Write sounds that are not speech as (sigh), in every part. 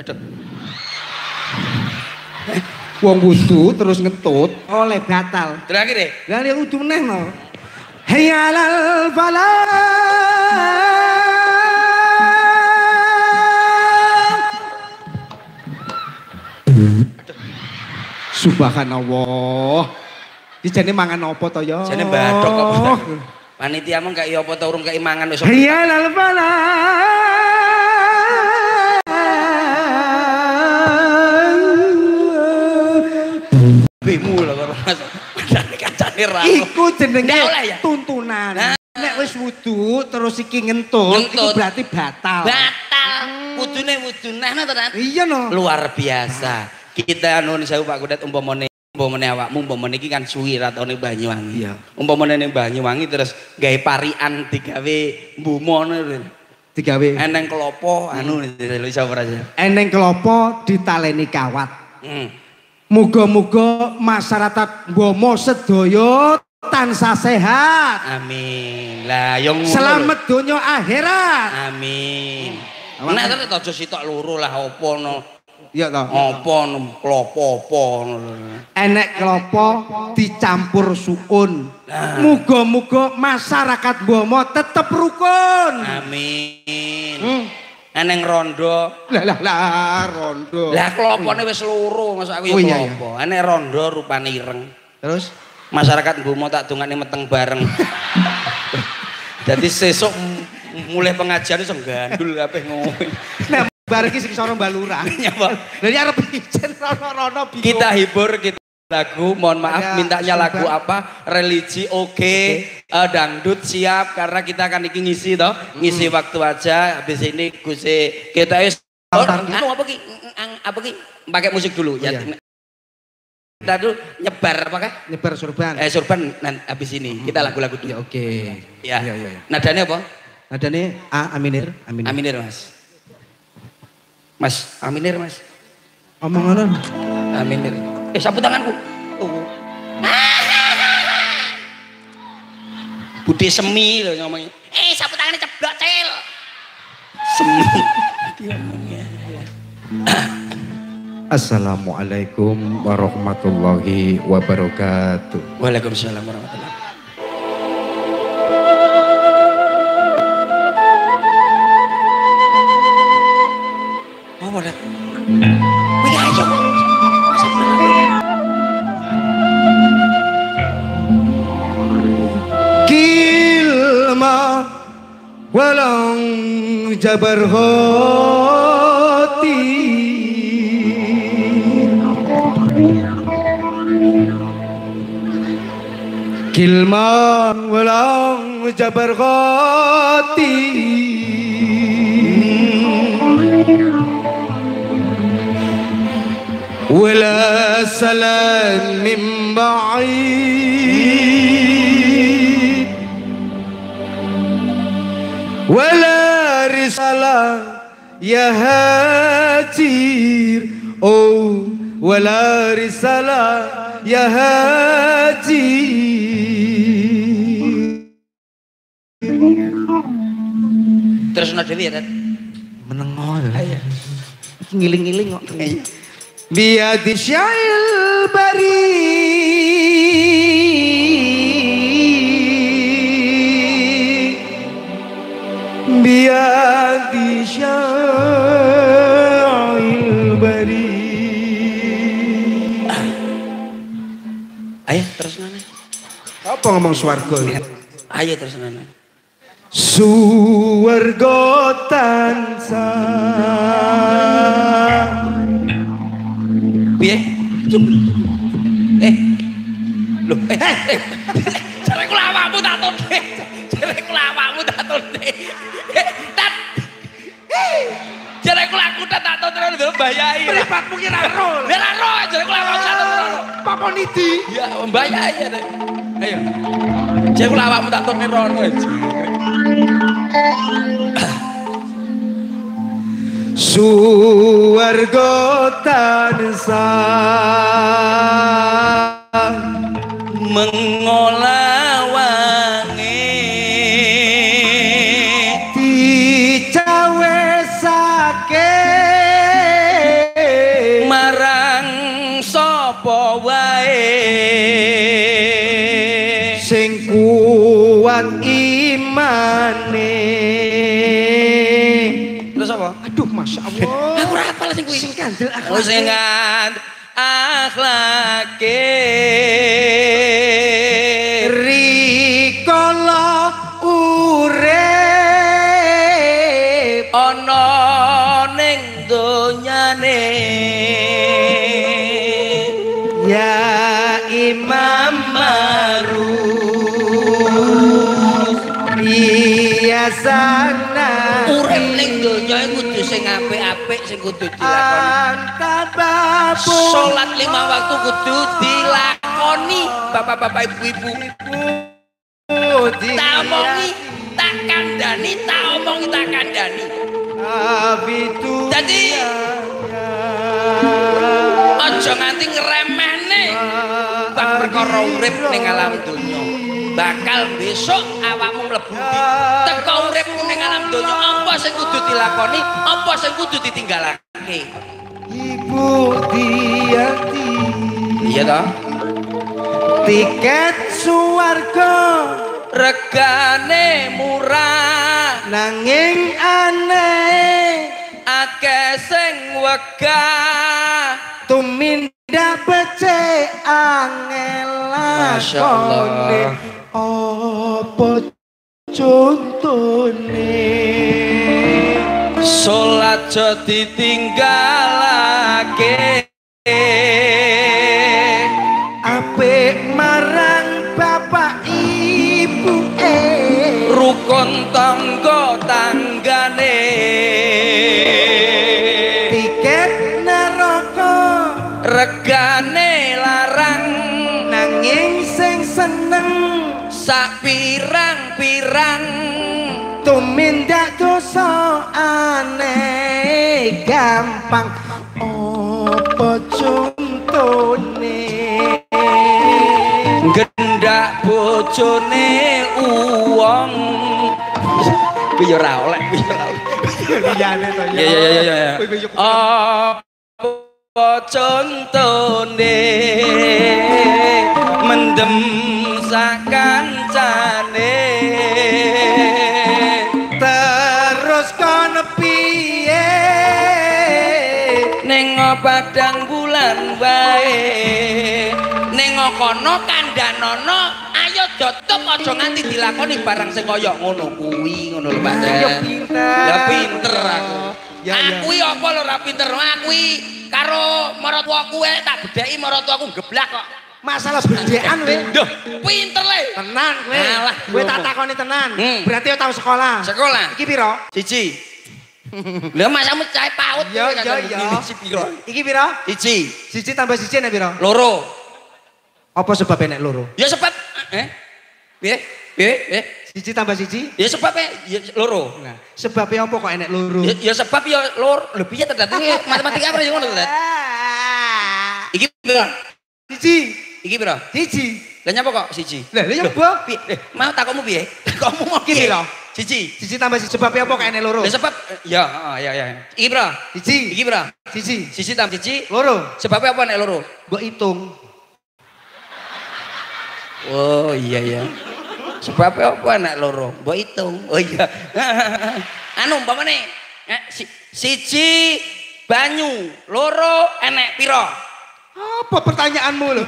Aduh. Wong wudu terus ngentut oleh batal. Terakhir deh. Lah ya wudu meneh no. Hayyalal falah. Subhanallah. Dijane mangan apa to ya? Jane bathok kok. Panitia mong kayak apa ta urung kayak mangan wis. Hayyalal falah. Mas. Kancane ra. Iku jenenge ya? tuntunan. Nah. Nek wis wudu terus iki ngentut, Ngentut. berarti batal. Batal. Wudune wudu nah no tenan. Iya no. Luar biasa. Kita nuwun sewu Pak Kudet umpamane umpamane awakmu umpamane iki kan suwi ratone Banyuwangi. Iya. Umpamane ning Banyuwangi terus gawe parian digawe mbumono lho. Digawe. Eneng kelopo anu iso ora? Eneng kelopo ditaleni kawat. Hmm. Muga-muga masyarakat Bomo sedaya tansah sehat. Amin. Lah yang. Selamat donya akhirat. Amin. Nek terus aja sitok loro lah apa no. Iya toh. Apa no klopo apa no. Enek kelopo dicampur suun. Nah. Muga-muga masyarakat Bomo tetep rukun. Amin. Hmm. Eneng rondo. Lah lah lah rondo. Lah klopone wis loro, masa aku ya Oh, iya, iya. Enek rondo rupane ireng. Terus Masyarakat Bumo tak dongane meteng bareng. (laughs) Jadi sesuk m- mulai pengajian iso gandul kabeh ngono. Nah, bar iki sing sono balurang. (laughs) Nyapa? Dari arep ijen rono-rono. Kita hibur kita lagu, mohon maaf Ada mintanya lagu apa? Religi oke, eh, dangdut siap karena kita akan iki ngisi toh, ngisi waktu aja. Habis ini Gusi kita is Oh, anu apa ki? Ang- Apa ki? Pakai musik dulu ya. Iya. Kita dulu nyebar apa kah? nyebar surban. Eh surban habis ini kita lagu-lagu dulu. Ya oke. Ya. Iya iya iya. Nadanya apa? Nadane A Aminir, Aminir. Aminir Mas. Mas, Aminir Mas. Omongan Aminir. Eh sapu tanganku. Oh. Budi semi loh ngomongnya. Eh sapu tangannya ceblok cel. Semi. Assalamualaikum warahmatullahi wabarakatuh. Waalaikumsalam warahmatullahi Oh, boleh. ولن جبر هوتي كلمة ولن جبر هوتي ولا سلام من بعيد. ولا رسالة يا هاتير أو ولا رسالة يا هاتير Terus no Dewi ya, Ted? menengol ngiling-ngiling kok biadi syail bari Biadi syail bari Ayo terus nana. apa ngomong swarga Ayo terus nana. Suwarga tansah Piye? Eh. Loh, eh, eh, eh. Jare kula awakmu tak. Mbayai. Mripatmu ki ra ro. Lah ra ro, jare kula awakmu tak tonde. Papa nidi. Ya, mbayai ya. Ayo. Jare kula awakmu tak tonde rono. Suwarga tansah Mengolah Kusingan akhlake. Rikala urip. Ana ning donyane. Ya imam marus Iyasa kudu dilakoni. Salat lima waktu kudu dilakoni. Bapak-bapak ibu-ibu. Tak omongi tak kandani tak omongi tak kandani Jadi, aja nganti ngremehne bab perkara urip ning alam donya bakal besok awakmu mlebu teko sing kudu dilakoni apa sing kudu ditinggalake? Ibu Diati. Iya toh. Tiket suwarga. Regane murah. Nanging aneh. Akeh sing wegah. Tumindak becik angel Masya Allah. lakone. apa contone salat aja ditinggalake. Apik marang bapak ibu eh rukun tangga tanggane. Tiket neraka. Regane larang. Nanging sing seneng. Sak pirang-pirang dosa aneh gampang. Apa contone? Gendak bojone uwong. Kuwi ya ora oleh kuwi ya ora liyane to ya. Ya ya ya ya apa contone? Mendem sakancane padang bulan wae ning kono kandhanono ayo dotop aja nganti dilakoni barang sing kaya ngono kuwi ngono lho Pak Ya pinter. Lah pinter aku. Ya, aku iki apa lho ora pinter aku karo maratuaku ae tak bedheki maratuaku geblak kok. masalah bedean we Duh, pinter le. tenan kowe Alah, kowe tak takoni tenan Hmm. berarti yo tau sekolah Sekolah. iki piro Siji. Lah masamu cai paut. Kagak yo. ngerti siji piro. iki piro Siji. siji tambah siji nek piro Loro. apa sebabnya nek loro Ya sebab eh piye? Piye? Eh siji tambah siji Ya sebab eh, ya loro. nah sebabnya apa kok enek loro Ya, ya sebab ya lor lebih ya tergantung ya, matematika apa ya ngono Tet? Iki piro? siji Iki piro? siji Lah nyapa kok siji? lah lha mbok Piye? Eh, mau takokmu piye? (laughs) Takokmu mau Iki piye? Siji. siji tambah siji sebabnya apa kok enek loro Lah sebab ya, ya ya. Iki siji Iki piro? siji Siji tambah siji. loro Sebabnya apa nek loro? mbok hitung Oh iya ya. Sebabnya apa nek loro? Mbok hitung. Oh iya. (laughs) anu umpamane eh, si, siji banyu, loro enek piro? apa pertanyaanmu lho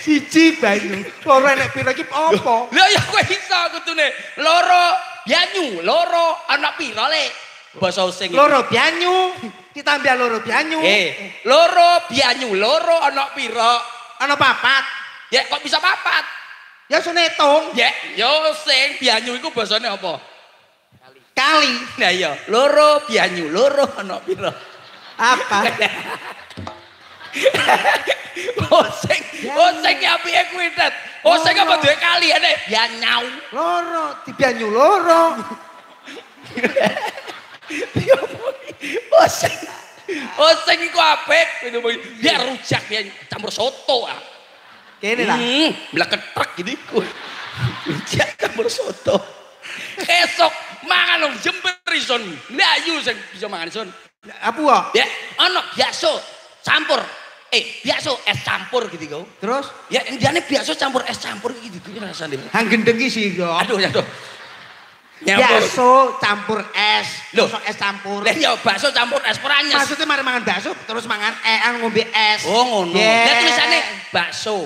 siji banyu loro enek piro iki apa Lah ya kowe iso kutune. Loro banyu, loro ana piro le? Basa sing. loro banyu ditambah loro banyu Eh, loro banyu, loro ana piro? ana papat Ya kok bisa papat? ya iso netung Ya, yo sing banyu iku basane apa? kali Nah iya, loro banyu, loro ana piro? apa (laughs) (laughs) Oseng, oseng ya piye kuwi, Tet? Oseng apa duwe kali ene? Ya nyau. loro di banyu loro Oseng. Oseng iku apik. Ya rujak ya campur soto ah. kene lah Hmm, mleketek gini ku. Rujak campur soto. Esok mangan nang jember ison. Layu sing bisa mangan ison. apa Ya, ono biasa campur. Eh, biasa es campur gitu kau. terus Ya, indiane biasa campur es campur gitu gitu rasane. hang gendeng iki sih kok Aduh, ya aduh. Nyampur. Bakso campur es. Loh. Bakso es campur. Lah ya bakso campur es peranyes. Maksudnya mari mangan bakso terus mangan eh ngombe es. Oh ngono. Yeah. Lah tulisannya bakso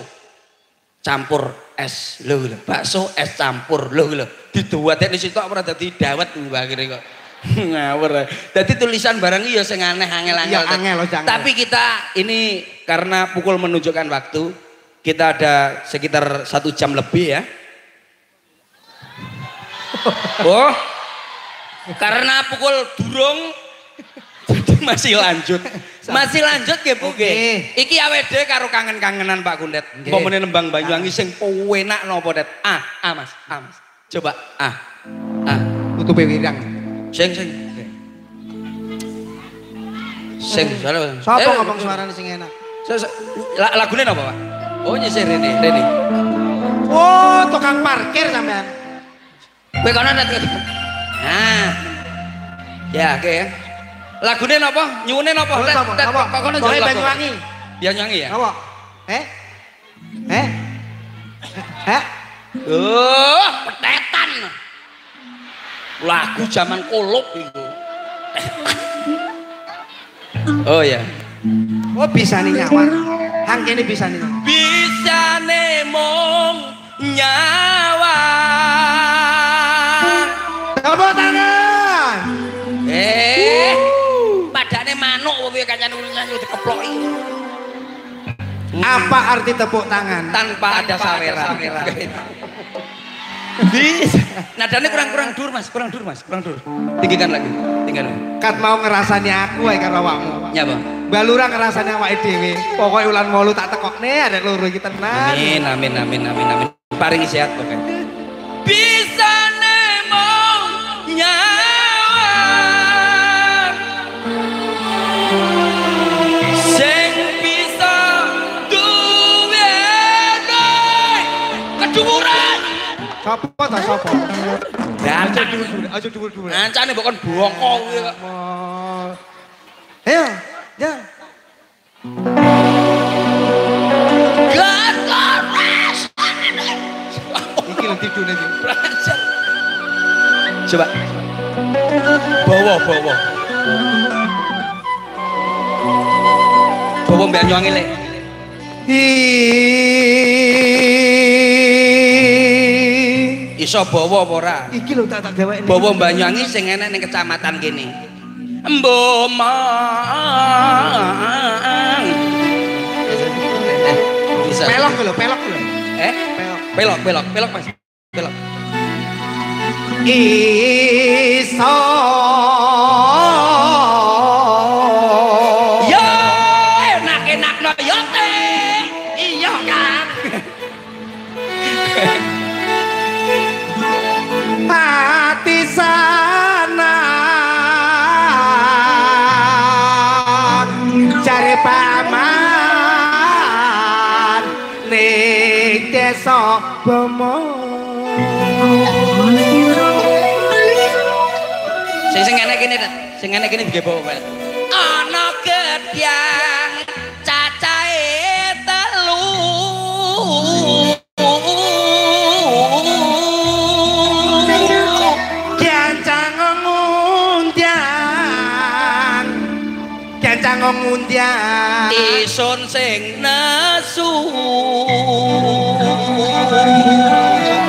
campur es. Lho lho, bakso es campur. Lho lho. Diduwate di situ ora dadi dawet akhirnya kok. (laughs) Ngawur. Dadi tulisan barang iya sing aneh angel-angel. Iya, angel. Tapi kita ini karena pukul menunjukkan waktu, kita ada sekitar satu jam lebih ya. (laughs) Oh, karena pukul durung jadi masih lanjut. Masih lanjut ya Bu nggih. Oke. Iki dhewe karo kangen-kangenan Pak Kundet. Pomene nembang Banyuwangi sing penak napa Det? Ah, ah Mas, ah Mas. Coba ah. Ah. Tutupe wirang. Sing sing. Sing, soalnya. Sopo Eh, ngomong suarane sing enak? Lagune napa, Pak? Oh, nyisir Rene, Rene. Oh, tukang parkir sampean. Kowe kono net. Nah. Ya, oke ya. Lagune napa? Nyuwune napa? Napa? kok kono lagu? Banyuwangi. Banyuwangi ya? Apa? Eh? Eh? Eh? Oh, petetan. Lagu zaman kolok itu. Oh ya. Oh bisa nih nyawa. Hang kene bisa nih. Bisa nemong nyawa. Tepuk tangan. Eh, padane manuk kowe kancan nyanyi dikeploki. Apa arti tepuk tangan? tanpa ada saweran. Bisa. Nadanya kurang-kurang dur mas, kurang dur mas, kurang dur. Tinggikan lagi, tinggikan. Kat mau ngerasani aku wae karo awakmu. Ya bang. Balura ngerasani awake dhewe. Pokoke ulan molu tak tekokne ada loro iki tenan. Amin, amin, amin, amin, amin. Paringi sehat pokoknya. Bisa nemong nyawa Sopo ta sopo? Aja Datang dhuwur-dhuwur, aja dhuwur-dhuwur. Ngancane mbok kon boko kuwi kok. Oh. Ayo, ya. Gataras. Iki lho tidune iki. Coba. Bawa, bawa. Bawa mbak nyuangi lek. Hi. Iso bawa apa ora? Iki lho tak tak gawekne. Bawa mbak nyuangi sing enek ning kecamatan kene. Mbomang. Bisa. Pelok lho, pelok lho. Eh? Pelok. Pelok, pelok, pelok Mas. Pelok. Iso. Sing sing enek kene. Sing enek kene dige bawa Pak. Ana gedyang cacahe telu. Gancang ngundian Gancang ngundian Isun sing nesu. Di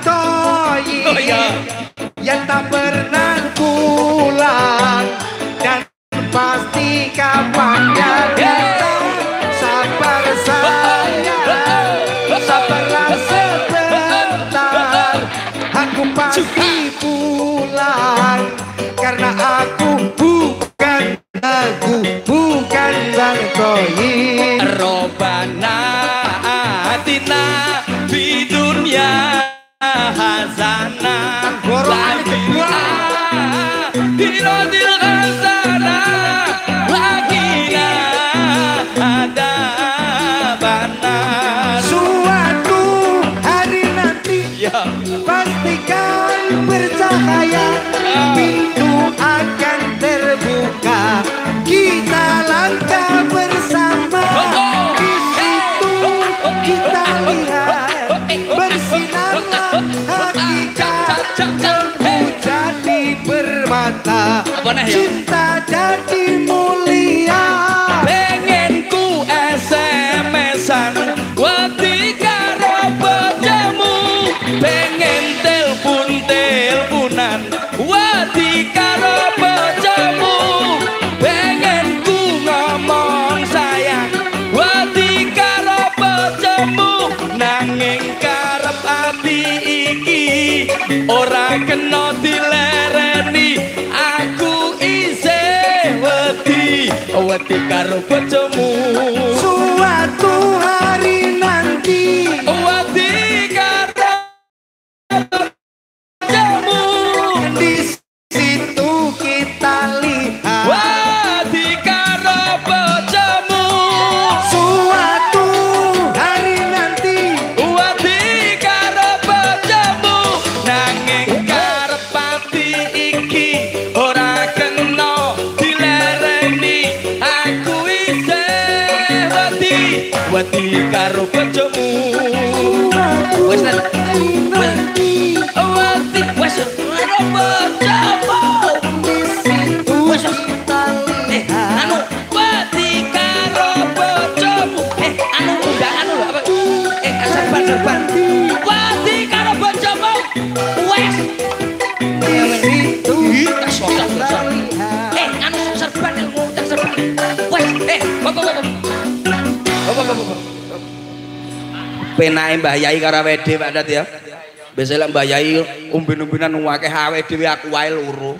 Bantoi Oh, iya. Yang tak pernah Wedi karo bojomu Penake Mbah Yai karo awake Pak Dat ya. Biasa lek Mbah Yai umben-umbenan akeh awake dhewe aku wae loro.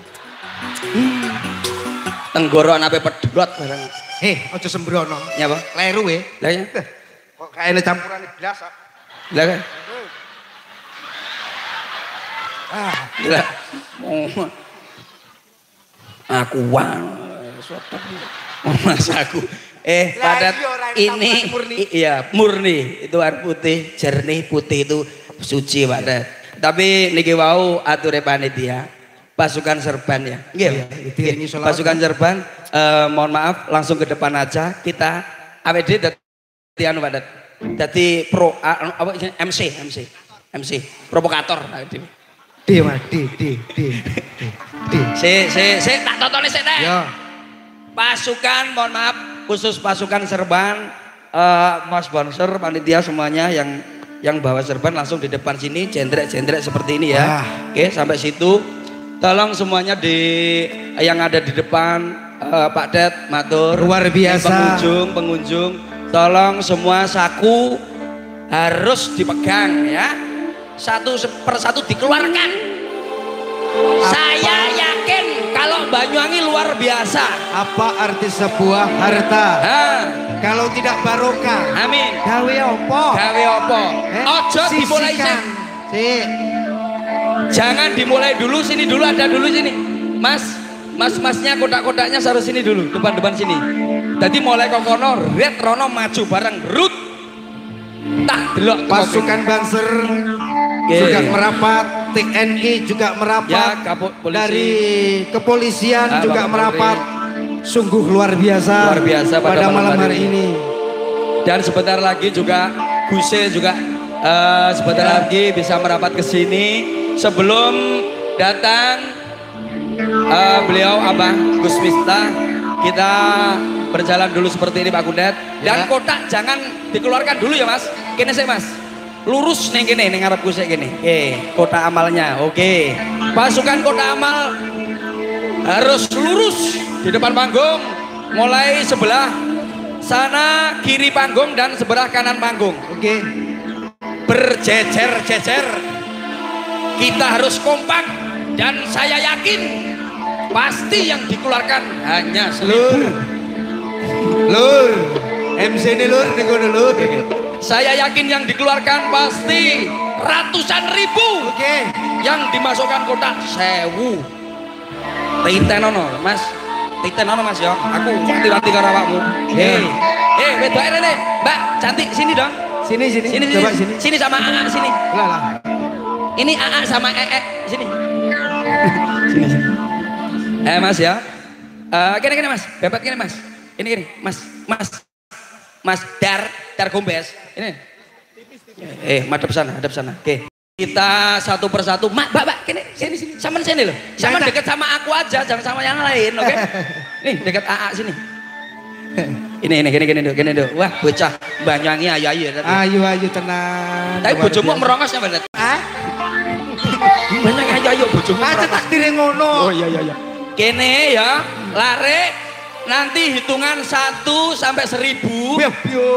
Tenggorokan ape pedhot barang. Eh, ojo sembrono. Nyapa? Kleru we. Lah ya. Kok kayaknya campuran ah. Lah kan. Ah, Lah. Aku wang. Mas aku. Eh, padat iya, ini murni. iya murni itu air putih jernih putih itu suci padat. Tapi niki wau ature panitia pasukan serban ya. Nggih. Iya, itu Nggih. sholawat. Pasukan serban eh, mohon maaf langsung ke depan aja kita AWD dadi anu padat. Dadi pro a- apa ini, MC MC MC provokator AWD. di mas, di, di, di, di, di. Si, si, si, tak deh. Yo, Pasukan, mohon maaf, khusus pasukan serban, eh, mas sponsor, panitia semuanya yang yang bawa serban langsung di depan sini, jendrek-jendrek seperti ini ya. Wah. Oke, sampai situ. Tolong semuanya di yang ada di depan, eh, Pak Det, Matur. Luar biasa. Pengunjung, pengunjung, tolong semua saku harus dipegang ya. Satu per satu dikeluarkan. Saya yakin kalau Banyuwangi luar biasa. apa arti sebuah harta? Hah, Kalau tidak barokah, amin. gawe opo? Gawe apa? Eh, Ojo dimulai sisihkan. sih. Si, Jangan dimulai dulu sini dulu ada dulu sini. Mas, mas-masnya kotak-kotaknya harus sini dulu, depan-depan sini. Jadi mulai kokono, red rono maju bareng, rut. Tak delok pasukan Banser juga merapat, TNI juga merapat, Ya, Kapo- polisi. dari kepolisian Ah, juga Bapak merapat. Sungguh luar biasa, Luar biasa pada, malam hari ini. Dan sebentar lagi juga Guse juga eh, sebentar lagi bisa merapat ke sini sebelum datang eh, beliau Abah Gus Miftah kita berjalan dulu seperti ini Pak Kundet dan Ya. kotak jangan dikeluarkan dulu ya Mas. Kene sih Mas. Lurus nih gini, nih ngarep Gus gini. Oke, kotak amalnya. Oke. Pasukan kotak amal harus lurus di depan panggung mulai sebelah sana kiri panggung dan sebelah kanan panggung Oke, berjejer-jejer kita harus kompak dan saya yakin pasti yang dikeluarkan hanya lur, seribu lur, MC ini lur, nih gue lur. saya yakin yang dikeluarkan pasti ratusan ribu. Oke. yang dimasukkan kotak sewu. Titenono mas. Titenono mas ya. Aku wanti-wanti karo awakmu. Iya. eh eh wedok rene. Mbak cantik sini dong. Sini sini. sini sini Coba sini. sini. Sama AA sini. Lah lah. ini AA sama EE sini. Sini sini. Eh mas ya. Eh gini gini mas. Bebet gini mas ini gini mas mas mas dar dar gombes. Ini. Eh madep sana madep sana. Oke. Kita satu persatu. Mak mbak mbak gini sini sini. Sama sini loh sama Nah, deket sama aku aja jangan sama yang lain oke? Nih deket AA sini. Ini ini gini gini gini dulu wah bocah banyuwangi ayo ayo Ayo ayo tenang. tapi bojomu biasa. merongos ya bener Ah? banyak ayo bojomu Aja merongos. takdir ngono. Oh iya iya iya. Kene ya, lare nanti hitungan 1 sampai 1000. Yo yo.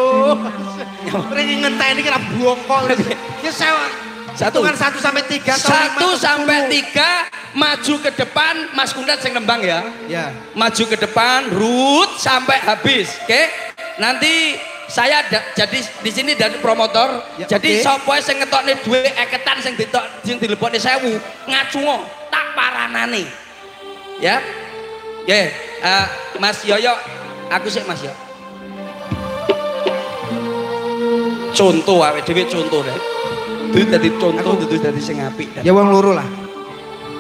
Ini ngenteni kira bongkol. Ya sewa. Satu. Hitungan satu sampai tiga. atau lima 1 atau sampai. 3 maju ke depan Mas Kundat sing nembang ya. Ya. Maju ke depan root sampai habis. Oke? Nanti saya da- jadi di sini dari promotor. Ya, jadi oke. sapa sing ngetokne duwe eketan sing ditok sing dilebokne 1000, ngacungo tak paranane. Ya. Ya, eh, Mas Yoyo, aku sih Mas Yoyo. Contoh awake dhewe contoh deh. Dudu dadi contoh, dudu dadi sing apik. Ya wong loro lah.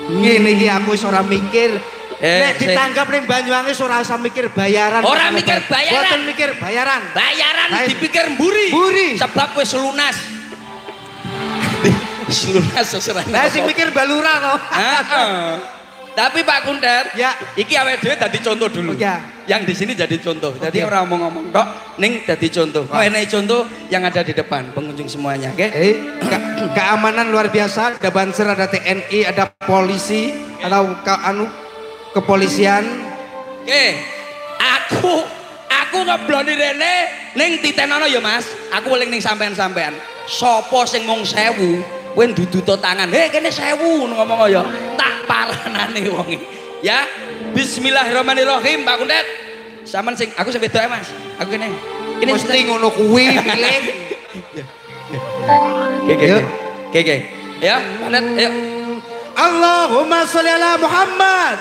Ngene iki aku wis ora mikir. Eh, Nek ditanggap ning Banyuwangi ora usah mikir bayaran. Ora mikir bayaran. Boten mikir bayaran. Bayaran Baik. dipikir mburi. Mburi. Sebab wis lunas. (laughs) Wis lunas seserah. Lah sing mikir balura to. Heeh. (laughs) Tapi Pak Kuntet, Ya. iki awake dhewe dadi contoh dulu. Oh, ya. Yang di sini jadi contoh. Jadi Oke. orang mau ngomong tok, ning dadi contoh. Wah. Menehi contoh yang ada di depan pengunjung semuanya, oke? Eh, ke- keamanan luar biasa, ada banser, ada TNI, ada polisi, ada ke, anu kepolisian. Oke. Aku aku ngebloni rene ning titenono ya Mas. Aku eling ning sampean-sampean. Sopo sing mung 1000, kowe duduto tangan. Heh kene 1000 ngomong ya. Tak paranane wonge. Ya. Bismillahirrahmanirrahim Pak Kuntet. Saman sing aku sing wedoke Mas. Aku kene. Kene Mesti ngono kuwi piling. (laughs) Oke oke. Oke oke. Ya, Kuntet ayo. Allahumma sholli ala Muhammad.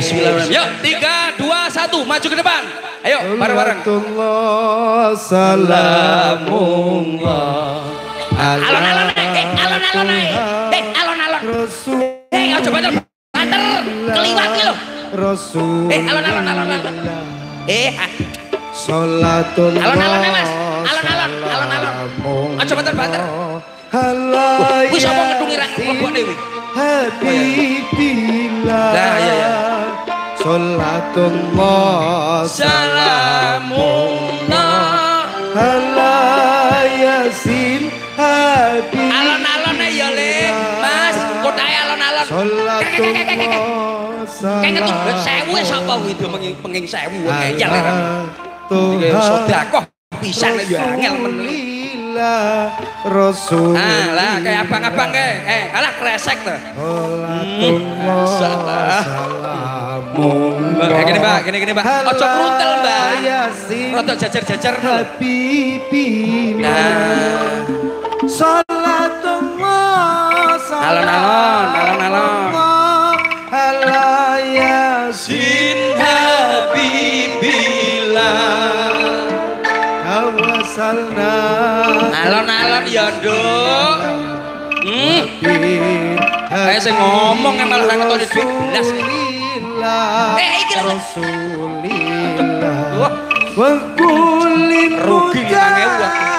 Bismillahirrahmanirrahim. Yuk, tiga, dua, satu, maju ke depan. Ayo, bareng-bareng. Salamullah. Alon-alon, eh, alon-alon, eh, alon-alon. Eh, aja banter, banter, keliwat ki lho. Rasul. Eh, alon-alon, alon-alon. Eh, ah, Salatullah. Alon-alon, eh, Mas. Alon-alon, alon-alon. Aja banter-banter. Halah wis apa ngedungi ra. Habibillah. Salatullah Salamullah. Halah yasin Habibillah. Alon-alon eh, ya le, Mas. Kotahe alon-alon. Kayak ngetuk sewu wis apa kuwi penging penging sewu ngeyel ra. Iki sedekah pisan ya angel men. Rasul. Ah, lah kayak abang-abang kayak eh alah kresek tuh. salah. Mbak, gini mbak, gini gini mbak. Ojo kruntel mbak. Rotok jajar-jajar. Nah. Salatullah Alon-alon, alon-alon. Ala yasin Sin Habibillah. Tawasalna Alon-alon ya nduk. Hmm. Ayo sing ngomong belas. Eh, iki lho. Rasulillah Wah. Wa kulli Rugi 5.000 aku.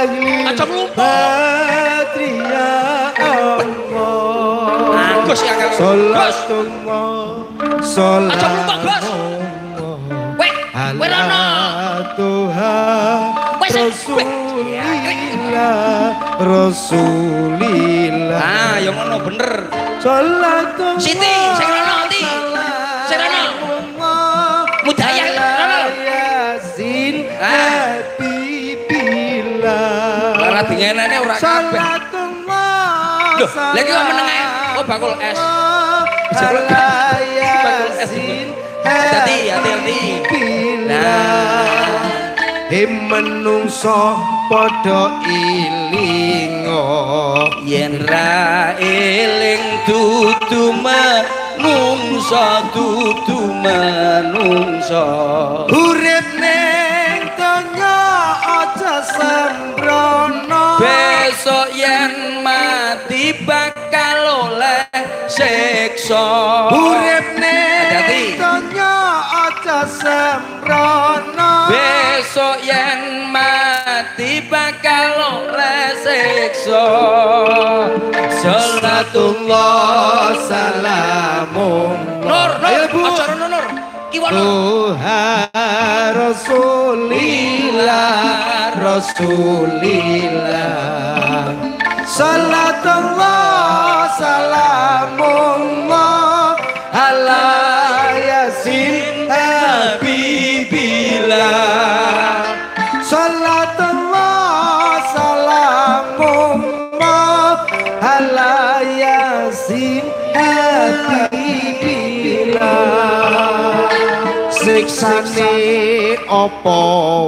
lagi macam lupa patria Allah. Bagus. Ya kan sholatullah sholatullah macam lupa bos Tuhan Rasulillah Rasulillah Ah, yang ngono bener. Salatullah Siti, sing kena ati sing kena Ah. Ora dingenane ora kabeh. Loh, lagi kok meneng ae? Oh, bakul es. Bakul es. Hati-hati, hati-hati. Nah, him menungso padha ilingo Yen ra eling dudu menungso dudu menungso. urip Besok yen mati bakal oleh siksa. urip Hati-hati. ning donya aja sembrono Besok yen mati bakal oleh siksa. Salatullah salamun Nur, Nur, Ayo, aja Nur. Tuhan Rasulillah Rasulillah Salatullah salamun opo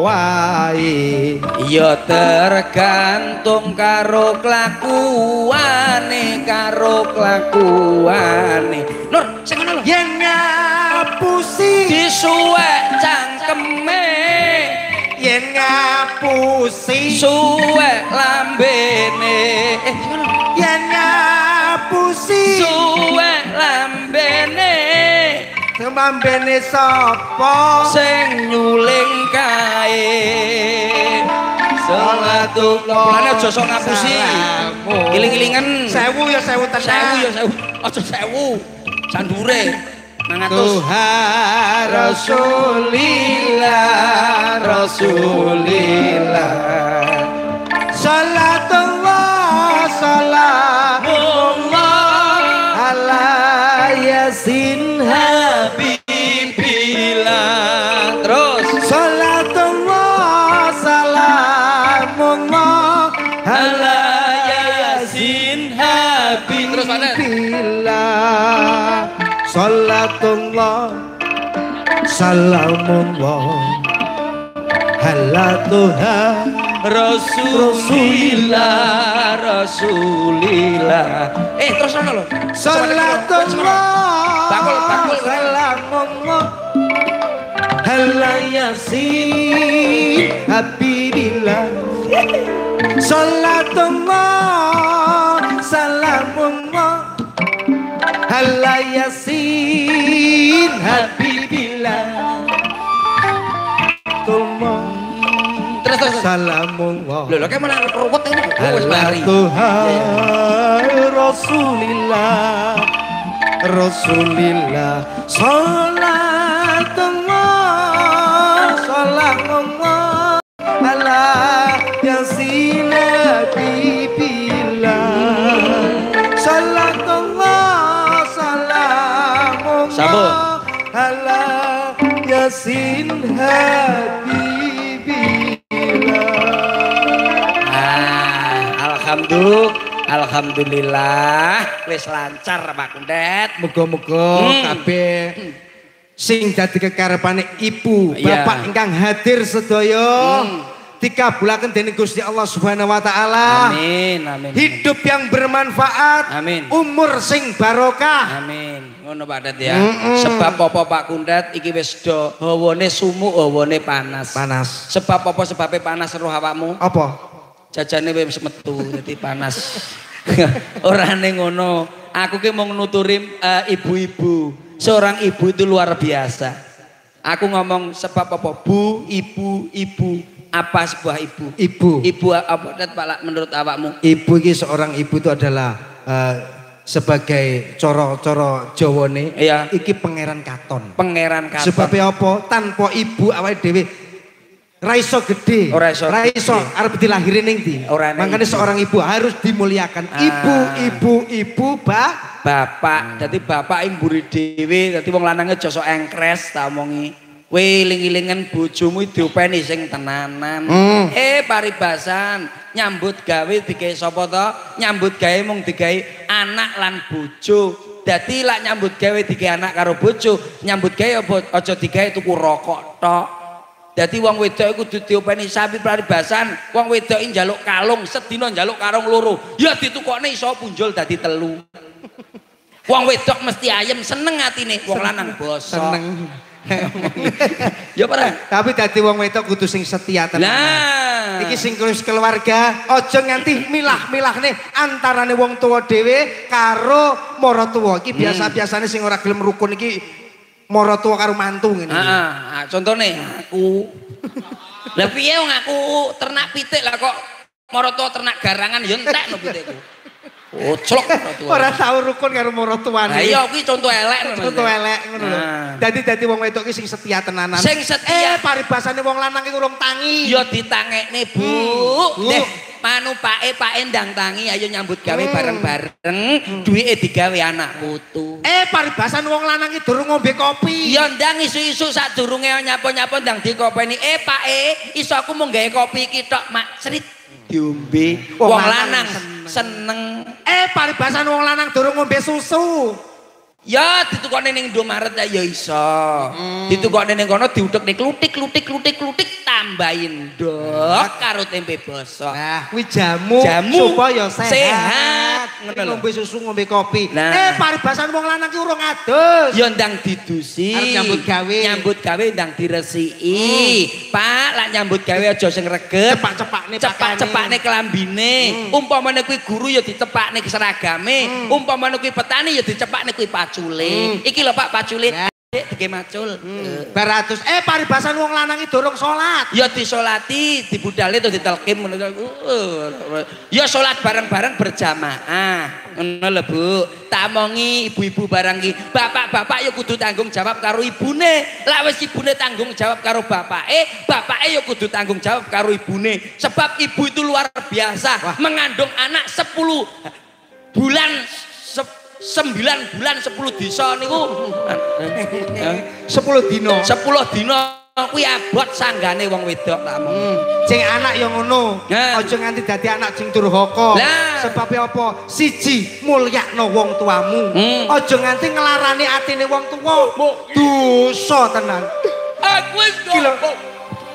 wae Ya tergantung karo kelakuane, karo kelakuane. Nur, sing ngono lho. Yen ngapusi Disuwek cangkeme, Yen ngapusi suwek lambene. Eh, ngono. Kemambene sapa Sing nyuling kae. Salatullah. Mulane aja sok ngapusi. Iling-ilingen. Sewu ya sewu tenan Sewu ya sewu. Aja sewu. Sandure. Mangatus. Tuhan Rasulillah Rasulillah Salatullah salamullah ala yasin Salatullah Salamullah Halatuha Rasulillah, Rasulillah. Eh, terus mana lo? Salatullah Bakul, bakul. Salamullah Halayasin Habibillah Salatullah Salamullah Halayasin Habibillah Tullah Terus, terus. terus. Salamullah Loh, lo kayak malah ruwet ini. Oh, wis mari. Tuhan Rasulillah Rasulillah Salatullah Salamullah Ala Yasin Habibillah Ah, alhamdulillah. Alhamdulillah wis lancar Pak Kundet. Muga-muga Hmm. kabeh sing dadi kekarepane ibu, bapak ingkang hadir sedaya dikabulaken dening Gusti Allah Subhanahu wa taala. Amin, amin. Hidup yang bermanfaat, Amin. umur sing barokah. Amin. Ngono Pak Kundet ya. Sebab apa Pak Kundet iki wis do hawane sumu, hawane panas. Panas. Sebab apa sebabnya panas roh awakmu? Apa? Jajane wis metu dadi panas. (laughs) Orane ngono. Aku ki mau nuturi eh, ibu-ibu. Seorang ibu itu luar biasa. Aku ngomong sebab apa? Bu, ibu, ibu. Apa sebuah ibu? Ibu. Ibu apa dat Pak menurut awakmu? Ibu iki seorang ibu itu adalah eh, sebagai coro-coro Jawane, Iya. iki pangeran katon. Pangeran katon. Sebabnya apa? Tanpa ibu awake dhewe ra iso gede. Ora iso Ra iso gede. arep dilahirin ning ndi. Ora ning Makanya seorang ibu harus dimuliakan. Ah. Ibu, ibu, ibu, Pak. Bapak, jadi bapak yang mburi dhewe, dadi wong lanangnya aja sok engkres ta omongi. Wiling-ilingan bojomu diopeni sing tenanan. Hmm. Eh paribasan nyambut gawe digawe sapa to? Nyambut gawe mung digawe anak lan bojo. Dadi lak nyambut gawe digawe anak karo bojo, nyambut gawe aja digawe tuku rokok tok. Dadi wong wedok iku kudu diopeni sapi paribasan. Wong wedok njaluk kalung, sedina njaluk karung loro. Ya ditukokne iso punjul dadi telu. (laughs) Wong wedok mesti ayem seneng atine, wong lanang bosok. Seneng. (laughs) Ya para. Tapi dadi wong wedok kudu sing setia tenan. Lah. Iki sing keluarga aja nganti milah-milahne antarane wong tua dhewe karo maratuwa. Iki biasa-biasane sing ora gelem rukun iki maratuwa karo mantu ngene. Heeh, ah, contone aku. Lah piye wong aku ternak pitik lah kok maroto ternak garangan ya entek no pitikku. Oclok maroto. Ora tau rukun karo maratuwane. Lah iya kuwi contoh elek ngono. Contoh elek ngono lho. Nah. Dadi dadi wong wedok iki sing setia tenanan. Sing setia. Eh paribasane wong lanang iki urung tangi. Ya ditangekne, Bu. Hmm. Deh, manu pake pake ndang tangi ayo nyambut gawe Hmm. bareng-bareng. Duwike digawe anak putu. Eh paribasan wong lanang iki durung ngombe kopi. Ya ndang isu-isu sadurunge nyapa-nyapa ndang dikopeni. Eh Pak E, iso aku mau gawe kopi iki tok, Mak. Srit diombe. Wong lanang seneng. Eh paribasan wong lanang durung ngombe susu. Ya ditukokne ning Indomaret ya iso. Ditukokne ning kono diudekne klutik klutik klutik klutik tambahin ndok karo tempe bosok. Nah, kuwi jamu, Jamu. supaya sehat. Sehat. Ngono lho. Ngombe susu, ngombe kopi. Nah. Eh paribasan wong lanang iki urung adus. Ya ndang didusi. Arep nyambut gawe. Nyambut gawe ndang diresiki. Pak, lak nyambut gawe aja sing reget. Cepak-cepakne cepak-cepakne kelambine. Umpamane kuwi guru ya dicepakne seragame. Umpamane kuwi petani ya dicepakne kuwi pacule. Iki lho Pak pacule. Dek dige macul. Eh. Baratus. Eh paribasan wong lanang iki durung salat. Ya disolati, dibudale terus ditelkim ngono. Uh, Ya salat bareng-bareng berjamaah. Ngono lho, Bu. Tamongi ibu-ibu barang. Bapak-bapak ya kudu tanggung jawab karo ibune. Lah wis ibune tanggung jawab karo bapake, bapake ya kudu tanggung jawab karo ibune. Sebab ibu itu luar biasa, mengandung anak 10 bulan 9 bulan 10 desa niku. 10 dino. 10 dina kuwi abot sanggane wong wedok tak. Hmm. Sing anak yang ngono. Nah. Aja nganti dadi anak sing durhaka. Sebabnya apa? Siji, mulyakno wong tuamu. Hmm. Aja nganti ngelarani atine wong tuwa. Dosa tenan. Aku wis.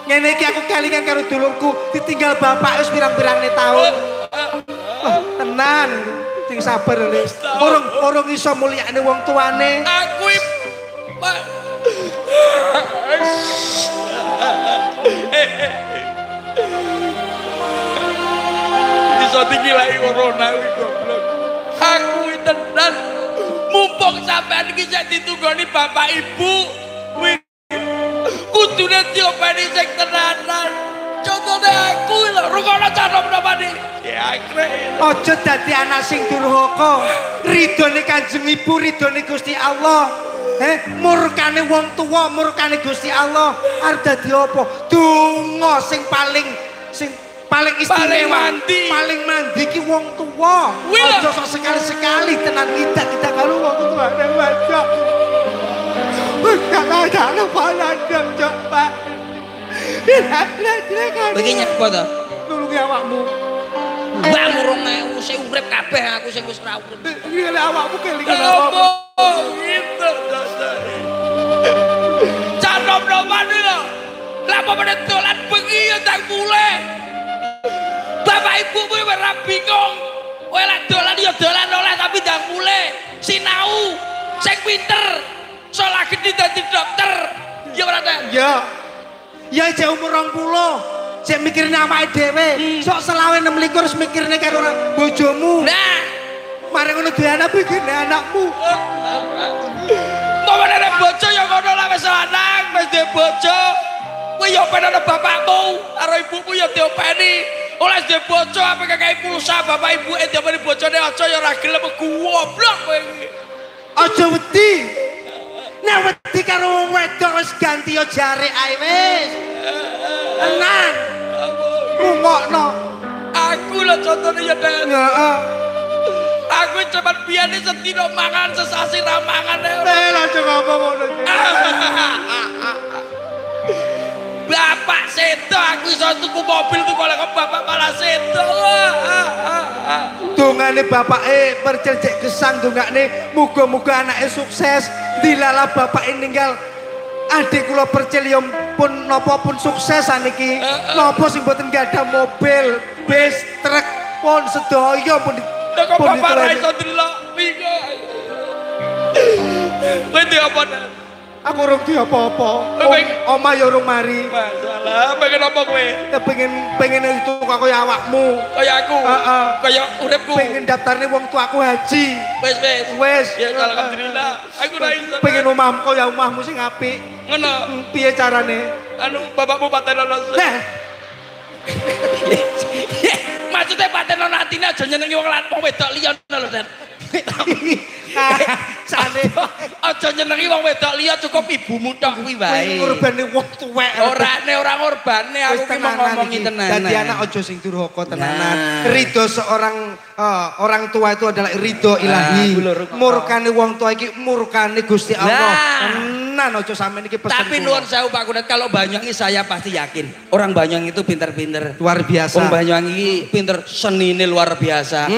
Ngene iki aku kelingan karo dulurku ditinggal bapak wis pirang-pirang tahun. Wah, tenan. Sing sabar lho. Urung urung iso mulyakne wong tuane. Aku i- Pak. Bisa dikilai corona kuwi goblok. Aku tenan mumpung sampean iki sik ditunggoni bapak ibu. Kudune diopeni sing tenanan. Contohnya aku lho, rungono canom namane. Ya akhirnya. Aja dadi anak sing durhaka. Ridone Kanjeng Ibu, ridone Gusti Allah. Eh, murkane wong tuwa, murkane Gusti Allah. Arep dadi apa? Donga sing paling sing paling istimewa. Paling mandi. Paling mandi ki wong tuwa. Kuwi lho. Aja sok sekali-sekali tenan kita kita karo wong tuwa nek wedok. Bukan ada apa ada coba. Begini apa to? Nulungi awakmu. Mbak murung ewu sing urip kabeh aku sing wis ora urip. Ini awakmu kelingan awakmu. Apa gitu Canom noman lho. Lah apa meneh dolan bengi ya tak mulai. Bapak ibu kuwi ora bingung. Kowe lek dolan ya dolan oleh tapi ndang mulai. Sinau sing pinter. Salah gede dadi dokter. Ya ora ta? Ya. Ya jek umur 20. Jek mikirin awake dhewe. Sok selawe 6 likur wis mikirne karo bojomu. Nah, Mari ngono duwe anak pikirne anakmu. Mau ada bojo ya ngono lah wis lanang, wis duwe bojo. Kuwi ya ben ana bapakmu, karo ibumu ya diopeni. Oleh duwe bojo apa kakek pulsa bapak ibu e diopeni bojone aja ya ora gelem goblok kowe iki. Aja wedi. Nek wedi karo wong wedok wis ganti yo jare ae wis. Tenang. Rungokno. Aku lho contohnya ya Den. Heeh. Aku cepat biyen sedina mangan sesasi ra mangan. Eh aja ngomong ngono. (laughs) Bapak sedo aku iso tuku mobil tuku oleh kok bapak malah sedo. Dongane bapake percil cek gesang dongane muga-muga anake sukses. Dilala bapake ninggal adik kula percil ya pun napa pun sukses saniki. Napa sing mboten ada mobil, bis, truk pun sedaya pun pun bapak ra iso delok piye. Kowe apa? Aku urung di apa-apa. Oma ya urung mari. Masalah, pengen apa kowe? Ya pengen pengen itu kaya awakmu. Kaya aku. Heeh. Kaya uripku. Pengen daftarnya wong tuaku haji. Wes wes. Wes. Ya alhamdulillah. Aku ra iso. Pengen omahmu kaya omahmu sing apik. ngono. Hmm, Piye carane? Anu bapakmu paten ono. (laughs) Maksudnya paten ono atine aja nyenengi wong lanang wedok liya ngono lho, Den. (laughs) (laughs) sane Aja nyenengi wong wedok liya cukup ibumu tok kuwi kuwi wae. ngurbane wong tuwek. Ora ne ora ngorbane aku ki mau ngomongi tenanan. Dadi anak ojo sing durhaka tenanan. Nah. Ridho seorang eh, orang tua itu adalah ridho ilahi. kuwi lho, Ruk. Murkane wong tua iki murkane Gusti Allah. Nah. Tenan ojo sampean iki pesen. Tapi nuwun sewu Pak Kudet kalau Banyuwangi saya pasti yakin. Orang Banyuwangi itu pinter-pinter. luar biasa. Wong Banyuwangi iki pinter seni ini luar biasa.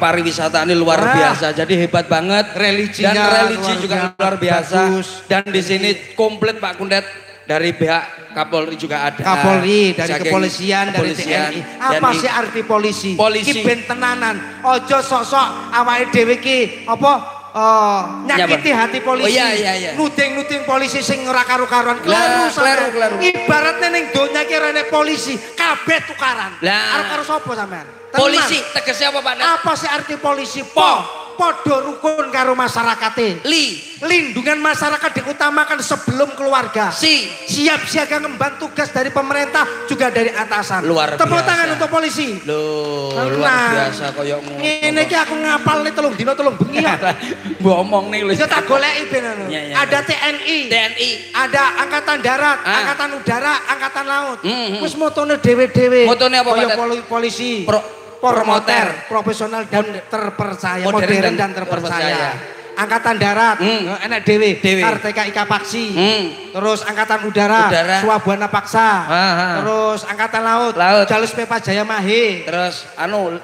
Pariwisata ini luar biasa. Jadi hebat banget. Religinya Dan religi luar juga luar biasa. Bagus. Dan di sini komplit Pak Kundet dari pihak Kapolri juga ada. Kapolri dari Saking kepolisian, dari kepolisian, TNI. Apa sih arti polisi? Polisi. Ben tenanan. Ojo sok-sok awake dhewe iki apa eh, nyakiti hati polisi. Oh, iya, iya, iya. Nuding-nuding polisi sing ora karu-karuan. Lah, Kleru kleru, kleru. Ibaratnya ning donya ki rene polisi, kabeh tukaran. Lah. Karo sapa sampean? Polisi tegesnya apa Pak? Apa sih arti polisi? Po. Podo rukun karo masyarakate. Li, Lindungan masyarakat diutamakan sebelum keluarga. si, siap siaga ngemban tugas dari pemerintah juga dari atasan. Luar Tepuk biasa. tangan untuk polisi. Loh, luar biasa koyo ngono. Ini ki aku ngapal nih telung dino telung bengi. ya. (laughs) Mbok omong nih lho. Bisa tak goleki ben anu. Iya, iya. Ada TNI, TNI. ada angkatan darat, Ah. angkatan udara, angkatan laut. Hmm, hmm. Wis motone dewe-dewe. Motone apa, poli- polisi. Pro- promoter, profesional dan terpercaya, Modern modern, dan terpercaya. terpercaya. Angkatan darat, Hmm. eh, enak dewe, Dewe. Karteka Ika Paksi. Hmm. Terus angkatan udara, Udara. Suwabuana Paksa. Ah, ah. Terus angkatan laut, Laut. Jalus Pepa Jaya Mahe. Terus anu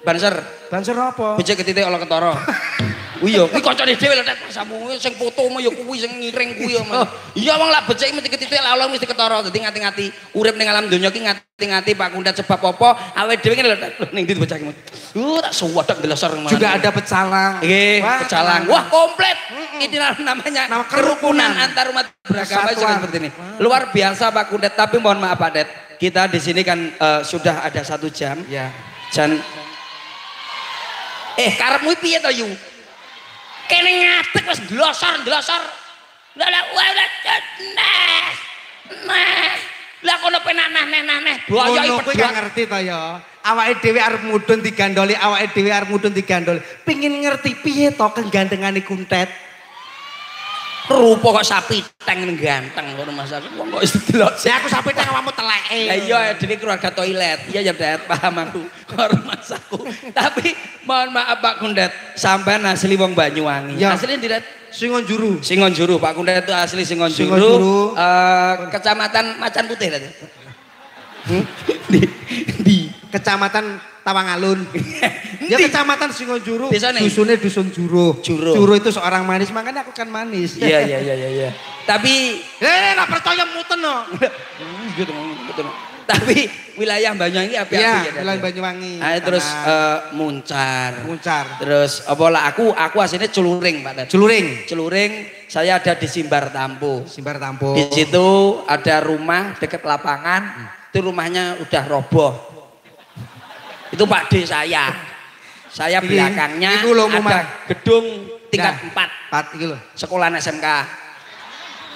banser Banser apa? becek ketitik olah ketara. Yo, kuwi kancane dhewe lho Tet. Samu sing fotomu yo kuwi sing ngiring kuwi yo. Mas. Iya wong lak becek mesti ketitik lak olah mesti ketara. Dadi ngati-ngati urip ning alam donya ki ngati-ngati Pak Kundat sebab apa? Awake dhewe ngene lho. Lho, ning ndi becek Uh tak suwadek ndelosor Juga ada pecalang. Nggih, pecalang. Wah, komplit. Ini namanya Nama kerukunan antar umat beragama seperti ini. Luar biasa Pak Kundet, tapi mohon maaf Pak Det. Kita di sini kan eh, sudah ada satu jam. Ya. Dan eh karepmu piye to yu? Kene ngadeg wis ndlosor ndlosor. Lah lah wah lah nah. Nah. Lah kono penak nah. Boyo Ngono kuwi gak ngerti to ya. Awake dhewe arep mudhun digandoli, awake dhewe arep mudhun digandoli. Pengin ngerti piye to kegandengane kuntet. Rupa kok sapi teng ganteng ngono Mas aku kok wis delok. Ya aku sampe nang awakmu teleke. Lah iya dene keluarga toilet. Iya ya Det, paham aku. Hormat aku. Tapi mohon maaf Pak Kundet, sampean asli wong Banyuwangi. Ya. Asli tidak Singon juru. Singonjuru, Pak Kundet itu asli Singonjuru. Singonjuru. Eh, kecamatan Macan Putih tadi. di di Kecamatan Tawangalun. ya Endi? kecamatan Singonjuru. Desane? Dusunnya dusun Juro. Juro. Juro itu seorang manis, makanya aku kan manis. Iya iya iya iya iya. Tapi Eh, nak percaya muten no. gitu, gitu. Tapi wilayah Banyuwangi api-api Iya, ya. wilayah Banyuwangi. Ah, terus Tanah eh, muncar. Muncar. Terus apa lah aku aku aslinya celuring Pak. Celuring. Celuring saya ada di Simbar Tampu. Simbar Tampo. Di situ ada rumah dekat lapangan. Itu rumahnya udah roboh. Itu Pak D saya. Saya Ini- belakangnya ini lho, ada gedung tingkat Nah. 4 Pat iki lho. sekolah SMK.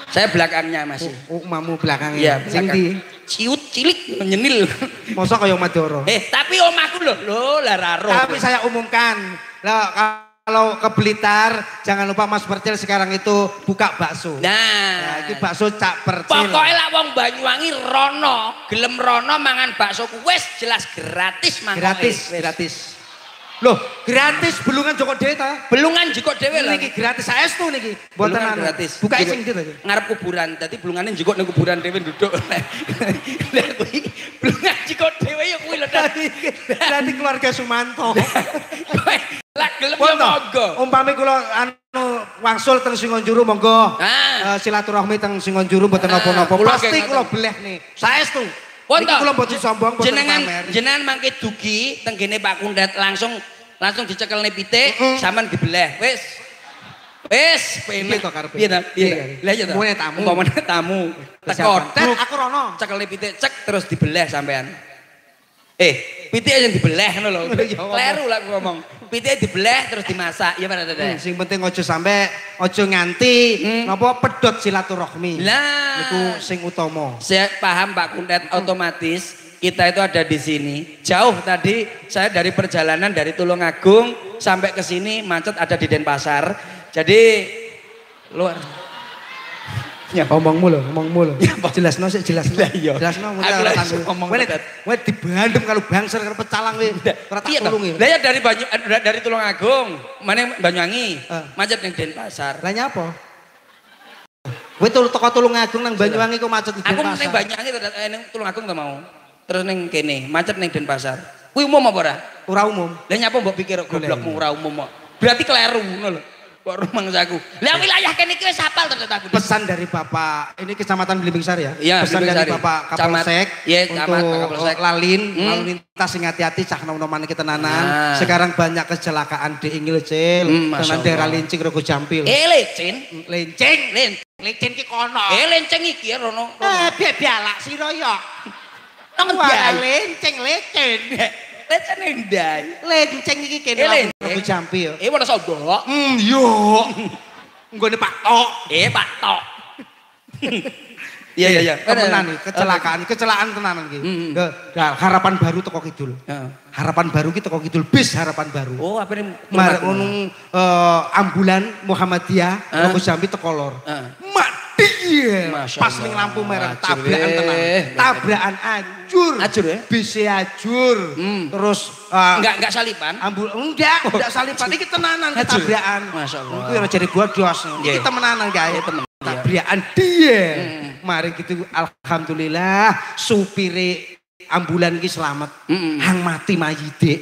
Saya belakangnya masih. Oh, mamu belakangnya. Iya, belakang. Ciut cilik nyenil. mosok kaya Madura. eh, tapi omahku loh, loh lah. Tapi saya umumkan, lah kalau ke Blitar jangan lupa Mas Percil sekarang itu buka bakso. Nah, Nah, ini bakso Cak Percil. Pokoknya lah wong Banyuwangi rono, gelem rono mangan bakso wis jelas gratis mangan. gratis, gratis. Loh, gratis belungan Joko Dewi ta? Belungan jikok dhewe lah. Niki gratis saestu niki. Mboten anu. gratis. Buka Gitu. sing ndi to? iki? Ngarep kuburan. Dadi belungane jikok ning kuburan dhewe duduk. (laughs) Lah kuwi belungan jikok dhewe ya kuwi lho. Dad. Berarti keluarga Sumanto. (laughs) Lah gelem ya to, monggo. Umpami kula anu wangsul teng Singonjuru monggo. Ah. Eh, silaturahmi teng Singonjuru mboten Ah, napa-napa. Pasti kula beleh nih. Saestu. Niki to. kula mboten sombong, mboten jenengan jenengan mangke dugi teng kene Pak Kundat langsung langsung dicekelne pitik Mm-mm. sampean dibeleh. Wis. Wis, penak to karepe? Piye ta? Piye? Lah iya ta. Umpamane tamu. Umpamane tamu. Teko Persiapan. tet Tet, aku rono. cekelne pitik cek terus dibeleh sampean. Eh, pitik yang dibeleh ngono lho. (laughs) Kleru lah aku ngomong. Pitik dibeleh terus dimasak. Ya pada Hmm, Dada. sing penting aja sampe aja nganti Hmm. napa pedot silaturahmi. Lah. Niku sing utama. Saya paham Pak Kundet otomatis kita itu ada di sini. Jauh tadi saya dari perjalanan dari Tulungagung sampai ke sini macet ada di Denpasar. Jadi luar Ya. Omongmu lho, omongmu lho. Jelasno sik jelasno. Lah iya. Jelasno iso ngomong Kowe kowe dibandem kalau bangser karo pecalang kowe. Ora tak Iya tulungi. Lah ya dari Banyu eh, dari Tulungagung, mana Banyuwangi, Eh. macet yang Denpasar. Lah nyapa? Kowe tulu teko Tulungagung nang Banyuwangi kok macet di Aku ning Banyuwangi eh, ning Tulungagung tuh mau. Terus ning kene, macet ning Denpasar. Kuwi umum apa ora? Ora umum. Lah nyapa mbok pikir goblokmu ora umum kok. Berarti keliru ngono lho. Kok rumangsaku. Lah wilayah kene iki wis hafal ternyata aku. Pesan dari Bapak, ini Kecamatan Blimbing Sari ya? Iya, Pesan dari. Bapak. Kapolsek camat, untuk Kapolsek. lalin, Hmm. lalu lintas sing hati-hati cah nom-noman kita nanan. Nah. Sekarang banyak kecelakaan di Inggil Cil, Hmm, dengan daerah. Lincing Rogo Jampil. Eh lecin. Lincing, Len. Lincing ki kono. Eh lenceng iki ya rono. Eh, biar bialak sira ya. Nang lincing, lincing. Lenceng ning ndai. Lincing iki kene Eh, lincing. Rogo Jampil. Eh ora sodok. Hmm, yo. (laughs) Nggone Pak Tok. Eh Pak Tok. (laughs) Iya iya iya. Temenan iki, kecelakaan, kecelakaan tenanan iki. Hmm. Ke- Harapan baru teko kidul. Heeh. Harapan baru kita kok kidul bis harapan baru. Oh, apa ini? Eh, ambulan Muhammadiyah? Rogo Jambi teko lor. Heeh. Mati ya. Masya Pas ning lampu merah tabrakan eh. tenan. Tabrakan ajur. Ajur, ya? Bise ajur. Hmm. Terus eh, Enggak enggak salipan. Ambul enggak, enggak salipan iki tenanan Ajur. ketabrakan. Masya Allah. Kuwi ora jadi bodos. Iya. Iki temenanan guys. Iya, temen. Tabrakan dia. Hmm. Mari gitu alhamdulillah supire ambulan iki selamat. Mm-mm. Hang mati mayite.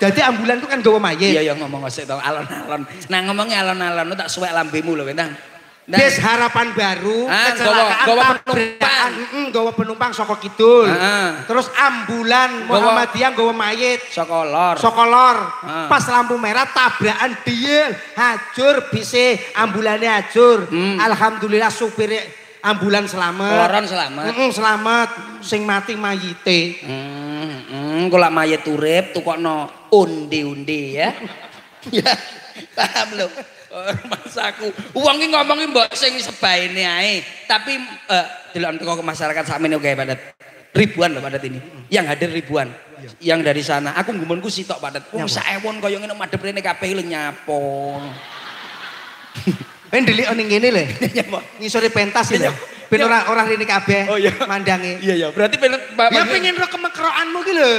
Jadi ambulan itu kan gawa mayit. Iya iya ngomong sik to alon-alon. Nah ngomongnya alon-alon lu tak suwek lambemu lho, Bentang. Des harapan baru, Ah, kecelakaan gawa- gawa penumpang. mm, gawa penumpang saka kidul. Ah. Terus ambulan Muhammadiyah gawa mayit. Sokolor. Sokolor, Ah. pas lampu merah tabrakan diel, hajur bise ambulane hajur. Hmm. Alhamdulillah supir ambulan selamat. Keloron selamat. Mm-mm, selamat. Sing mati mayite. Hmm, hmm, kula mayit urip tukokno undi-undi ya. (laughs) ya, paham lho. Oh, Masaku, uang ini ngomongin mbok sing sebaine ae. Tapi eh delok teko ke masyarakat sakmene oke padat. Ribuan loh padat ini. Yang hadir ribuan. Yang dari sana, aku gumunku sitok padat. Wong saewon kaya ngene madhep rene kabeh lho nyapo. (laughs) Ben delik ning kene lho. (laughs) Nyapa? Ngisore pentas lho. Iya. Ben ora ora rene kabeh Oh, iya. mandange. Iya ya, berarti pengen Ya pengen ro kemekroanmu ki lho.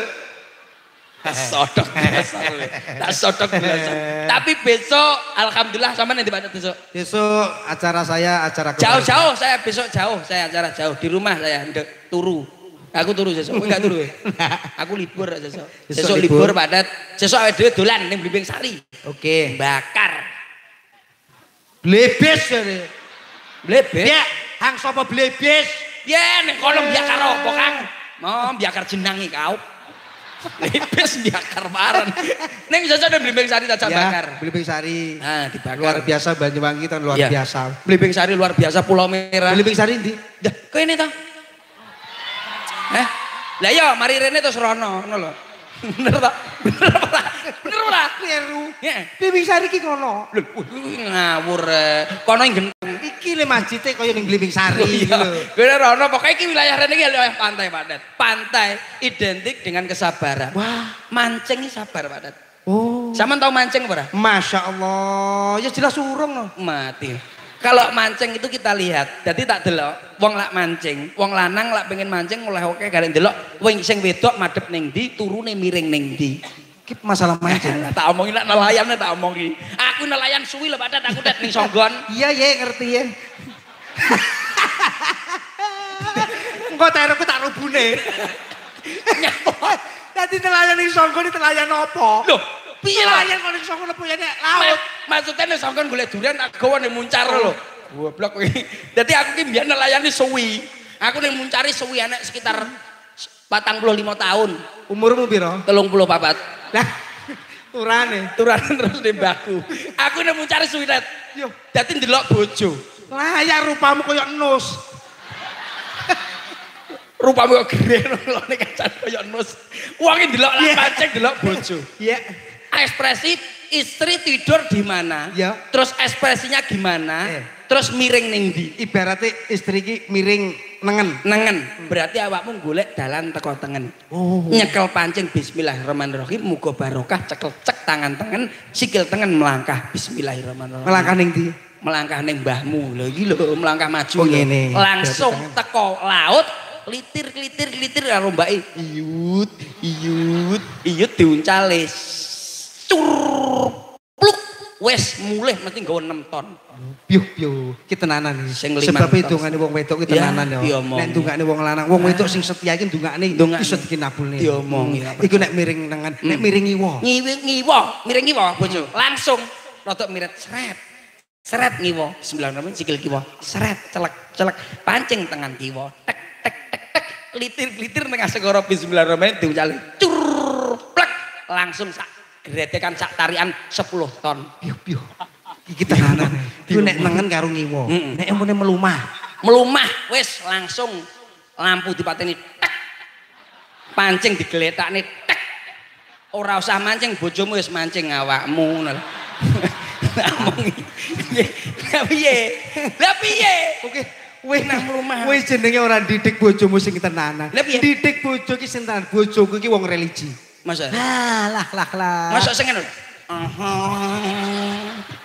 Tak sodok biasa. Tak sodok biasa. Tapi besok alhamdulillah sama nanti pada besok. Besok acara saya acara. Jauh-jauh saya besok jauh saya acara jauh di rumah saya ndek turu. Aku turu besok, enggak turu. ya? (laughs) Aku libur besok. Besok libur. padat. Besok awake dhewe dolan ning Blimbing Sari. Oke. Bakar. Blebes jare. Blebet. Ya, hang sapa blebes? Ya ning kono biakar apa Kang? Mau biakar jenangi kau. Lebes biakar bareng. Ning ada Blimbing Sari tak Ya, bakar. Blimbing Sari. Nah, Luar dibakar. biasa Banyuwangi kan luar Iya. biasa. Blimbing Sari luar biasa Pulau Merah. Blimbing Sari ndi? Dah, ini toh? Eh, lah iya, mari rene terus rono, ngono lho. (laughs) Bener toh? Bener ora? Kleru. Ya. Blimbing Sari ki kono. Lho, ngawur. Kono yang genteng. Iki le masjidnya kaya ning Blimbing Sari iki lho. bener rono. Pokoknya ini wilayah rene iki wilayah pantai, Pak Dat. Pantai identik dengan kesabaran. Wah. Mancing sabar, Pak Dat. Oh. Sama tahu mancing apa ora? Masya Allah. Ya jelas urung no. Mati. Kalau mancing itu kita lihat, jadi tak delok, wong lak mancing, wong lanang lak pengen mancing mulai oke kalian delok, wong sing wedok madep ning ndi, turune miring ning ndi. Iki masalah mancing. Lah, (laughs) tak omongin nak nelayan tak omongi. Aku nelayan suwi lho Pak Dat, aku dat ning Songgon. (laughs) Iya ya ngerti ya. (laughs) Engko teroku tak rubune. Dadi nelayan ning Songko iki nelayan apa? Loh, piye lah? Nelayan kok ning Songko lepo ya laut. Maksudnya nih Songgon golek durian aku gawa ning muncar lho. Goblok kuwi. Dadi aku ki mbiyen nelayani suwi. Aku ning muncari suwi anak sekitar 45 tahun, Umurmu piro? 34. Lah, turane. Turanan terus ning mbahku. Aku ning muncari suwi net. Yo, Dadi ndelok bojo. layak rupamu koyo nus. (laughs) Rupamu kok gede (laughs) lho ning kacan koyo nus. Ndelok lah Iya. pancing ndelok bojo. Iya. Ekspresi istri tidur di mana? Ya. Terus ekspresinya gimana? Eh. Terus miring ning ndi? Ibaratnya istri ki miring nengen. Nengen. Berarti awakmu golek dalan teko tengen. Oh. Nyekel pancing bismillahirrahmanirrahim muga barokah cekel cek tangan tengen sikil tengen melangkah bismillahirrahmanirrahim. Melangkah ning ndi? melangkah ning mbahmu. Lho iki lho melangkah maju. Oh, ngene. Langsung teko laut litir litir litir karo mbake iyut iyut iyut diuncale cur pluk wes mulih mesti nggawa 6 ton. Piuh piuh, ki tenanan iki. Sing lima Sebab hitungane wong wedok ki Ya, tenanan ya. diomong. Nek ndungakne wong lanang, wong wedok sing setia ki Ndungakne. iso dikinabulne. Diomongi, Hmm. Iku nek miring nengen, nek Hmm. miring iwo. Ngiwi ngiwo, miring ngiwo bojo. Langsung rodok miret seret. Seret ngiwo, Bismillahirrahmanirrahim sikil kiwa. Seret celek celek pancing tangan kiwa. Tek tek tek tek litir litir tengah segoro Bismillahirrahmanirrahim diuncali. Cur plek langsung sak gretekan sak tarian 10 ton. Piuh piuh. Iki tenanan. Iku nek nengen karo. Mm-mm. Nek empune melumah. Melumah wis langsung lampu dipateni tek. Pancing digeletakne tek. Ora usah mancing bojomu wis mancing awakmu ngono. (laughs) Lah piye? Lah piye? Oke. Wih Nang melumah. Wis jenenge ora didik bojomu sing tenanan. Didik bojo ki sing tenanan. Bojoku ki wong religi. Masa? Ah, lah lah lah. Masa sing ngono? Aha.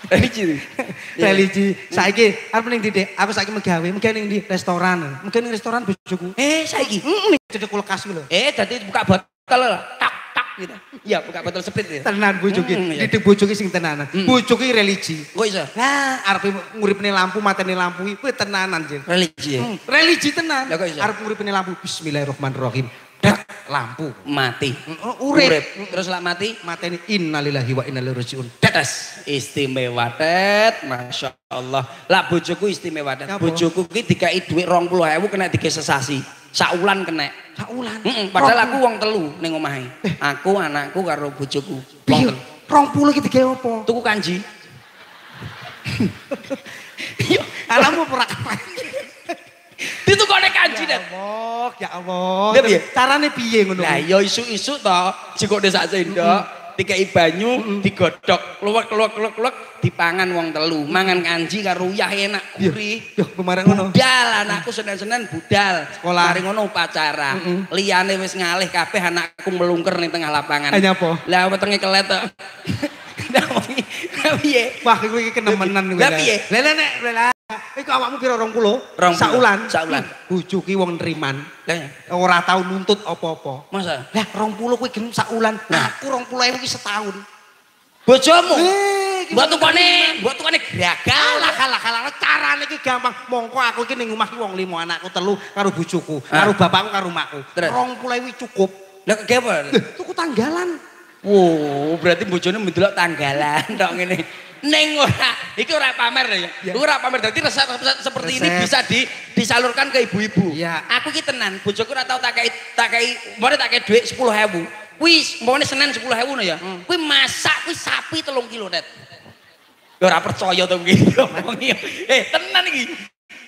Religi. (laughs) religi. Saiki arep ning didik, aku saiki megawe, megawe ning di restoran. Megawe ning restoran bojoku. Eh saiki. Heeh, ning cedek kulkas ku lho. Eh dadi buka botol lho. Tak tak gitu. Iya, buka botol sprit gitu. Tenan bojoku. Mm, iya. Didik bojoku sing tenanan. Mm. Bojoku ki religi. Kok iso? Nah, arep nguripne lampu, mateni lampu kuwi tenanan, Jin. Religi. ya? Hmm, religi tenan. Lah? Arep nguripne lampu Bismillahirrahmanirrahim. Dak lampu. Mati. Oh, urip. Terus lah mati. Mateni innalillahi wa inna ilaihi rajiun. Tetes istimewa tet, masya Allah. Lah bojoku istimewa tet. Bojoku ki dikai rong puluh ewu kena tiga sesasi. Saulan kena. Saulan. Mm padahal aku wong telu ning omahe. Aku, anakku karo bojoku. Piye? telu. 20 iki digawe apa? Tuku kanji. (laughs) Yo, Alamu ora ditukone kanji tet. Allah, ya Allah. Lah piye? Carane piye ngono? Lah yo isu-isu to, jiko desa sendok. Dikai banyu, digodhok, kluwek-kluwek kluwek dipangan wong telu. Mangan kanji karo uyah enak, Iya. gurih. Yo kemarin ngono. Budal anakku Senin-Senin budal. Sekolah. Mari ngono upacara. Mm-mm. Liyane wis ngalih kabeh anakku melungker ning tengah lapangan. Hanya apa? Lah wetenge kelet. Lah piye? Lah? Wah, kowe iki kenemenan kowe. Lah piye? Lah lah nek lah. Iku awakmu kira 20? Rong Saulan. Saulan. Bojo ki wong neriman. Lah Ora tau nuntut apa-apa. masa Lah 20 kuwi gelem saulan. Aku 20.000 ki setahun. bojomu iki mbok wong tukane, mbok tukane Kalah gragal. kalah carane iki gampang. Mongko aku iki ning omah wong limo anakku telu karo bojoku, Ah. karo bapakku karo makku. Terus? 20.000 cukup. Lah kaya apa? Lho, tuku tanggalan. Wow, berarti bojone mendelok tanggalan tok ngene. Ning ora, iki ora pamer ya. Ya. Ora pamer. Dadi resep-resep seperti ini Resep. bisa di, disalurkan ke ibu-ibu. Ya. Aku ki tenan, bojoku ora tau tak kei tak kei, mbone tak kei dhuwit 10.000. Kuwi mbone Senin 10.000 no ya. Kuwi masak kuwi sapi 3 kilo, Tet. Ya ora percaya to kuwi. (laughs) Omongi. Eh, tenan iki.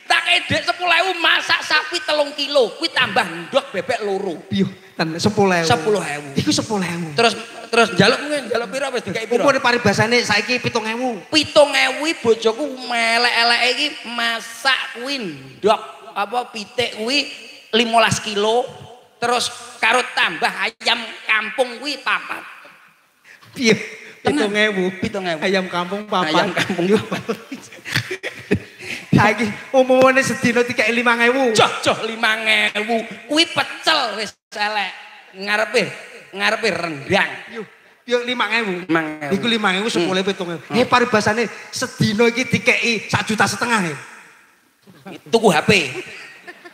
Tak kei dhuwit 10.000 masak sapi 3 kilo. Kuwi tambah ndok bebek loro. Piyo, ten 10.000. 10.000. Iku 10.000. Terus terus njaluk kuwi njaluk piro wis dikai piro? Umur paribasane saiki 7.000. pitung ewi bojoku melek-elek iki masak kuwi ndok apa pitik kuwi 15 kilo terus karo tambah ayam kampung kuwi papat Piye? Tenan. 7.000. 7.000. Ayam kampung papat. ayam kampung (laughs) Saiki umumane sedina dikek 5.000. joh joh 5000 kuwi pecel wis elek ngarepe ngarepe rendang Yo, Yo 5000. 5.000. Iku 5000 sepuluh pitung. Eh paribasane sedina iki dikeki sak juta setengah ya. tuku HP.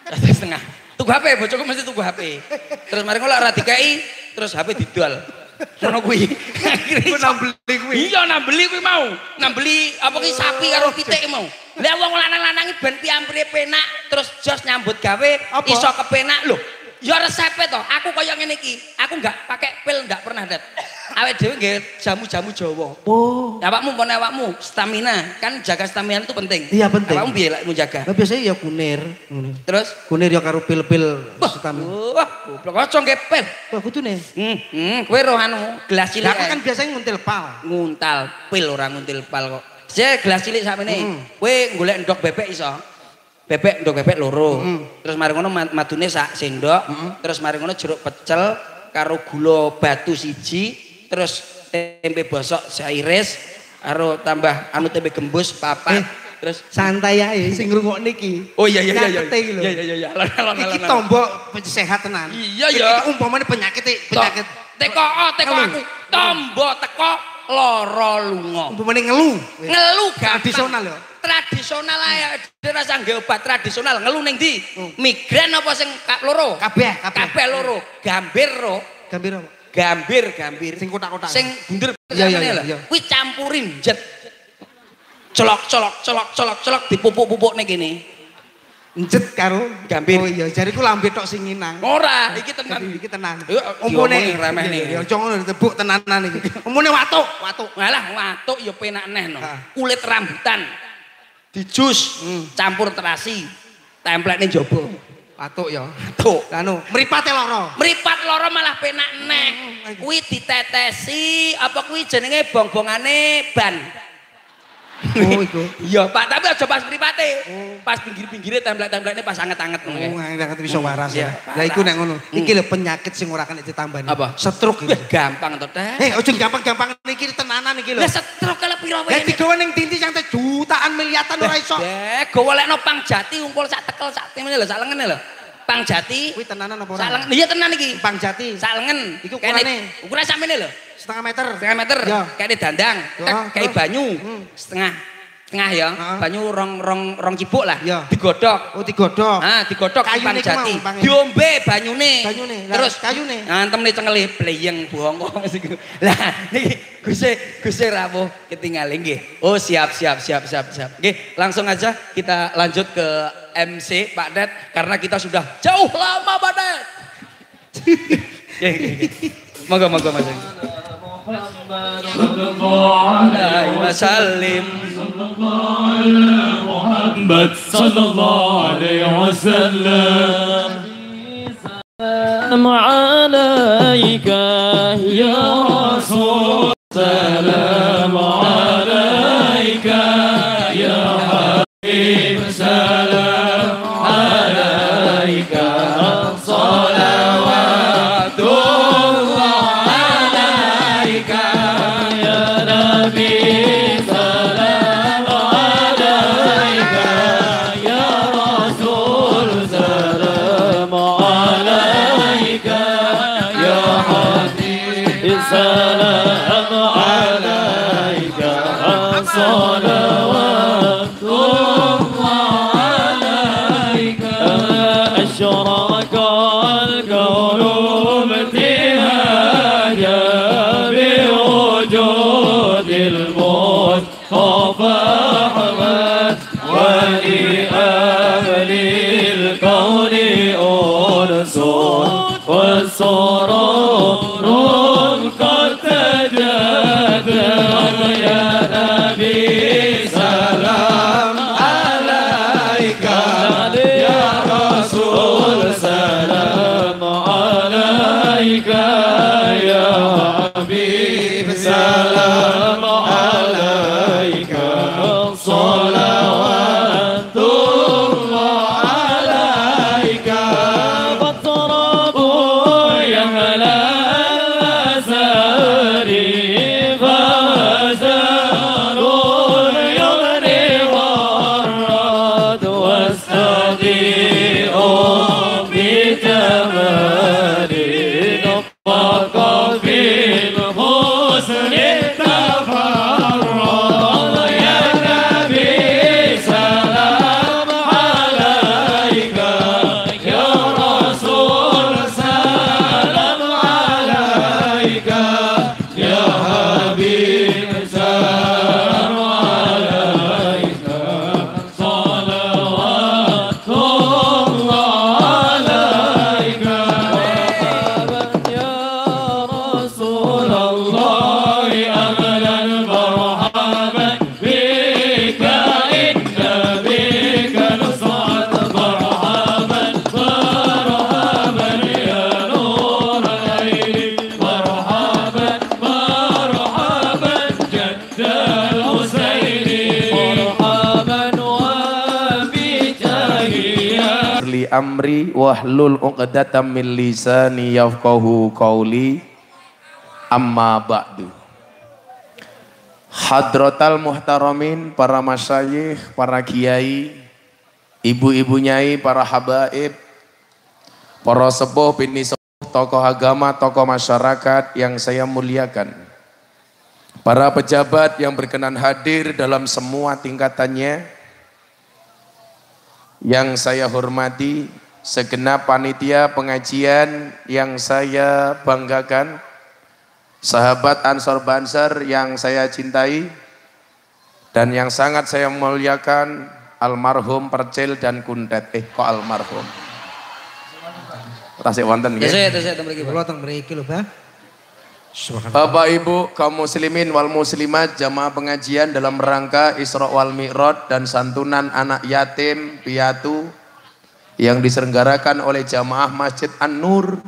Satu setengah. Tuku HP, bojoku mesti tuku HP. Terus mari ngono ora dikei, terus HP didol. Ngono kuwi. Iku nang beli kuwi. Iya nang beli kuwi mau. Nang beli apa ki sapi karo pitik mau. Lah wong lanang-lanang ben piampire penak terus jos nyambut gawe iso kepenak lho. Ya resepe to. Aku kaya ngene iki. Aku enggak pakai pil enggak pernah dat. Awet dhewe nggih jamu-jamu Jawa. Oh. Awakmu pon awakmu stamina. Kan jaga stamina itu penting. Iya, penting. Awakmu piye lek jaga? Lah biasanya ya kunir. ngono. Terus Kunir ya karo pil-pil stamina. Wah, goblok aja nggih pil. Wah kudune. Hmm, hmm, kowe roh anu gelas cilik. Lah kan biasanya nguntil pal. nguntal pil ora nguntil pal kok. Saya gelas cilik sakmene. Mm. Kowe golek ndok bebek iso. Bebek ndok bebek loro. Mm. Terus mari ngono ma- madune sak sendok, terus mari ngono jeruk pecel karo gula batu siji, terus tempe bosok sairis karo tambah anu tempe gembus papat. Eh. Terus Santai ae sing ngrungokne iki. Oh iya iya iya iya. Iya iya iya. Alon. Iki tombok sehat tenan. Iya, ya. Iki umpamane penyakit penyakit Teko oh, teko aku. Tombo teko lara lunga. umpamane ngelu. Ngelu. Tradisional ya. Tradisional ae dhewe rasa ngge obat tradisional ngelu ning ndi? Hmm. Migren apa sing loro? Kabeh, kabeh. Loro. Gambir ro. Gambir apa? Gambir gambir. Sing kotak-kotak. Sing bunder Iya, iya, ngene lho. iya. Kuwi campurin jet. Colok colok colok colok colok dipupuk-pupuk ning kene. Njet karo Gambir. Oh iya, jariku lambe tok sing nginang. Ora, iki tenan. Iki tenan. Diomongin remeh nih. Ya aja ngono ditebuk tenanan iki. Umpone watuk, watuk. Ngalah watuk ya penak neh no. Kulit rambutan dijus Hmm. campur terasi. Template ning jaba. Watuk ya. Tuh. Anu, mripate lara. Meripat loro malah penak neh. Kuwi ditetesi apa kuwi jenenge bong-bongane ban. Oh iku. (laughs) Iya, Pak, tapi aja pas mripate. Pas pinggir-pinggire template-templatene pas anget-anget ngono Oh, nganti bisa waras Iya, ya. Lah iku nek ngono. Iki lho penyakit sing ora kena ditambani. Apa? Stroke iki. gampang to, Teh. Eh, ojo gampang-gampang iki tenanan iki lho. Lah stroke kalau piro Eh wae. digawa ning dinti sampe jutaan miliatan ora iso. Eh, golekno pang jati ngumpul sak tekel sak temene lho, sak lengene lho. Pang jati. Kuwi tenanan apa ora? lengen. Iya tenan iki. Pang jati. Sak lengen. Iku Kene- ukurane? Ukuran samene lho. Setengah meter. setengah meter Ya. kayak dandang Ya, tek, kayak banyu Hmm. setengah setengah ya banyu rong rong rong cibuk lah. Ya. digodok Oh digodok. ah digodok iku jati. diombe banyune. Banyune, terus kayune. ngantem nih cengeli bleyeng bongko lah niki guse guse rawuh ketinggalan nggih. Oh siap siap siap siap siap. Nggih langsung aja kita lanjut ke MC Pak Ded karena kita sudah jauh lama Pak Ded. (laughs) Nggih, صلى الله عليه وسلم. صلى الله على محمد صلى الله عليه وسلم سلام عليك يا رسول سلام amri wahlul 'uqdatam min lisani yafqahu qawli amma ba'du. Hadratal muhtaramin, para masyayikh, para kiai, ibu-ibu nyai, para habaib, para sepuh, bini sepuh, tokoh agama, tokoh masyarakat yang saya muliakan. Para pejabat yang berkenan hadir dalam semua tingkatannya, yang saya hormati, segenap panitia pengajian yang saya banggakan, sahabat Ansor Banser yang saya cintai, dan yang sangat saya muliakan, almarhum Percil dan Kuntet. Eh, kok almarhum? Tasik wonten nggih. Mriki. Kula teng mriki lho, Pak. Bapak Ibu kaum muslimin wal muslimat jamaah pengajian dalam rangka Isra wal Mi'raj dan santunan anak yatim piatu yang diselenggarakan oleh jamaah Masjid An-Nur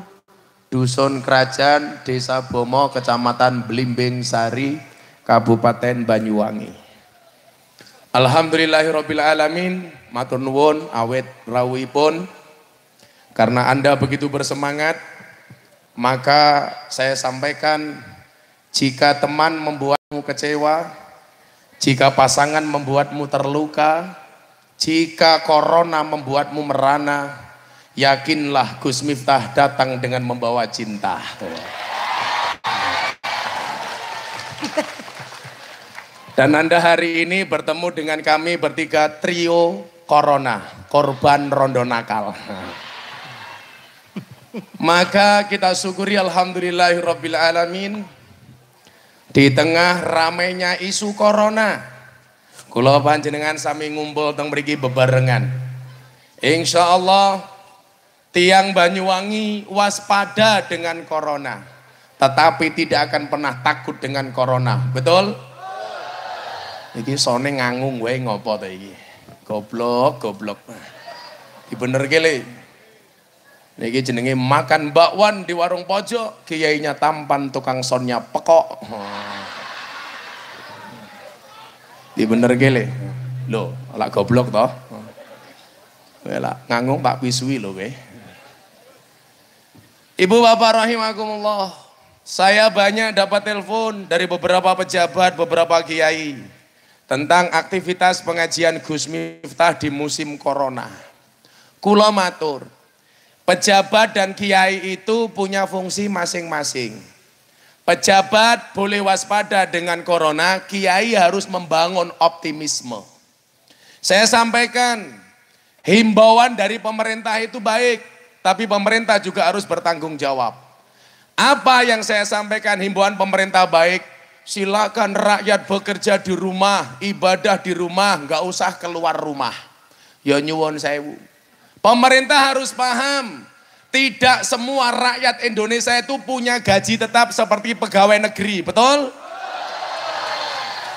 Dusun Kerajaan Desa Bomo Kecamatan Blimbing Sari Kabupaten Banyuwangi. Alhamdulillahirabbil alamin matur nuwun awet rawuhipun karena Anda begitu bersemangat maka saya sampaikan jika teman membuatmu kecewa, jika pasangan membuatmu terluka, jika corona membuatmu merana, yakinlah Gus Miftah datang dengan membawa cinta. Dan Anda hari ini bertemu dengan kami bertiga trio corona, korban rondo nakal. Maka kita syukuri alamin di tengah ramainya isu corona. Kula panjenengan sami ngumpul teng mriki bebarengan. Insya Allah tiang Banyuwangi waspada dengan corona. Tetapi tidak akan pernah takut dengan corona. Betul? Iki sone ngangung wae ngopo ta iki? Goblok, goblok. Iki bener kele. Niki jenenge makan bakwan di warung pojok, kiainya tampan, tukang sonnya pekok. Di bener gele. Loh, lak goblok toh. Kowe lak ngangung tak pisui lho kowe. Ibu bapak rahimakumullah. Saya banyak dapat telepon dari beberapa pejabat, beberapa kiai tentang aktivitas pengajian Gus Miftah di musim corona. Kula matur, Pejabat dan kiai itu punya fungsi masing-masing. Pejabat boleh waspada dengan corona, kiai harus membangun optimisme. Saya sampaikan, himbauan dari pemerintah itu baik, tapi pemerintah juga harus bertanggung jawab. Apa yang saya sampaikan himbauan pemerintah baik, silakan rakyat bekerja di rumah, ibadah di rumah, nggak usah keluar rumah. Ya nyuwun sewu. Pemerintah harus paham, tidak semua rakyat Indonesia itu punya gaji tetap seperti pegawai negeri, betul?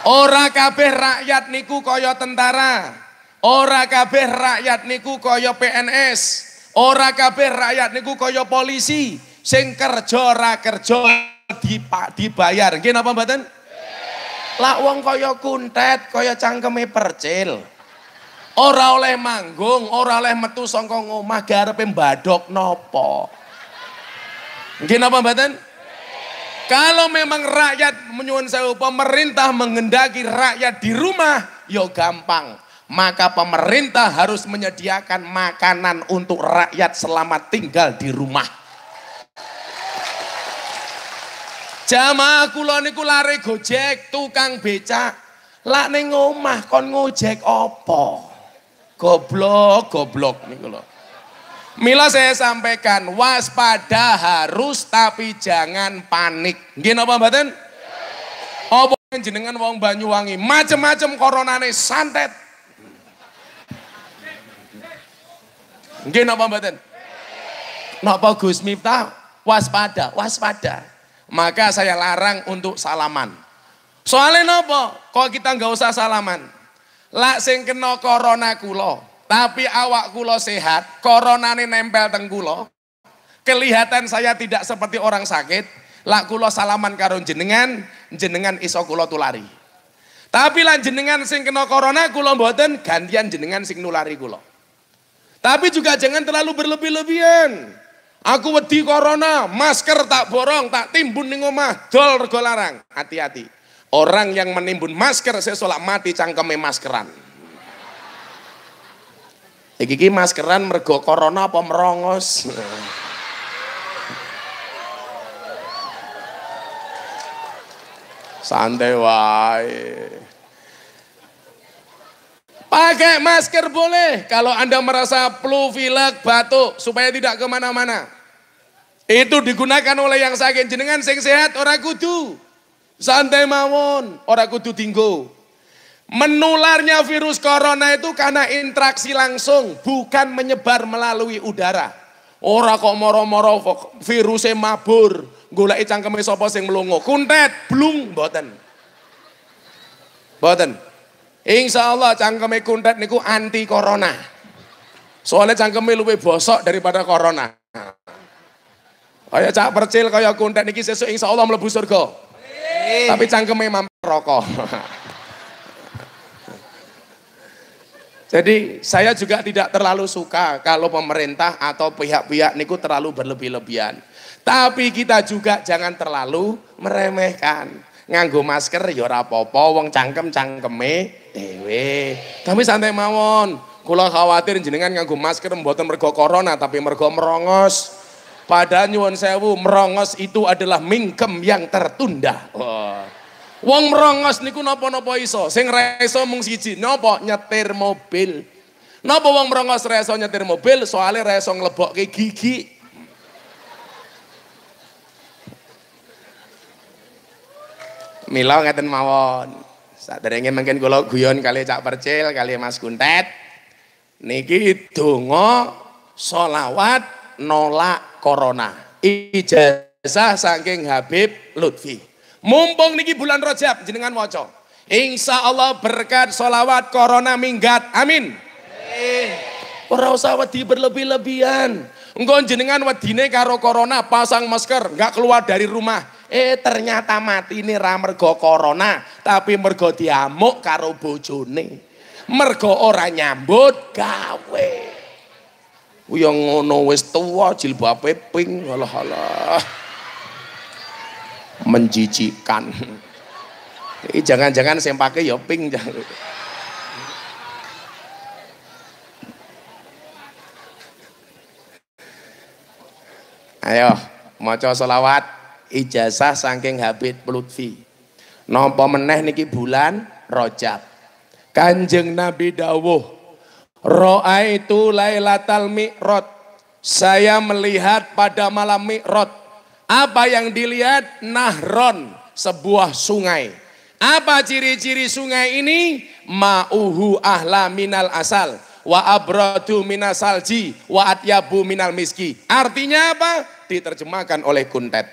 Ora kabeh rakyat niku kaya tentara. Ora kabeh rakyat niku kaya PNS. Ora kabeh rakyat niku kaya polisi. Sing kerja ora kerja dibayar. Nggih napa mboten? Lah wong kaya kuntet, kaya cangkeme percil. Ora oleh manggung, ora oleh metu saka ngomah garepe mbadok nopo. Nggih napa mboten? Kalau memang rakyat menyuwun sewu pemerintah mengendaki rakyat di rumah, yo gampang. Maka pemerintah harus menyediakan makanan untuk rakyat selama tinggal di rumah. Jamaah kula niku lare Gojek, tukang becak. Lak ning omah kon ngojek apa? Goblok, goblok nih kalau. Mila saya sampaikan, waspada harus tapi jangan panik. Nggih napa mboten? Apa jenengan wong Banyuwangi, macem-macem koronane santet. Nggih napa mboten? Napa Gus Miftah waspada, waspada. Maka saya larang untuk salaman. Soalnya napa? Kok kita nggak usah salaman? Lak sing kena corona kula, tapi awak kula sehat, coronane nempel teng kula. Kelihatan saya tidak seperti orang sakit, lak kula salaman karo jenengan, jenengan iso kula tulari. Tapi lan jenengan sing kena corona kula mboten gantian jenengan sing nulari kula. Tapi juga jangan terlalu berlebih-lebihan. Aku wedi corona, masker tak borong, tak timbun ning omah, dol rego larang. Hati-hati. Orang yang menimbun masker sesolak mati cangkeme maskeran. Iki iki maskeran mergo corona apa merongos? Santai wae. Pakai masker boleh kalau Anda merasa flu, pilek, batuk supaya tidak ke mana-mana. Itu digunakan oleh yang sakit jenengan sing sehat ora kudu. Santai mawon, ora kudu tinggo. Menularnya virus corona itu karena interaksi langsung, bukan menyebar melalui udara. Ora kok moro-moro virusnya mabur, golek cangkeme sapa sing mlungu. Kuntet, blung mboten. Mboten. Insya Allah cangkeme kuntet niku anti corona. Soalnya cangkeme luwih bosok daripada corona. Kayak cak percil kayak kuntet niki sesuk insya Allah mlebu surga. Tapi cangkeme mampir rokok. Jadi saya juga tidak terlalu suka kalau pemerintah atau pihak-pihak niku terlalu berlebih-lebihan. Tapi kita juga jangan terlalu meremehkan. Nganggo masker ya ora apa-apa, wong cangkem-cangkeme dhewe. Tapi santai mawon. Kula khawatir jenengan nganggo masker mboten mergo corona tapi mergo merongos. Padahal nyuwun sewu, merongos itu adalah mingkem yang tertunda. Wah. Wong merongos niku napa-napa iso. Sing ra iso mung siji, napa nyetir mobil. Napa wong merongos ra iso nyetir mobil? Soale ra iso nglebokke gigi. Mila ngeten mawon. Saderenge mungkin kula guyon kali Cak Percil, kali Mas Kuntet. Niki donga solawat nolak corona. Ijazah saking Habib Lutfi. Mumpung niki bulan Rajab jenengan waca. Insya Allah berkat solawat corona minggat. Amin. Ora usah wedi berlebih-lebihan. Engko jenengan wedine karo corona pasang masker, nggak keluar dari rumah. Eh ternyata mati ini ra corona, tapi mergo diamuk karo bojone. Mergo ora nyambut gawe. Yang ngono wis tuwa jilbabe pink, alah alah. Menjijikan. Ini jangan-jangan saya pakai ya pink. Ayo, maca selawat ijazah saking Habib Lutfi. Napa meneh niki bulan Rajab. Kanjeng Nabi dawuh, "Ra'aitu Lailatal Mi'raj." Saya melihat pada malam Mi'raj. Apa yang dilihat? Nahron, sebuah sungai. Apa ciri-ciri sungai ini? Ma'uhu ahla minal asal wa abradu minasalji wa atyabu minal miski. Artinya apa? Diterjemahkan oleh Kuntet.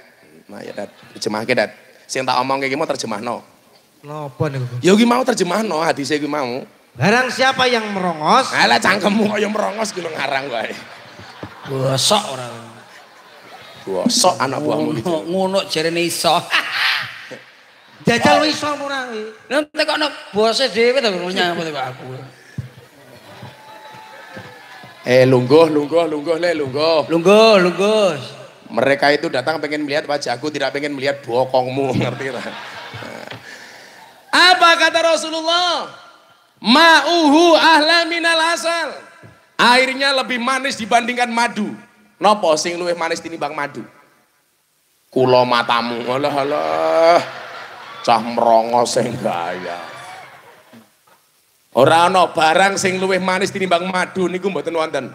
Nah ya dat, terjemahke dat. Sing tak omong kayak mau terjemah no. Napa niku? Ya iki mau terjemah no, hadis iki mau. Barang siapa yang merongos, Alah cangkemmu kaya merongos ki lho ngarang wae. Bosok ora. Gosok anak buahmu gitu. ngono jarene iso. jajal iso ora kuwi. Nanti kok ono bose dhewe to nyambut kok aku. Eh lungguh, lungguh, lungguh le, lungguh. Lungguh, lungguh. Mereka itu datang pengen melihat wajahku, tidak pengen melihat bokongmu, (laughs) ngerti lah. Apa kata Rasulullah? Ma'uhu ahla minal asal. Airnya lebih manis dibandingkan madu. Nopo sing luwih manis tinimbang madu? Kulo matamu. Alah alah. Cah merongos sing gaya. Ora ana barang sing luwih manis tinimbang madu niku mboten wonten.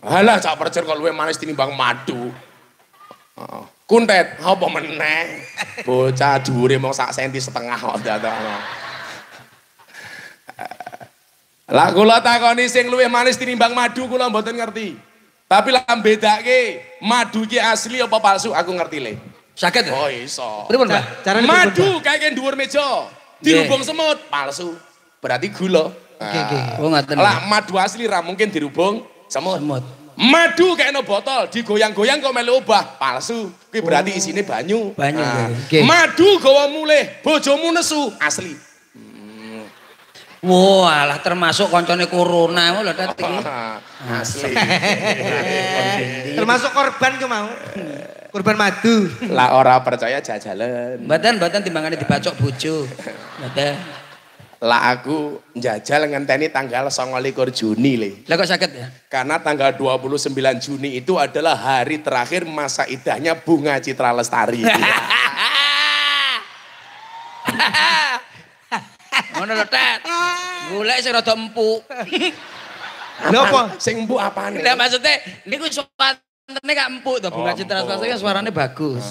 Halah cak percaya kok luwih manis tinimbang madu. Kuntet, apa meneh? Bocah dhuwure mong sak senti setengah kok dadakno. Lah kula takoni sing luwih manis tinimbang madu kula mboten ngerti. Tapi lah bedake madu iki asli apa palsu aku ngerti le. Sakit. Oh iso. Pripun, Pak? Carane Madu kayak dhuwur meja. Dirubung semut, palsu. Berarti gula. Oke, oke. Oh ngaten. Lah madu asli ra mungkin dirubung semut. Semut. Madu kayak no botol, digoyang-goyang kok melu obah, palsu. Kuwi berarti isine banyu. Oh. Banyu, Nah, oke. Madu gawa mulih, bojomu nesu, asli. Wah, alah termasuk koncone corona lho iki. Asli. (laughs) Termasuk korban ke mau. Korban madu. Lah ora percaya jajalan. Mboten mboten timbangane dibacok bojo. Mboten. Lah aku njajal ngenteni tanggal 29 Juni le. Lah kok sakit ya? Karena tanggal 29 Juni itu adalah hari terakhir masa idahnya Bunga Citra Lestari. (laughs) Ngono lho Tet. Golek sing rada empuk. Lho apa? Sing mbok apane? Lah maksudnya niku suarane gak empuk to Bunga Oh, Citra empuk. Lestari kan suarane bagus.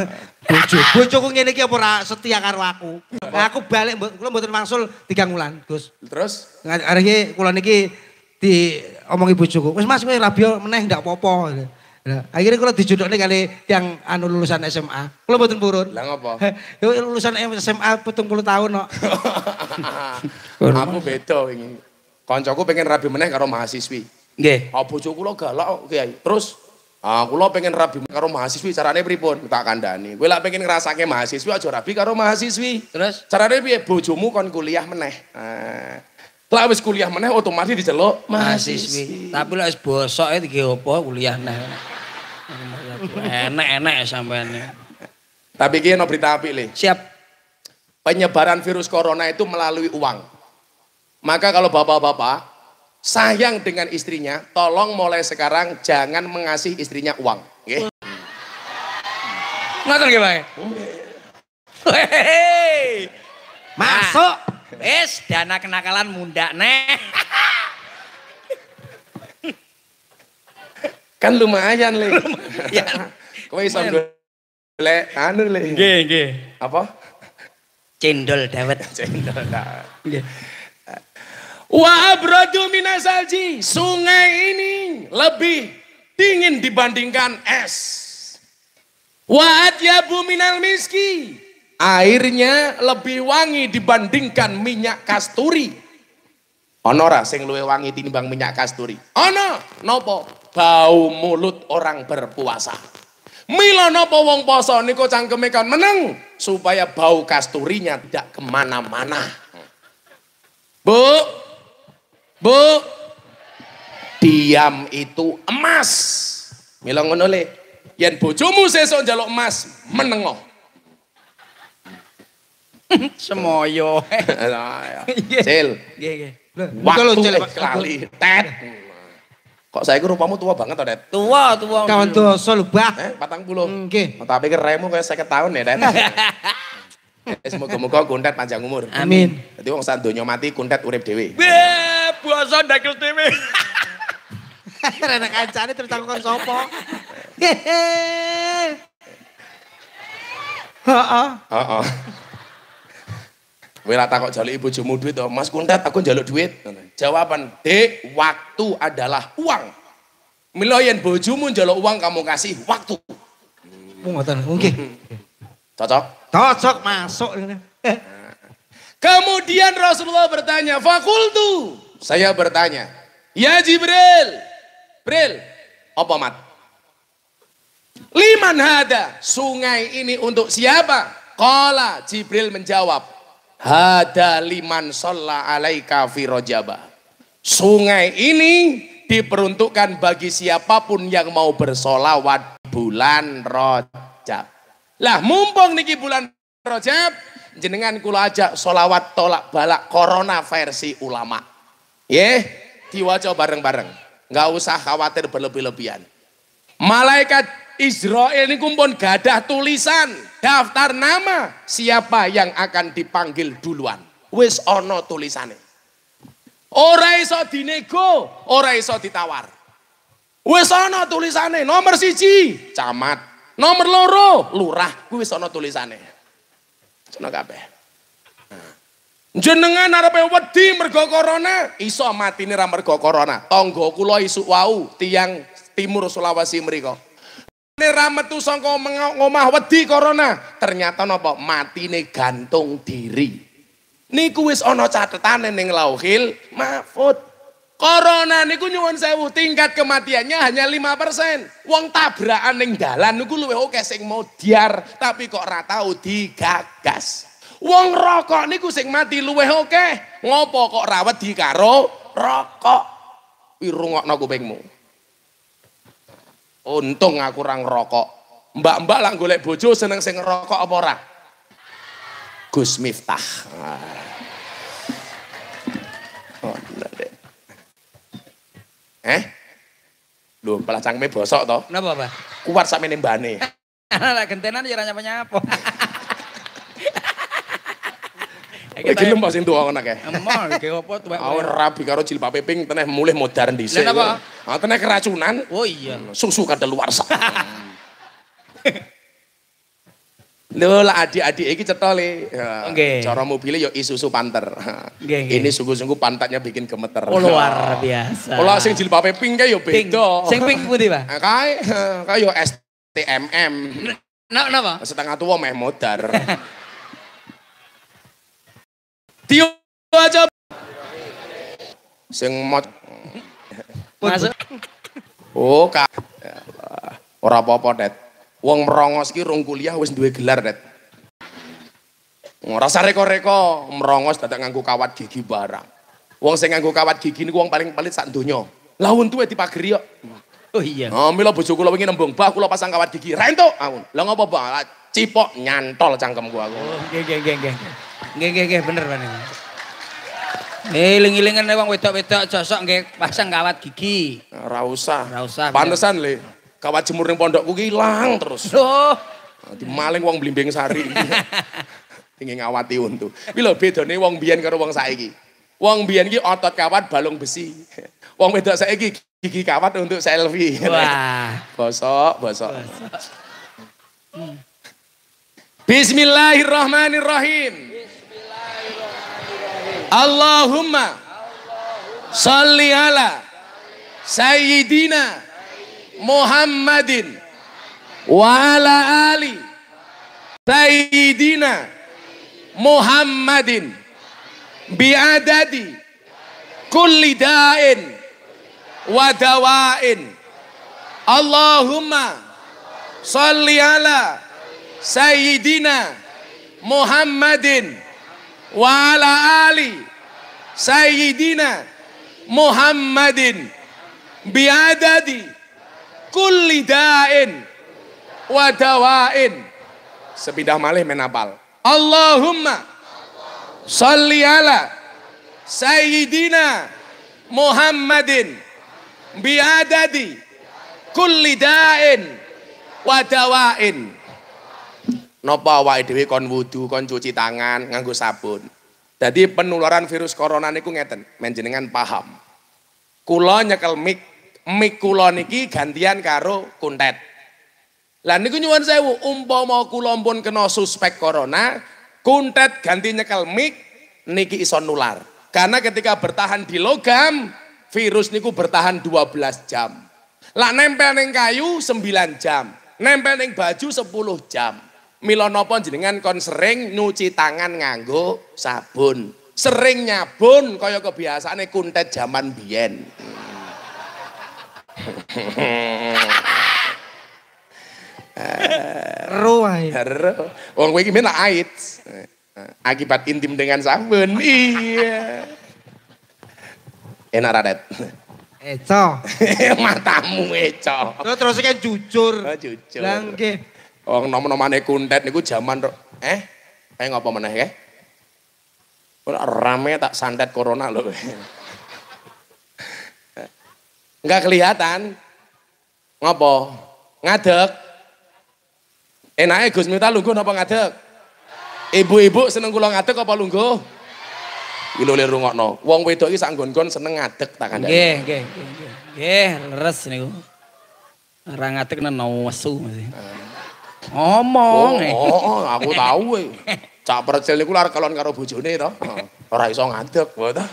(laughs) Bojo, bojoku ngene iki apa ora setia karo aku. Aku balik kula mboten wangsul 3 wulan, Gus. Terus iki kula niki diomongi bojoku. Wis Mas kowe rabio meneh ndak apa-apa. Akhirnya kula dijodokne kali yang anu lulusan SMA. Kula mboten purun. lah ngopo? Yo lulusan SMA 70 tahun kok. (laughs) aku beda wingi. Koncoku pengen rabi meneh karo mahasiswi. Nggih. Ah bojoku kula galak Kiai. Terus Ah, kula pengen rabi karo mahasiswi, carane pripun? Tak kandhani. Kowe lak pengen ngrasake mahasiswi aja rabi karo mahasiswi. Terus Carane piye? Bojomu kon kuliah meneh. Ah. Lah wis kuliah meneh otomatis diceluk mahasiswi. Tapi lek wis bosok e iki apa kuliah nah. Enak-enak sampean. Tapi iki ono berita apik le. Siap. Penyebaran virus corona itu melalui uang. Maka kalau bapak-bapak sayang dengan istrinya, tolong mulai sekarang jangan mengasih istrinya uang. Nggih. Ngoten nggih, Pak. Masuk. Wis dana kenakalan mundak neh. Kan lumayan le. Ya. Kowe iso golek anu le. nggih. Apa? Cendol dawet. Cendol. dah. Nggih. Wa abradu minasalji. Sungai ini lebih dingin dibandingkan es. Wa atyabu minal miski. Airnya lebih wangi dibandingkan minyak kasturi. Ono ra sing luwih wangi tinimbang minyak kasturi? Ono, nopo? Bau mulut orang berpuasa. Mila nopo wong poso niku cangkeme kan meneng supaya bau kasturinya tidak ke mana-mana. Bu, bu, diam itu emas. Mila ngono le, yen bojomu sesuk njaluk emas menengo. (laughs) Semoyo. Cil, Nggih, nggih. Buka lo, waktu Cil. wis kali, tet. Kok saya rupamu tua banget toh, Tet? Tua, tua. Kawan dosa lho, Bah. Eh, patang puluh. Nggih. Tapi kan remu kayak saya tahun ya, Tet. (laughs) Eh, Semoga-moga kuntet panjang umur. Amin. Jadi wong sak donya mati kuntet urip dhewe. Weh, puasa ndakel dhewe. Rene kancane terus aku kon sapa? (laughs) Hehe. Heeh. Heeh. Kowe lah takok jaluk ibu bojomu duit to, Mas Kuntet aku jaluk duit. Jawaban, "Dek, waktu adalah uang." Mila yen bojomu njaluk uang kamu kasih waktu. Ngoten, nggih. Cocok? Cocok masuk. Kemudian Rasulullah bertanya, "Fakultu." Saya bertanya, "Ya Jibril." Bril, apa mat? Liman hada? Sungai ini untuk siapa? Qala Jibril menjawab, Hada liman sholla alaika fi rojaba. Sungai ini diperuntukkan bagi siapa pun yang mau bersolawat bulan rojab. Lah mumpung niki bulan rojab, jenengan kula ajak solawat tolak balak corona versi ulama. Ye, diwaca bareng-bareng. Nggak usah khawatir berlebih-lebihan. Malaikat Israel ini kumpul gadah tulisan daftar nama siapa yang akan dipanggil duluan. Wis ono tulisane. Ora iso dinego, ora iso ditawar. Wis ono tulisane nomor siji camat, nomor loro lurah, kuwi wis ono tulisane. Sono kabeh. Nah. Jenengan arepe wedi mergo corona, iso matine ra mergo corona. Tangga kula isuk wau tiang timur Sulawesi mriku. Ini rametu sangka ngomah wedi corona. Ternyata napa matine gantung diri. Niku wis ana catetane ning Lauhil Mahfud. Corona niku nyuwun sewu tingkat kematiannya hanya 5%. Wong tabrakan ning dalan niku luwih akeh sing modiar tapi kok ora tau digagas. Wong rokok niku sing mati luweh oke. Ngopo kok rawat di karo rokok? Wi rungokno kupingmu. Untung aku ora ngerokok. Mbak-mbak lah golek bojo seneng sing ngerokok apa ora? Gus Miftah. Ah. Oh, bener. Eh? Lho, pelah cangkeme bosok to. Kenapa, Pak? Kuat sakmene mbane. (laughs) Lah gentenan ya ora nyapa-nyapa. Iki gelem pas entuk ngono kae. Emang iki opo tuwek. Aku rabi karo jilbabe ping teneh mulih modern dhisik. Lah napa? Ah teneh keracunan. Oh iya. Susu kadaluarsa. (laughs) Lho lah adik-adik iki cetole. Ya, Nggih. Cara mobilnya ya Isuzu Panther. Nggih. Ini sungguh-sungguh pantatnya bikin gemeter. Oh luar biasa. Kalau sing jilbabe pink kae ya beda. Sing pink putih, Pak? (laughs) Kae kae ya STMM. Nah, napa? Setengah tua meh modar. (laughs) Tio aja. Sing mod Masuk. Oh, Kak. Ya. Ora apa-apa, Det. Wong merongos ki rong kuliah wis duwe gelar, Det. Ora usah reko-reko, merongos dadak nganggo kawat gigi barang. Wong sing nganggo kawat gigi niku wong paling pelit sak donya. Lah untuke dipageri kok. Oh iya. Oh, mila bojo kula wingi nembung, "Bah, kula pasang kawat gigi." Ra entuk. Lah ngopo, Bah? Cipok nyantol cangkemku aku. Oh, nggih nggih nggih nggih. Nggih nggih nggih bener Pak. Eh, iling-ilingan wong wedok-wedok josok nggih pasang kawat gigi. Ora usah. Ora usah. Pantesan, Le. Kawat jemur ning pondokku ki ilang terus. Loh, Di maling wong blimbing sari. (laughs) Tinggi ngawati untu. Kuwi lho bedane wong biyen karo wong saiki. Wong biyen ki otot kawat balung besi. Wong wedok saiki gigi kawat untuk selfie. wah. (laughs) Bosok, bosok. Bismillahirrahmanirrahim. Allahumma salli ala Sayyidina Muhammadin wa ala ali Sayyidina Muhammadin biadadi kulli da'in wa dawa'in Allahumma salli ala Sayyidina Muhammadin wa ala ali Sayyidina Muhammadin biadadi kulli da'in wa dawa'in. Sepindah malih menapal Allahumma salli ala Sayyidina Muhammadin biadadi kulli da'in wa dawa'in Napa awake dhewe kon wudu, kon cuci tangan nganggo sabun. Jadi penularan virus corona niku ngeten, menjenengan paham. Kula nyekel mik, mik kula niki gantian karo kuntet. Lah niku nyuwun sewu, umpama kula pun kena suspek corona, kuntet ganti nyekel mik niki iso nular. Karena ketika bertahan di logam, virus niku bertahan 12 jam. Lah nempel ning kayu 9 jam, nempel ning baju 10 jam. Mila napa jenengan kon sering nyuci tangan nganggo sabun. Sering nyabun kaya kebiasaane kuntet zaman biyen. Ero ae. Hero. Wong kowe iki men AIDS. Akibat intim dengan sabun. Iya. Enak Radet. Eco. (laughs) Matamu eco. Terus terus kan jujur. Oh, jujur. Lah nggih. Wong nom-nomane kuntet niku zaman ro- eh eh ngapa meneh ya? Ora rame tak santet corona lho. Enggak kelihatan. Ngapa? Ngadeg. Enake Gus Miftah lungguh napa ngadeg? Ibu-ibu seneng kula ngadeg apa lungguh? Iki lho rungokno. Wong wedok iki sak nggon-nggon seneng ngadeg tak kandhani. Nggih, nggih, nggih, nggih. Leres niku. Ora ngatek nang nesu mesti. Ngomong. eh. Oh, oh, aku tahu eh. Cak percil niku lar kelon karo bojone to. Ora iso ngadeg, ta.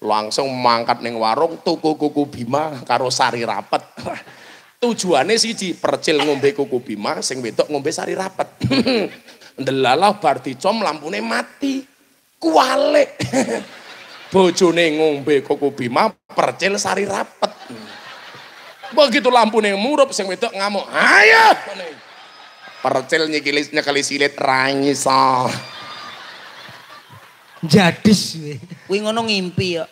Langsung mangkat ning warung tuku kuku Bima karo sari rapet. Tujuane siji, percil ngombe kuku Bima, sing wedok ngombe sari rapet. Ndelalah bar dicom lampune mati. Kualik. Bojone ngombe kuku Bima, percil sari rapet. Begitu lampune murup sing wedok ngamuk. Ayo. Percil nyekili nyekeli silit ra ngiso. Jadis. we. Kuwi ngono ngimpi ya.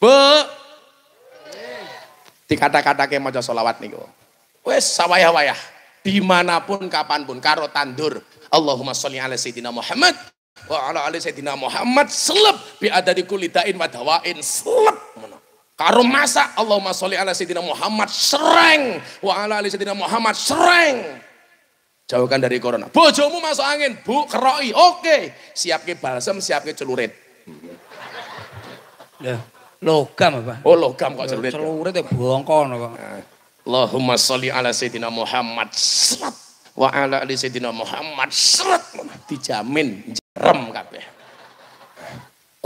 Bu. Dikata-katake maca selawat niku. Wes sawayah-wayah. Di mana pun kapan pun karo tandur. Allahumma sholli ala sayyidina Muhammad wa ala ali sayyidina Muhammad selep bi adadi kulidain wa dawain. Karo masak Allahumma sholli ala sayyidina Muhammad sereng wa ala ali sayyidina Muhammad sereng. Jauhkan dari corona. Bojomu masuk angin, Bu, keroi. Oke, siapke balsem, siapke celurit. Lah, logam apa? Oh, logam kok celurit. Celurit ya bongkon kok. Allahumma sholli ala sayyidina Muhammad seret wa ala ali sayyidina Muhammad seret dijamin jerem kabeh.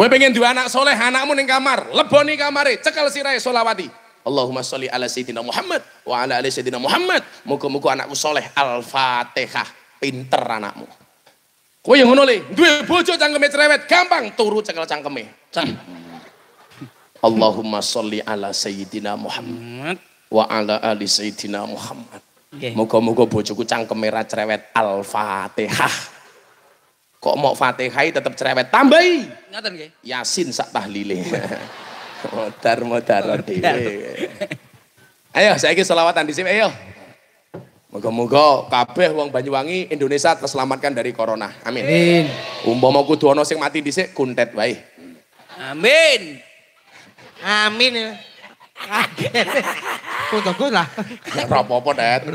Kowe pengen duwe anak soleh, anakmu ning kamar, leboni kamare, cekel sirahe solawati. Allahumma sholli ala sayyidina Muhammad wa ala ali sayyidina Muhammad. Muga-muga anakku soleh. Al-Fatihah. Pinter anakmu. Kowe yang ngono le, duwe bojo cangkeme cerewet, gampang turu cekel cangkeme. Cang. Allahumma sholli ala sayyidina Muhammad wa ala ali sayyidina Muhammad. Nggih. Moga-moga bojoku cangkeme ra cerewet Al-Fatihah. Kok mau Fatihah tetep cerewet tambahi Ngoten nggih. Yasin sak tahlile. (laughs) modar modar dhewe. Ayo saiki selawatan dhisik ayo. Moga-moga kabeh wong Banyuwangi Indonesia terselamatkan dari corona. Amin. Amin. Umpama kudu ana sing mati dhisik kuntet wae. Amin. Amin ya. Kudu lah. Ora apa-apa, Det.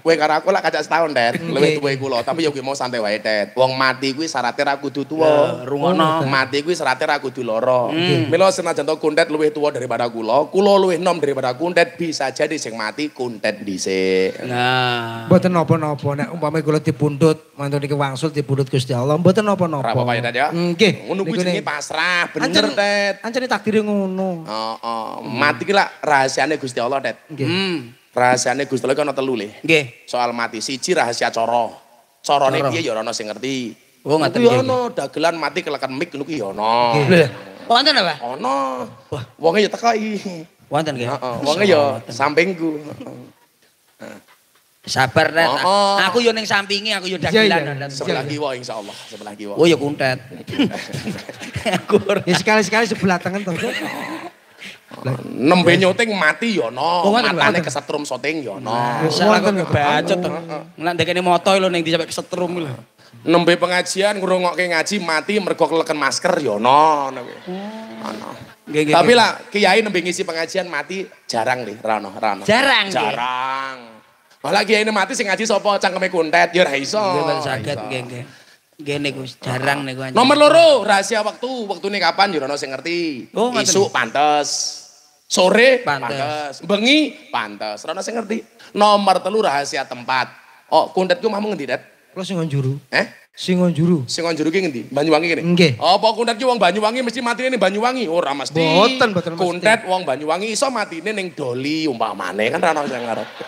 Kowe karo aku lak kacak setahun, Det. Luwih tuwa kula, tapi ya kuwi mau santai wae, Det. Wong mati kuwi syaratnya ra kudu tuwa. rungono. Mati kuwi syaratnya ra kudu lara. Mila senajan to kuntet luwih tuwa daripada kula, kula luwih nom daripada kuntet, bisa jadi sing mati kuntet dhisik. Nah. Mboten napa-napa nek umpame kula dipundhut, mantun iki wangsul dipundhut Gusti Allah, mboten napa-napa. Ora apa-apa ya, Det ya. Nggih. Ngono kuwi jenenge pasrah, bener, Ancen- Det. Ancene takdire ngono. Heeh, mati ki lak rahasiane Gusti Allah, Det. Nggih. Hmm. Rahasiane Gusti Allah ki ana telu le. Nggih. Soal mati siji rahasia cara. Carane Cara. piye ya ora ana sing ngerti. Oh, ngoten Kuwi nggih. ana dagelan mati keleken mik ya ana. Lah, Wonten apa? Ana. Wonge ya tekai. Wonten nggih. Heeh, wonge ya sampingku. Sabar, Tet. Oh. Aku yo ning sampingi, aku yo Iya, dagelan. iya. Tet. Sebelah kiwa insyaallah, sebelah kiwa. Oh ya kuntet. (laughs) (laughs) aku. Ya sekali-sekali sebelah tangan to. Nembe nyuting mati ya ana. Oh, Matane kesetrum syuting ya ana. Salah kok Wonten, bacot to. Ngelak ndekene moto lho ning di sampe kesetrum lho. Nembe pengajian ngrungokke ngaji mati mergo keleken masker ya ana ngono kuwi. Ana. Nggih, nggih. Tapi lah kiai nembe ngisi pengajian mati jarang nih, ra ono, ra ono. Jarang. Jarang. Malah kiai ini mati sing ngaji sapa cangkeme kuntet ya ora iso. Nggih, saged nggih, nggih. Nggih niku jarang niku anjing. Nomor loro, rahasia waktu. Waktune kapan ya ora ono sing ngerti. Oh, ngoten. Isuk pantes. Sore Pantes. pantes. Bengi pantes. Ora ono sing ngerti. Nomor telu rahasia tempat. Oh, kuntet ku mau ngendi, Det? Kula sing njuru. Eh? Sing njuru. Sing njuru ki ngendi? Banyuwangi kene. Nggih. Apa kuntet ki wong Banyuwangi mesti matine ning Banyuwangi? Ora mesti. Boten, boten mesti. Kuntet wong Banyuwangi iso matine ning Doli umpamane kan ora ono sing ngerti.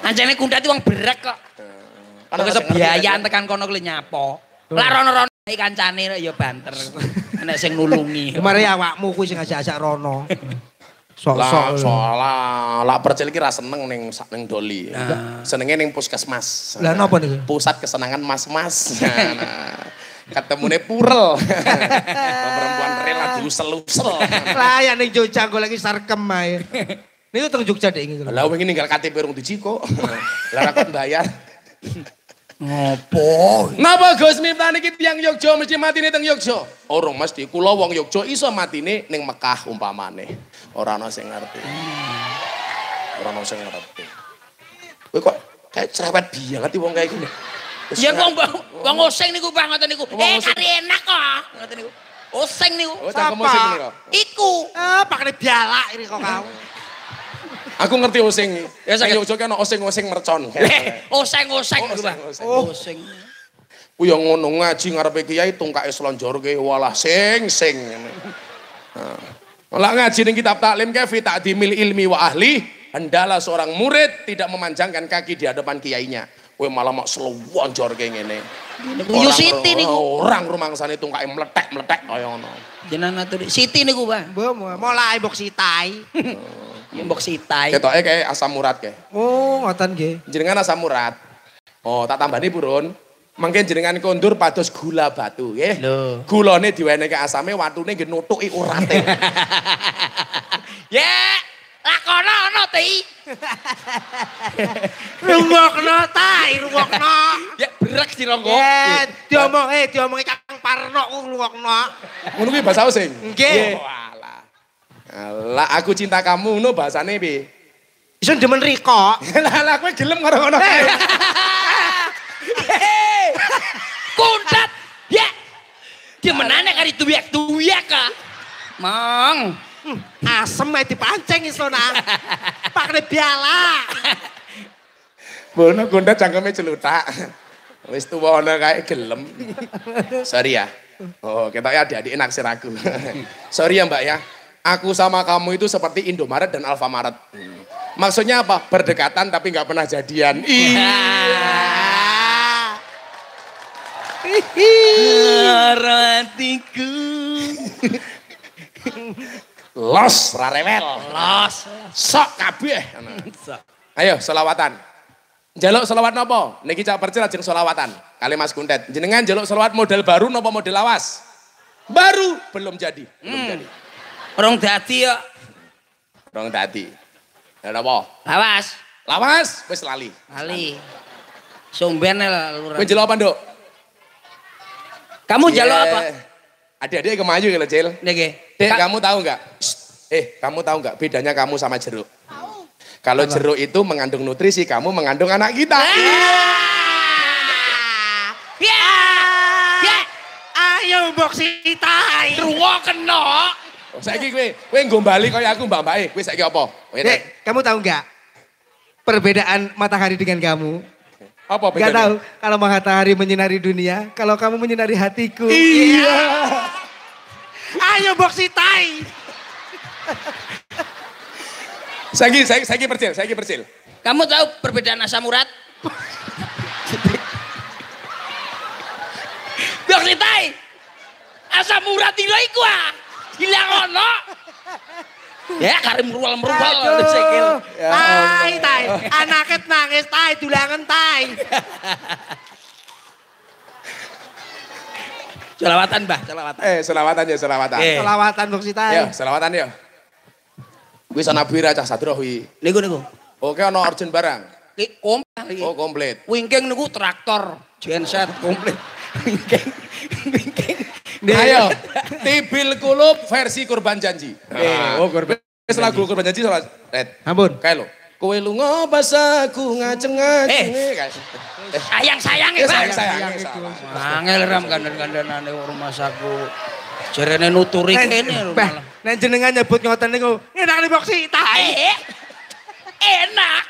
Anjene kuntet wong berek kok. Kan iso biayaan tekan kono kuwi nyapo. Lah rono-rono kancane ya banter. (laughs) Enek sing nulungi. Kemare awakmu kuwi sing ajak-ajak rono. (laughs) Lah Sok-sok. soalnya lah percil ki ra seneng ning ning Doli. Nah. Senenge ning puskesmas. Lah napa niku? Pusat kesenangan mas-mas. Nah, ketemune purel. (laughs) Perempuan rela diusel-usel. Lah ya ning Jogja golek sarkem ae. Niku teng Jogja dek iki. Lah wingi ninggal KTP urung diciko. Lah ra kon bayar. Ngopo? Napa Gus Miftah niki tiyang Yogya mesti matine teng Yogya? Urung mesti. Kula wong Yogya iso matine ning Mekah umpamane. Ora ana sing ngerti. Ora ana sing ngerti. Kowe kok kayak cerewet banget iki wong kayak gini. Ya ora- wong wong oseng niku Pak ngoten niku. Eh kari enak kok. Ngoten niku. Oseng niku. Oh, ini kok. Iku. Ah, pakne bialak ini kok kau. Aku ngerti oseng. Ya, Ya sakit. saya Yogya kan oseng-oseng mercon. Eh, oseng-oseng Oh. Oseng. Ku yang ngono ngaji ngarepe kiai tungkake slonjorke walah sing sing ngene. Nah. Lah ngaji ning kitab taklim ke fi ta'dimil ilmi wa ahli, hendaklah seorang murid tidak memanjangkan kaki di hadapan kiainya. Kowe malah mak slonjorke ngene. Yo Siti niku. Orang rumangsane tungkake meletek-meletek kaya ngono. Jenengan atur Siti niku Pak. Mbok mulai mbok sitai. Ya mbok sitai. Ketoke kayak asam urat ke. Oh, ngoten nggih. Jenengan asam urat. Oh, tak tambani purun. Mangke jenengan kondur pados gula batu nggih. Lho. Gulane diwenehke asame watune nggih nutuki urate. (laughs) Ya, lakono ono ti. (laughs) Rungokno ta, rungokno. Ya brek si Ronggo. Eh, diomong eh Kang Parno ku rungokno. Ngono kuwi bahasa Osing. Nggih. Alah aku cinta kamu ngono bahasane piye? Iso demen Riko. (laughs) Lah lah kowe gelem karo ngono kae. Hei, kuntat. Ya. Dia menane kari tuyak-tuyak ka. Mang. Hmm, Asem ae dipancing iso nah. Pakne biala. Bono gonda cangkeme celutak. Wis tuwa ana kae gelem. Sorry ya. Oh, kita ya adik-adik naksir aku. Sorry ya Mbak ya. Aku sama kamu itu seperti Indomaret dan Alfamaret. Maksudnya apa? Berdekatan tapi nggak pernah jadian. Iya. Hatiku. Los rarewel. Los. Sok kabeh. Ayo selawatan. Jaluk selawat nopo? Niki cak percil ajeng selawatan. Kali Mas Kuntet. Jenengan jaluk selawat model baru nopo model lawas? Baru belum jadi. Belum Hmm. jadi. Orang dadi ya. Rong dadi. Ya napa? Awas. Lawas wis lali. Ali. Somben lah lurah. Kowe jaluk apa, Nduk? Kamu jaluk apa? Adik-adik kemayu ya, Cil. Nggih. Dek, Ka- kamu tahu nggak? Shh. Eh, kamu tahu nggak bedanya kamu sama jeruk? Kalau jeruk itu mengandung nutrisi, kamu mengandung anak kita. Ya. Ya. Ayo mbok sitai. Rungo kena. Oh, Saiki kowe, kowe nggo bali kaya aku mbak-mbake. Kowe saiki apa? Kowe Dek, Nek, kamu tahu nggak perbedaan matahari dengan kamu? apa Gak bedanya? tahu kalau matahari menyinari dunia, kalau kamu menyinari hatiku. Iya. (laughs) Ayo mbok sitai. Saiki saiki saiki percil, saiki percil. Kamu tahu perbedaan asam urat? (laughs) Biar sitai. Asam urat iku ah. Hilang ono. Ya karim merual-merual Aduh. sikil. Ya Tai, tai. Anaknya nangis, tai. Dulangan, tai. Selawatan, Mbah, selawatan. Eh, selawatan ya, selawatan. Eh. Selawatan mbok sitai. Ya, selawatan ya. Kuwi sana bira cah sadro kuwi. Niku niku. Oke, ono urgent barang. Ki komplit. Oh, komplit. Wingking niku traktor, genset komplit. Wingking. Wingking. Ayo, Tibil Kulub versi Kurban Janji. Eh, oh, Kurban Wis lagu Kurban Janji salah. Red. Ampun. Kae lho. Kowe lunga pas aku ngajeng-ngajeng. Sayang-sayang Eh, ya, sayang, Bang. sayang, salah. Angel ram kandan-kandanane rumah saku. Jarene nuturi kene Bah, nen jenengan nyebut ngoten niku. Enak nih mbok sitai. Eh, enak.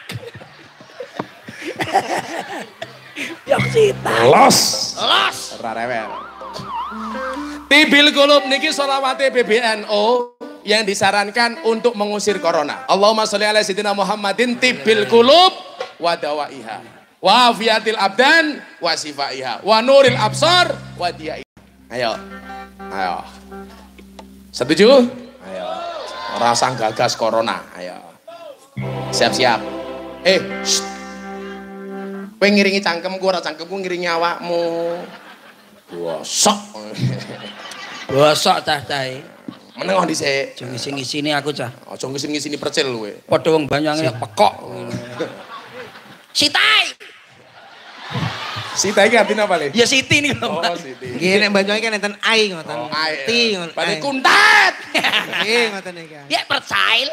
Yang sita. Los. Los. Rarewel. Tibil Kulub niki solawate PBNO yang disarankan untuk mengusir corona. Allahumma sholli ala sayyidina Muhammadin tibil kulub wa dawaiha. Wa afiatil abdan wa sifaiha. Wa nuril absar wa diai. Ayo. Ayo. Setuju? Ayo. Rasa gagas corona. Ayo. Siap-siap. Eh. Kowe ngiringi cangkemku ora cangkemku ngiringi awakmu. Bosok. Bosok (laughs) cah cahe. Meneng dhisik. Jeng ngisi-ngisini aku cah. Aja ngisin-ngisini percil kowe. Padha wong Banyuwangi pekok. (laughs) Sitai. Sita iki artinya apa, Le? Ya Siti nih. Oh. Siti. Nggih nek Banyuwangi kan enten ai ngoten. Oh, ae. Ti ngoten. Berarti ai. kuntat. (laughs) Nggih ngoten iki. Ya percail.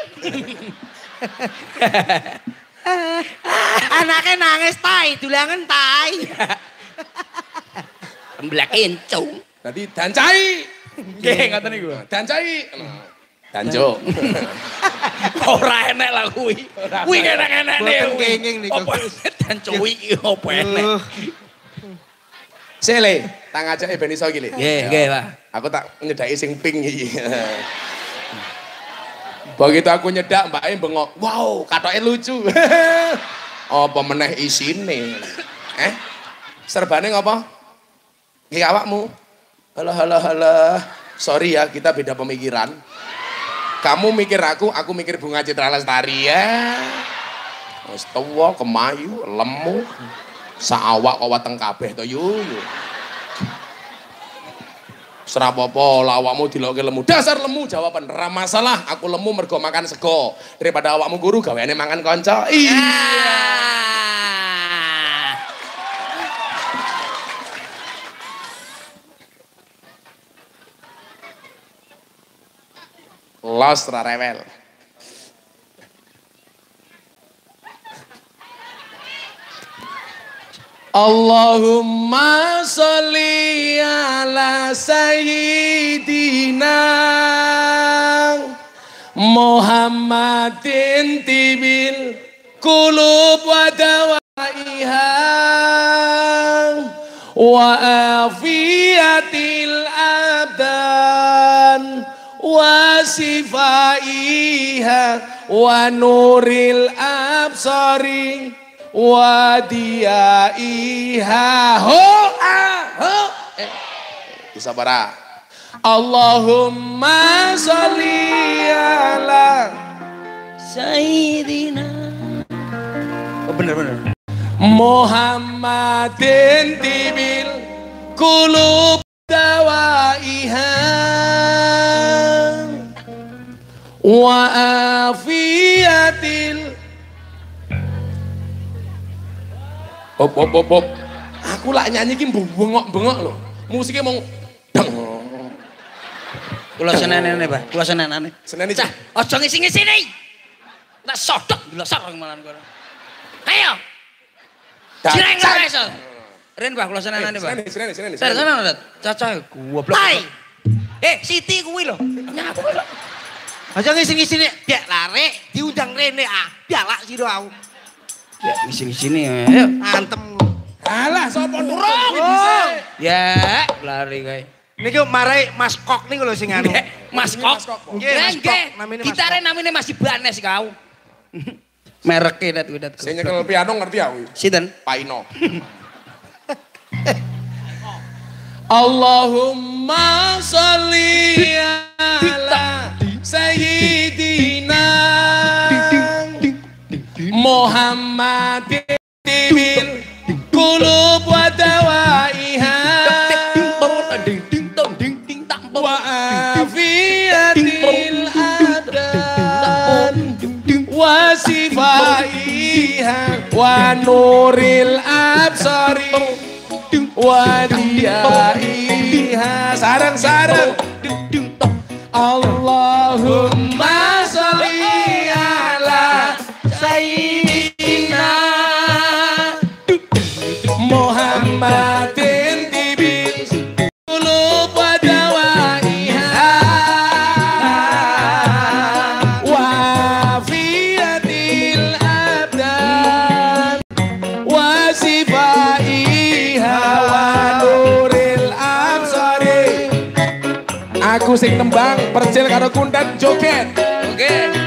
Anaknya nangis tai, dulangan tai. Emblak encung. Dadi dancai. Nggih ngoten niku. Dancai. Danjo. (laughs) Ora enek lah kuwi. Kuwi enek-enek Boten kenging niku. Apa dan cuwi iki apa enek. Sele, tang aja ben iso iki, Le. Nggih, nggih, Pak. Aku tak nyedaki sing pink iki. Begitu aku nyedak Mbak E bengok, wow katoke lucu. (laughs) apa meneh isine? Eh? Serbane ngapa? Nggih awakmu. Halah halah halah. Sorry ya, kita beda pemikiran. Kamu mikir aku, aku mikir bunga Citra Lestari ya. Wis tuwa, kemayu, lemu. Saawak kok weteng kabeh to yu. yu. Serah apa-apa, lah awakmu diloke lemu. Dasar lemu jawaban ra masalah. Aku lemu mergo makan sego. Daripada awakmu guru gaweane mangan kanca. Iya. Los ra rewel. Allahumma sholli ala sayyidina Muhammadin tibil kulub wa dawaiha wa afiyatil abdan wa sifaiha wa nuril absari wa diaiha ho ah ho eh bisa bara Allahumma sholli ala Sayyidina. Oh bener bener. Muhammadin tibil kulub dawaiha wa afiyatil Hop hop hop hop. Aku lak nyanyi ki bengok-bengok lho. Musiknya mau deng. Kula senenane, Pak. Kula senenane. Seneni Cah, aja ngisi-ngisi nih. Tak sodok glosor malan kono. Ayo, jireng ora iso. Ren, Pak, kula senenane, Pak. Seneni, seneni. Caca goblok. Hai. Eh, Siti kuwi lho. Nyapu lho. Aja ngisi-ngisi nih, biar lare, diundang Rene, ah, biarlah sih aku. Ya, ngisi-ngisi nih. Ayo. Antem. Alah, sapa durung? Oh. Ya, lari kae. Niki marai Mas Kok nih kalau sing anu. Mas Kok. Nggih, Mas Nggih, Mas Gitare namanya masih Banes kau. (laughs) Mereknya dat dat. Sing nyekel piano ngerti aku. Sinten? Paino. (laughs) Allahumma sholli ala sayyidina Muhammadin bil qulub wa dawaiha wa afiyatil adan wa sifaiha wa nuril Allahumma sing tembang percil karo kundan joget Oke. Asal,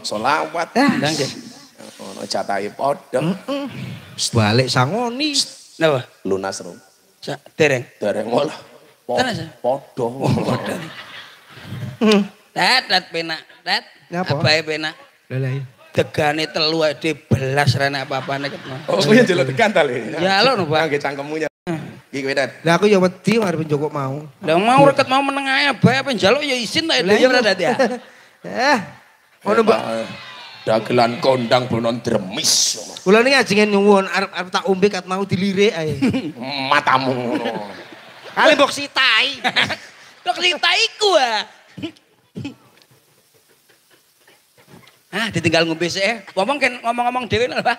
bengok-bengok solawat. Lah nggih. Ono jatahe padha. Balik sangoni. Napa? Lunas ro. Cak, dereng. Dereng. Tenan, Sir? Padha. Padha. Tet, tet penak, tet. Napa? Abahe penak. Lah iya. Degane telu ade belas rene apa-apane ketemu. Oh, kuwi jelek tekan ta le. Ya, lo no, Pak. Nggih cangkemmu ya. Iki kowe. Lah aku ya wedi arep njokok mau. Lah mau reket mau meneng ae abahe apa njaluk ya isin ta Lah ya iya. ya. (laughs) Eh, ngono Mbak. Eh, Dagelan kondang bonon dremis. Kula niki ajenge nyuwun arep arep tak ombe kat mau dilirik ae. (laughs) Matamu ngono. Kali mbok sitai. (laughs) Kok cerita iku ah. Ah, ditinggal ngombe sik. eh. Ngomong kan ngomong-ngomong dhewe lho, Pak.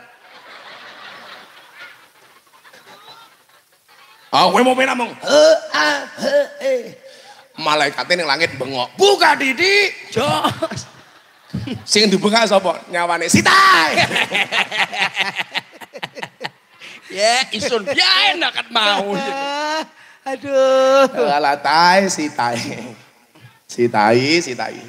Ah, kowe mau penak mong. He ah he eh. Malaikate ning langit bengok. Buka Didi. Jos. Sing dibuka sapa? Nyawane Sitai. (laughs) Ya, isun ya enak kan mau. (laughs) Aduh. Alah tai Sitai. Sitai, Sitai.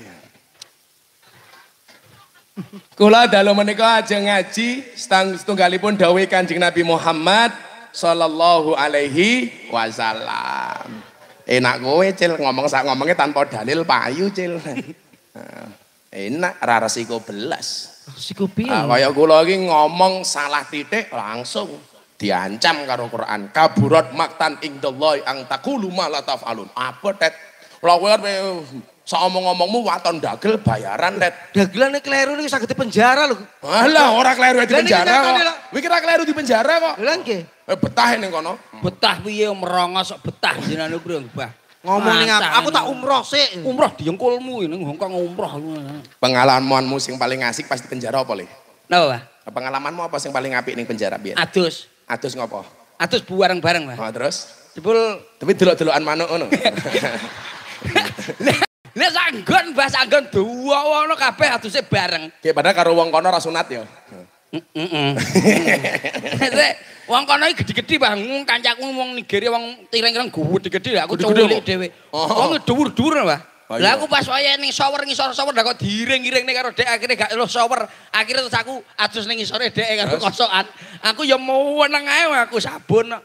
Kula dalu menika ajeng ngaji setunggalipun dawuh Kanjeng Nabi Muhammad sallallahu alaihi wasallam. Enak kowe cil ngomong sak ngomongnya tanpa dalil payu cil. (laughs) Nah, Enak ra resiko belas. Siku piye? Ah, kaya kula iki ngomong salah titik langsung diancam karo Quran. Kaburat maktan indallahi ang taqulu ma la taf'alun. Apa tet? Lah kowe arep sak omong-omongmu waton dagel bayaran tet. Dagelane kleru niki saged penjara lho. Alah ora kleru di penjara kok. Kowe kira kleru di penjara kok. Lah nggih. Eh betah ning kono. Betah piye merongos betah jenenge bro, Mbah. Ngomong ning aku, aku tak umroh sik. Umroh diengkulmu ini Hongkong umroh. Pengalamanmu sing paling asik pas di penjara apa le? Napa, Pak? Pengalamanmu apa sing paling apik ning penjara biyen? Adus. Adus ngopo? Adus bareng-bareng, Pak. Oh, terus? Jebul Tapi delok-delokan manuk ngono. (laughs) Nek sanggon Mbah sanggon dua wono kabeh aduse bareng. Kayak padahal karo wong kono ra sunat ya. (laughs) Heeh. Wong kono iki gede-gede Bang, kancaku wong Nigeria wong tireng-tireng gede-gede aku kok? dhewe. Oh. Wong dhuwur-dhuwur Pak. Oh, Lah iya. aku pas wayahe ning shower ngisor shower dah kok diiring-iring ning karo dek akhirnya gak lo shower. Akhirnya terus aku adus ning ngisore dek karo kosokan. Aku ya mau weneng ae aku sabun.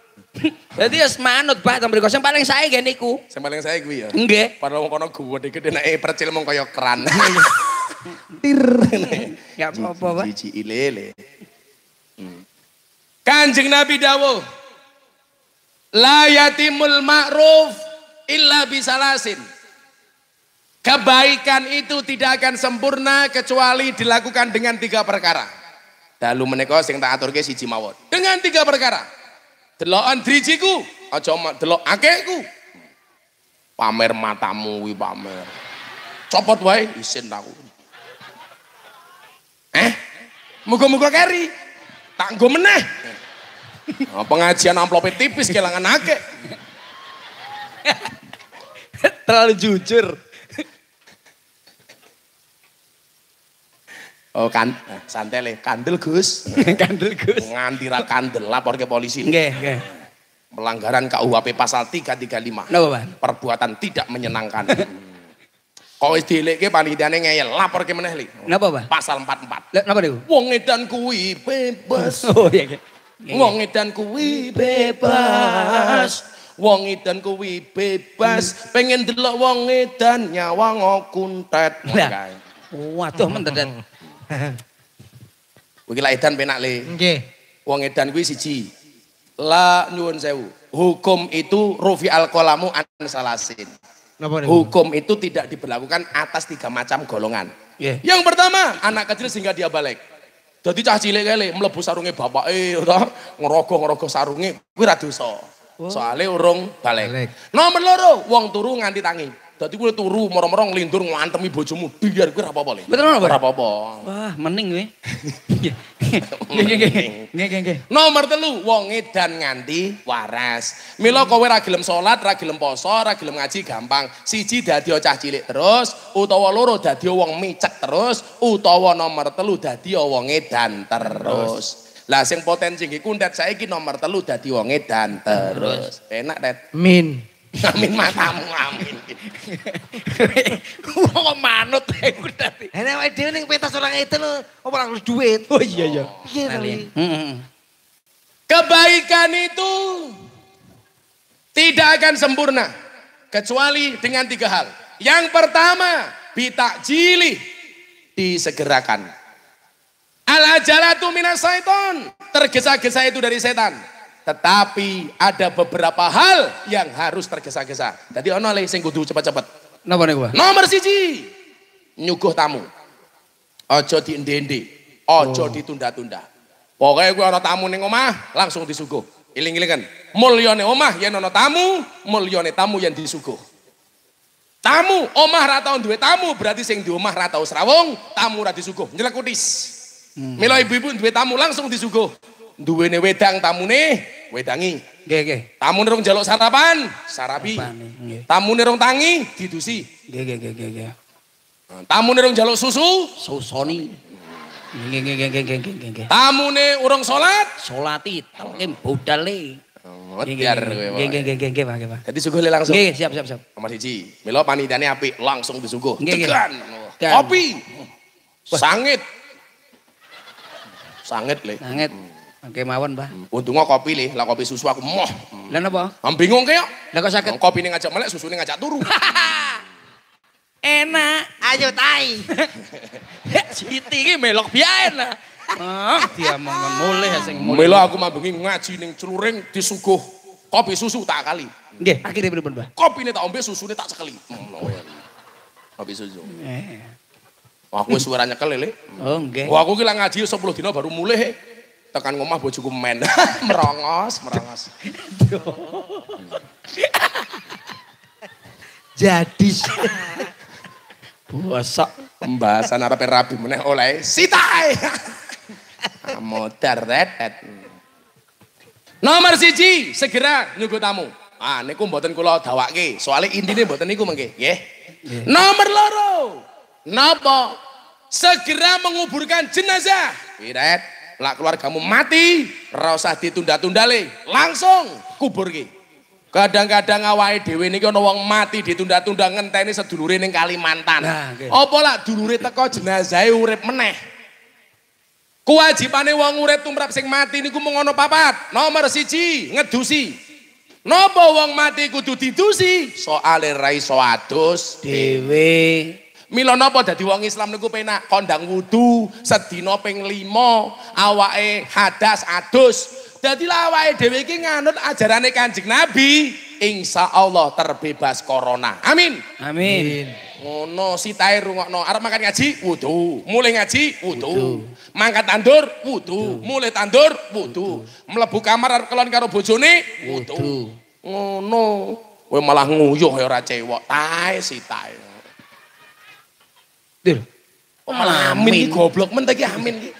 Jadi (laughs) wis manut Pak Tambri Kos yang paling sae nggih niku. Sing paling saya kuwi ya. Nggih. Padahal wong kono gede gede nek percil mong kaya keran. (laughs) Ya apa-apa, Pak. Cici ilele. Hmm. Kanjeng Nabi dawuh. La yatimul ma'ruf illa bisalasin. Kebaikan itu tidak akan sempurna kecuali dilakukan dengan tiga perkara. Dalu menika sing tak aturke siji mawon. Dengan tiga perkara. Delokan drijiku, aja delok akehku. Pamer matamu wi pamer. Copot wae isin aku. Eh? Muga-muga keri. Tak nggo meneh. (laughs) Nah, pengajian amplopnya tipis kelangan akeh. (laughs) Terlalu jujur. (laughs) Oh kan, eh, santai le, kandel Gus. Kandel Gus. Nganti ra kandel lapor ke polisi. Nggih, nggih. Melanggaran KUHP pasal 335. Napa? Perbuatan tidak menyenangkan. Kok wis dilekke panitiane ngeyel, lapor ke meneh li. Napa, Pak? Pasal 44. Lah napa niku? Wong edan kuwi bebas. (laughs) Oh iya, nggih. Wong edan kuwi bebas. Wong edan kuwi bebas. Pengen delok wong edan nyawa ngokuntet. Lah. Waduh mendadak. Kuwi (laughs) lah edan penak le. Nggih. Wong edan kuwi siji. La nyuwun sewu. Hukum itu rufi al qalamu an salasin. Hukum itu tidak diberlakukan atas tiga macam golongan. Nggih. Yang pertama, anak kecil sehingga dia balik. Jadi cah cilik kali mlebu sarunge bapake utawa ngerogoh-ngerogoh sarunge kuwi ra dosa. Soale urung balik. Balik. Nomor loro, wong turu nganti tangi. Dadi kuwi turu moro-moro nglindur ngantemi bojomu biar kuwi ra apa-apa le. Betul? Ora apa-apa. Wah, mening kowe. (laughs) Nggih. Nggih, nggih, nggih. Nomor telu, wong edan nganti waras. Mila kowe ra gelem salat, ra gelem poso, ra gelem ngaji gampang. Siji dadi cah cilik terus, utawa loro dadi wong micek terus, utawa nomor telu dadi wong edan terus. Lah sing potensi iki kundet saiki nomor telu dadi wong edan terus. Enak, Det. Min. Amin matamu, amin. (laughs) Wong kok manut ae ku tadi. Enak wae dhewe ning pentas orang itu lho, ora harus duit. Oh iya iya. Piye to? Li? Heeh. Kebaikan itu tidak akan sempurna kecuali dengan tiga hal. Yang pertama, bitak jili disegerakan. Al ajalatu minas syaiton. Tergesa-gesa itu dari setan. Tetapi ada beberapa hal yang harus tergesa-gesa. Jadi ono le sing kudu cepet-cepet. Napa niku? Nomor siji, nyuguh tamu. Ojo diende-ende, ojo ditunda-tunda. Pokoknya gue ana tamu ning omah, langsung disuguh. Iling-ilingan, mulyane omah yen ana tamu, mulyane tamu yang disuguh. Tamu, omah ra tau duwe tamu, berarti sing di omah ra tau srawung, tamu ra disuguh, nyelekutis. Mila ibu-ibu duwe tamu langsung disuguh. Duwene wedang tamune, wedangi. Nggih, nggih. Tamu rong jaluk sarapan, sarapi. Apane? Nggih. Tamu rong tangi, didusi. Nggih, nggih, nggih, nggih, nggih. Tamu rong jaluk susu, Susoni. Nggih, nggih, nggih, nggih, nggih, nggih, tamune urung salat. Salati telke budale. Ngejar kowe. nggih, nggih, nggih, nggih, Pak, nggih, Pak. Jadi suguh le langsung. Nggih, siap, siap, siap. Nomor siji, milo panitiane apik, langsung disuguh. Degan. Kopi. Sangit. Sangit le. Sanget. Oke mawon, Pak. Untungnya kopi le, lah kopi susu aku moh. Lah napa? Am bingung kaya. Lah kok sakit? Kopi ini ngajak melek, susu ini ngajak turu. (laughs) Enak. Ayo tai. (laughs) Siti iki melok biyen lah. Ah, dia mau mulih ya sing mulih. Milo aku mambengi ngaji ning celuring disuguh kopi susu tak kali. Nggih, akhirnya pripun, Pak? Kopi ini tak ombe, susu ini tak sekali. Hmm, oh ya. Kopi susu. Eh. Wah, aku suara nyekel le. Oh, nggih. Wah, aku kira ngaji 10 dino baru mulai. Tekan ngomah bojoku men. (laughs) merongos, merongos. Jadi Bosok. Pembahasan Arab rabi meneh oleh sitai. (laughs) Modar retet. Nomor siji, segera nyuguh tamu. Ah, niku mboten kula dawake, soalnya intine mboten niku mengke, nggih. Nomor loro. Napa? Segera menguburkan jenazah. Wiret, lak keluargamu mati, ora usah ditunda-tunda le, langsung kubur ki. Kadang-kadang awake dhewe niki ana wong mati ditunda-tunda ngenteni sedulure ning Kalimantan. Nah, nggih. Apa lak dulure teko jenazahe urip meneh? Kewajibane wong urip tumrap sing mati niku mung ana papat. Nomor siji, ngedusi. Napa wong mati kudu didusi? Soale ra iso adus Dewe. Mila napa dadi wong Islam niku penak kondang wudu sedina ping 5 awake hadas adus. Dadi lah awake dhewe iki nganut ajarane Kanjeng Nabi, insya Allah terbebas corona. Amin. Amin. Ngono sitae rungokno arep makan ngaji wudu, mulai ngaji wudu. Mangkat tandur wudu, mulai tandur wudu. Mlebu kamar arep kelon karo bojone wudu. Ngono. Kowe malah nguyuh ya ora cewek. Tae sitae. Dur. Oh, malah amin iki goblok men iki amin iki.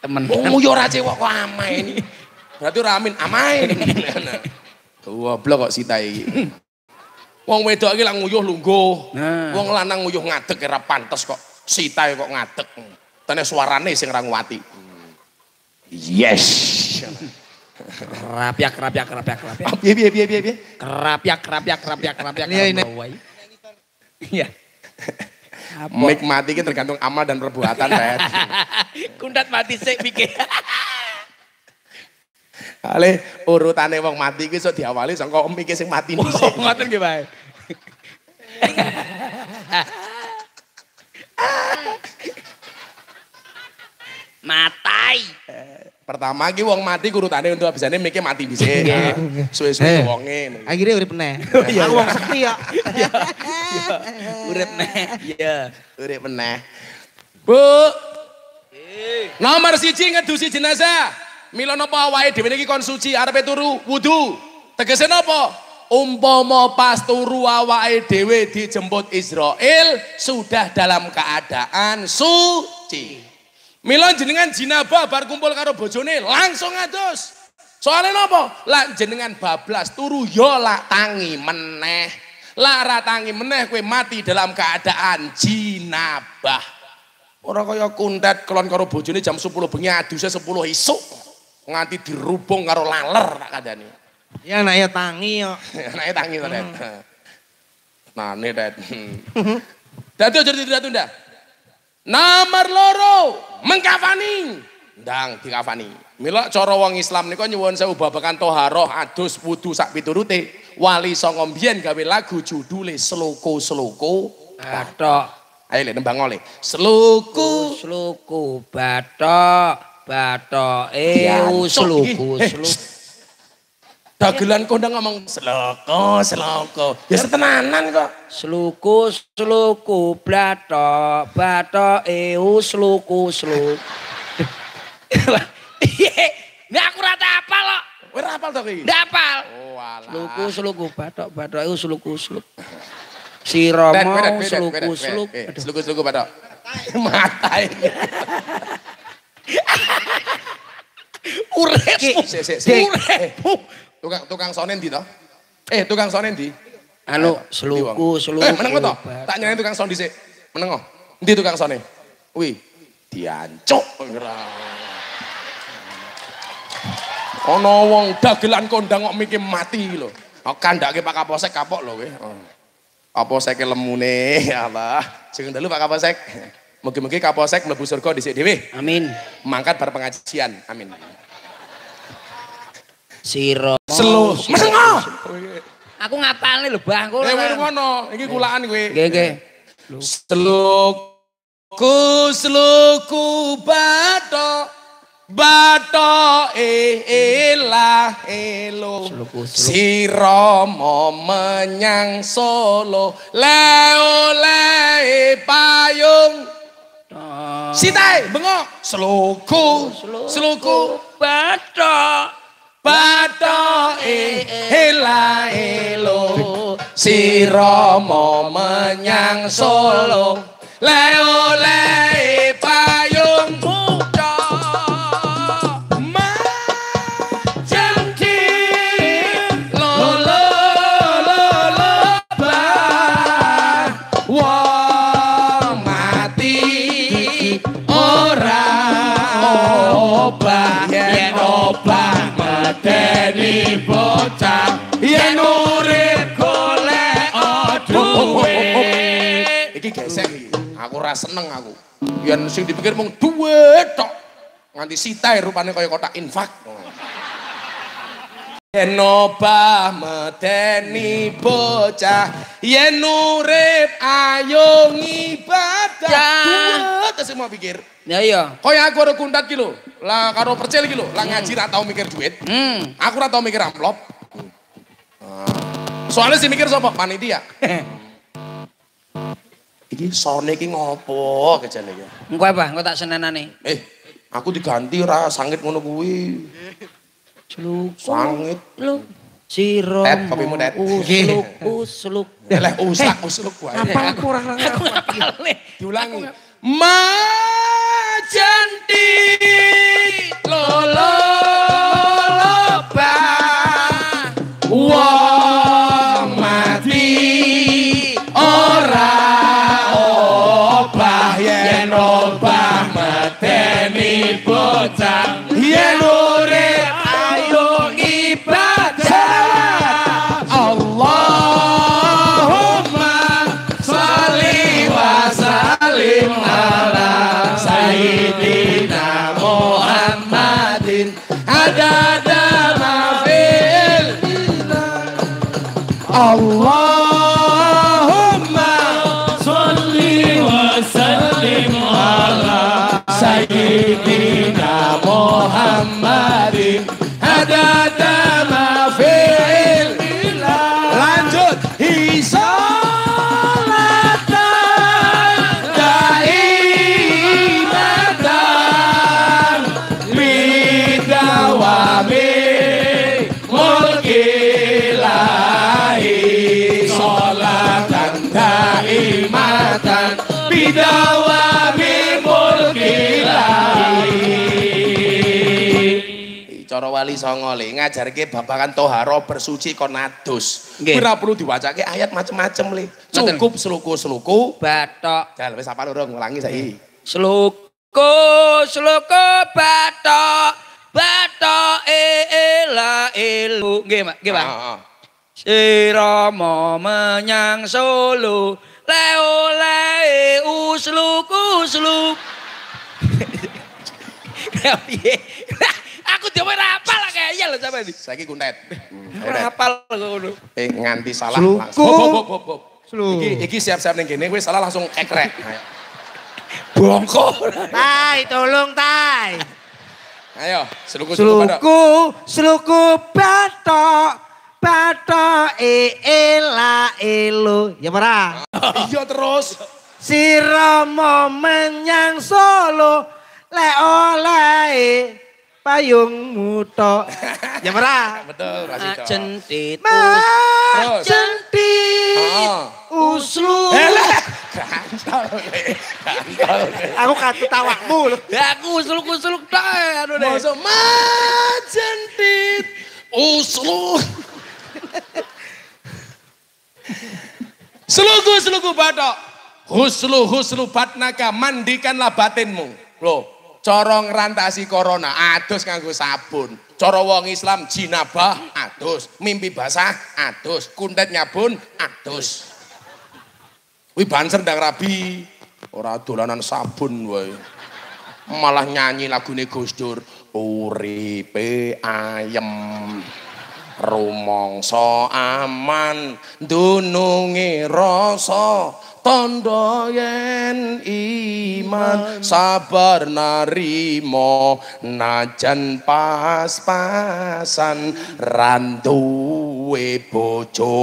Temen. Wong nguyuh ora cewek kok amain. Berarti ora amin, amain. Goblok kok sitae iki. Wong wedok iki lak nguyuh lungguh. Nah. Wong lanang nguyuh ngadeg ora pantes kok. Sitae kok ngadeg. Tene suarane sing ra nguwati. Yes. Rapyak, rapyak, rapyak, rapyak. Piye piye piye piye piye. Kerapyak, kerapyak, kerapyak, kerapyak. Iya, ini. Iya. Mik mati tergantung amal dan perbuatan, Red. (laughs) Kundat mati sik pikir. (laughs) Ale urutane wong mati iki iso diawali saka mike sing mati Oh, dhisik. ngoten nggih, Pak. (laughs) Matai. Pertama iki wong mati urutane untuk abisane mike mati dhisik. Nggih. Suwe-suwe Eh. wonge. Akhirnya urip meneh. (laughs) iya, Aku wong sekti ya. (laughs) Urip neh. Iya. Urip meneh. Bu. Nomor siji ngedusi jenazah. Mila napa awake dhewe niki kon suci arepe turu wudu. Tegese napa? Umpama pas turu awake dhewe dijemput Israel sudah dalam keadaan suci. Mila jenengan jinabah bar kumpul karo bojone langsung adus. Soalnya napa? Lak jenengan bablas turu yo lak tangi meneh. Lak ra tangi meneh kowe mati dalam keadaan jinabah. Ora kaya kuntet kelon karo bojone jam 10 bengi aduse 10 isuk. Nganti dirubung karo laler tak kandhani. Ya anak ya tangi yo. (laughs) Anake tangi to. Nah, ini Det. Dadi aja ditunda-tunda. Nomor loro, mengkafani. Ndang dikafani. Mila cara wong Islam nika nyuwun sewu babagan toharoh, adus, wudu sak piturute. Wali songo mbiyen gawe lagu judule Seloko-seloko. Batok. Ayo lek nembang oleh. Seloko Sluku batok. Batok. Eh, Diancuk (laughs) Eh. Dagelan kondang ngomong seloko, seloko. Ya setenanan kok. Sluku, sluku, blatok, batok, eu, sluku, sluku. (laughs) Ini aku rata apa lo? Ora hafal to iki? Nggak apal. Oh, alah. Sluku, sluku, batok, batok, eu, sluku. Bet, Si Romo. Eh, Aduh. Sluku-sluku pada. Mata ini. Uripmu. Sik, sik, sik. Uripmu. Tukang tukang sonen di to? Eh, tukang sonen di. Anu, Wong? sluku. Eh, meneng to? batok. Tak nyanyi tukang son dhisik. Meneng kok. Endi tukang sone? Wih, diancuk. Ana wong dagelan kondang kok mikir mati lho. Kok kandhake Pak Kapolsek kapok lho kowe. Oh. Kapolsek lemune, (laughs) ya Allah. Sing dalu Pak Kapolsek. Mugi-mugi Kapolsek mlebu surga dhisik dhewe. Amin. Mangkat bar pengajian. Amin. Si Romo. Selo. Meneng. Aku ngapalne lho, Bang. Kowe ngono. Iki kulaan kowe. Nggih, nggih. Seluku seluku bato bato e elah elo Seluku, seluku. Romo menyang Solo le oleh payung Sitai bengok seluku seluku batok. Patoke hela elo si menyang Solo le ole. Ora seneng aku. Yen sing dipikir mung duit tok. Nganti sitae rupane kaya kotak infak. Yen obah medeni bocah, yen urip ayo ngibadah. Ya. Duit semua pikir. Ya iya. Kaya aku ada kuntat ki lho. Lah karo percil ki lho, lah ngaji ra tau mikir duit. Hmm. Aku ra tau mikir amplop. Ah. Soalnya sih mikir sapa? Panitia. (laughs) Iki sone iki ngopo kejane iki? Engko apa? Engko tak senenane. Eh, aku diganti ora sangit ngono kuwi. Celuk. Sangit. Lu. Siro. Tet, kopimu, Tet. Usluk, usluk. Eleh usak usluk wae. Apa aku ora Aku ngapal nih. Diulangi. Majanti lolo wali songo le ngajarke babakan toharo bersuci kon adus ora perlu diwacake ayat macem-macem le cukup seluku-seluku Batok. Jal wis apa lho ngulangi saiki Sluku, sluku batok. Batok e ela elu. Nggih, Mak. Nggih, Pak. Heeh. Sirama menyang Solo. Le oleh usluk usluk. (laughs) Ya piye? Aku dhewe ora hafal lah kaya lho sampean iki. saiki kuntet Ora hafal kok ngono. eh nganti salah langsung hop, hop, hop. Slu. iki iki siap-siap ning kene wis salah langsung ekrek (laughs) Bongko. Tai, tolong tai. ayo seluku-seluku pada Sluku, sluku batok, batok e ela elo. Ya para. (laughs) iya terus Sirama menyang Solo, le oleh payungmu tok. (laughs) Ya para. betul Mas Ito Centit. Heeh. uslu. Aku katu tawakmu lho. Ya aku usluk-usluk tok anu deh. Masa majentit uslu. (laughs) Selugu selugu batok. Huslu huslu batnaka mandikanlah batinmu. Loh, corong rantasi corona adus nganggo sabun. Cara wong Islam jinabah adus, mimpi basah adus, kuntet nyabun adus. Wih banser ndang rabi. Ora dolanan sabun wae. Malah nyanyi lagune Gus Dur. Uripe ayem. Rumangsa aman dununge rasa tondo yen iman sabar narimo najan pas-pasan randuwe bojo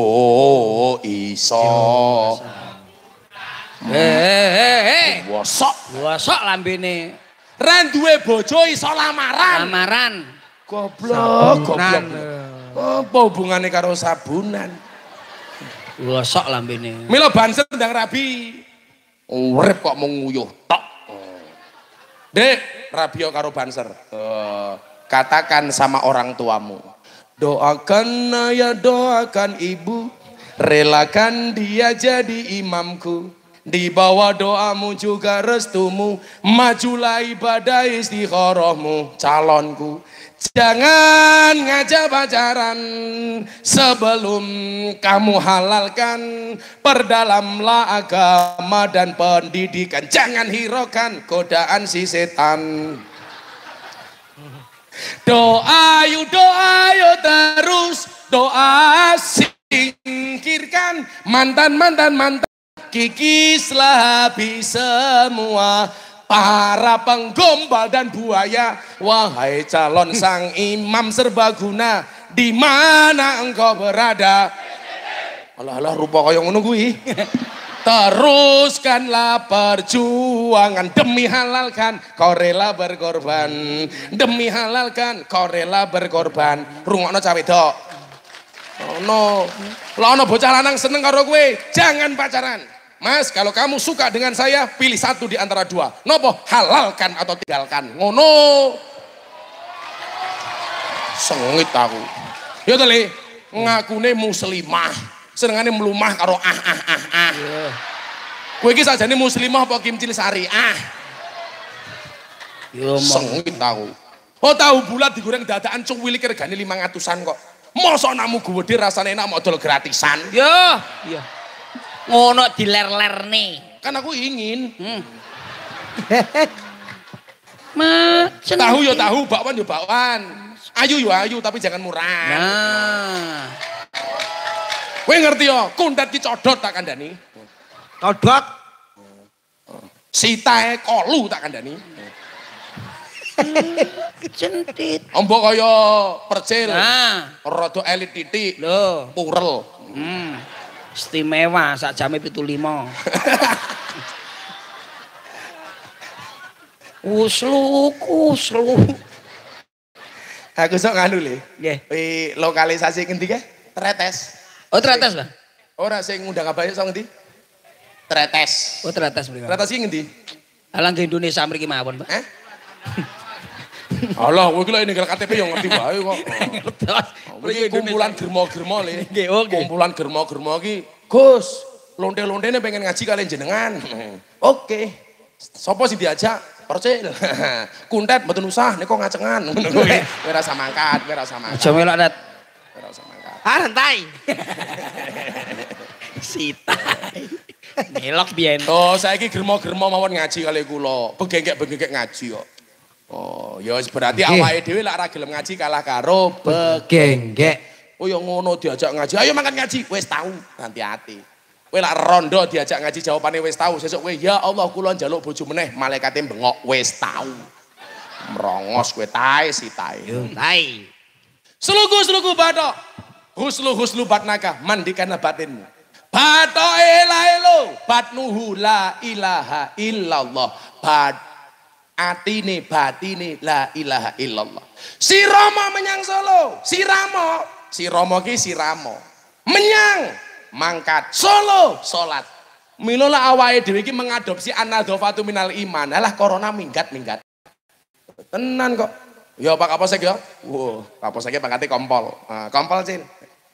iso. Wosok Wasok lambene. randuwe bojo iso lamaran. Lamaran. goblok goblok. Apa hubungannya karo sabunan Wasok lambene. Milo banser ndang rabi. Urip kok mau nguyuh tok. Dek, rabi yo karo banser. Eh, katakan sama orang tuamu. Doakan ayah, doakan ibu. Relakan dia jadi imamku. Di bawah doamu juga restumu, majulah ibadah istikharahmu, calonku. Jangan ngajak pacaran sebelum kamu halalkan. Perdalamlah agama dan pendidikan. Jangan hiraukan godaan si setan. Doa yuk doa yuk terus doa singkirkan mantan mantan mantan kikislah habis semua para penggombal dan buaya wahai calon sang imam serbaguna di mana engkau berada? Allah Allah rupa ngono kuwi. (laughs) Teruskanlah perjuangan. Demi halalkan kau rela berkorban. Demi halalkan kau rela berkorban. Rungokno cawe dok ono lah ono bocah lanang seneng karo gue jangan pacaran Mas, kalau kamu suka dengan saya, pilih satu di antara dua. Nopo, halalkan atau tinggalkan. Ngono. Sengit aku. Ya tali, ngakune muslimah. Senengane melumah karo ah ah ah ah. Kowe iki sajane muslimah apa kimcil sari? Ah. Yo Sengit aku. Oh tahu bulat digoreng dadakan cuwili regane 500-an kok. Mosok namu gede rasane enak mau dol gratisan. Yo, iya. Ngono diler-lerne. Kan aku ingin. Hmm. (laughs) Ma, Tahu yo tahu, bakwan yo bakwan. Ayu yo ayu tapi jangan murah. Nah. Kowe ngerti yo, kundat dicodot tak kandani. Kodok. Sitae kolu tak kandani. Centit. Ombo kaya percil. Nah, Rada elit titik. lho. Purel. Hmm. Istimewa sak jame 75. Uslu, uslu. Aku sok nganu le. Nggih. Wi lokalisasi ngendi ke? Tretes. Oh, teratas lah. Ora sing ngundang apa sok ngendi? Tretes. Oh, teratas mriki. Tretes iki ngendi? Alang ke Indonesia mriki mawon, Pak. Eh? (laughs) Allah, kowe iki lek ninggal KTP yo ngerti wae kok. (laughs) Iki kumpulan germo-germo le. Oke. Kumpulan germo-germo iki, Gus, lonte-lontene pengen ngaji kalian jenengan. (laughs) Oke. Sopo sih diajak? Percil. (laughs) Kuntet mboten usah kok ngacengan. Ngono kuwi. Kowe rasa mangkat, kowe rasa mangkat. Aja melok dat. Kowe rasa mangkat. Ah, rentai. Sita. Melok biyen. Oh, saiki germo-germo mawon ngaji kali kula. Begengkek-begengkek ngaji kok. Oh, ya berarti Nggih. awake dhewe lek ora gelem ngaji kalah karo be Genggek. Oh ya ngono diajak ngaji. Ayo makan ngaji. Wis tahu, hati-hati. Kowe lak rondo diajak ngaji jawabane wis tahu. Sesuk kowe ya Allah kula njaluk bojo meneh, malaikate bengok wis tahu. Merongos kowe tae si tae. Tai. Selugu selugu batok. Huslu huslu batnaka mandikan batinmu. Batok ela elo batnuhu la ilaha illallah. Bat atine batine la ilaha illallah. Si Rama menyang Solo, si Ramo, si Romo ki si Ramo. Menyang mangkat Solo salat. Milo lah awake dhewe iki mengadopsi anadzafatu minal iman. Alah corona minggat-minggat. Tenan kok. Ya Pak Kapolsek ya. Wow, Kapolsek pangkate kompol. Nah, kompol Cil.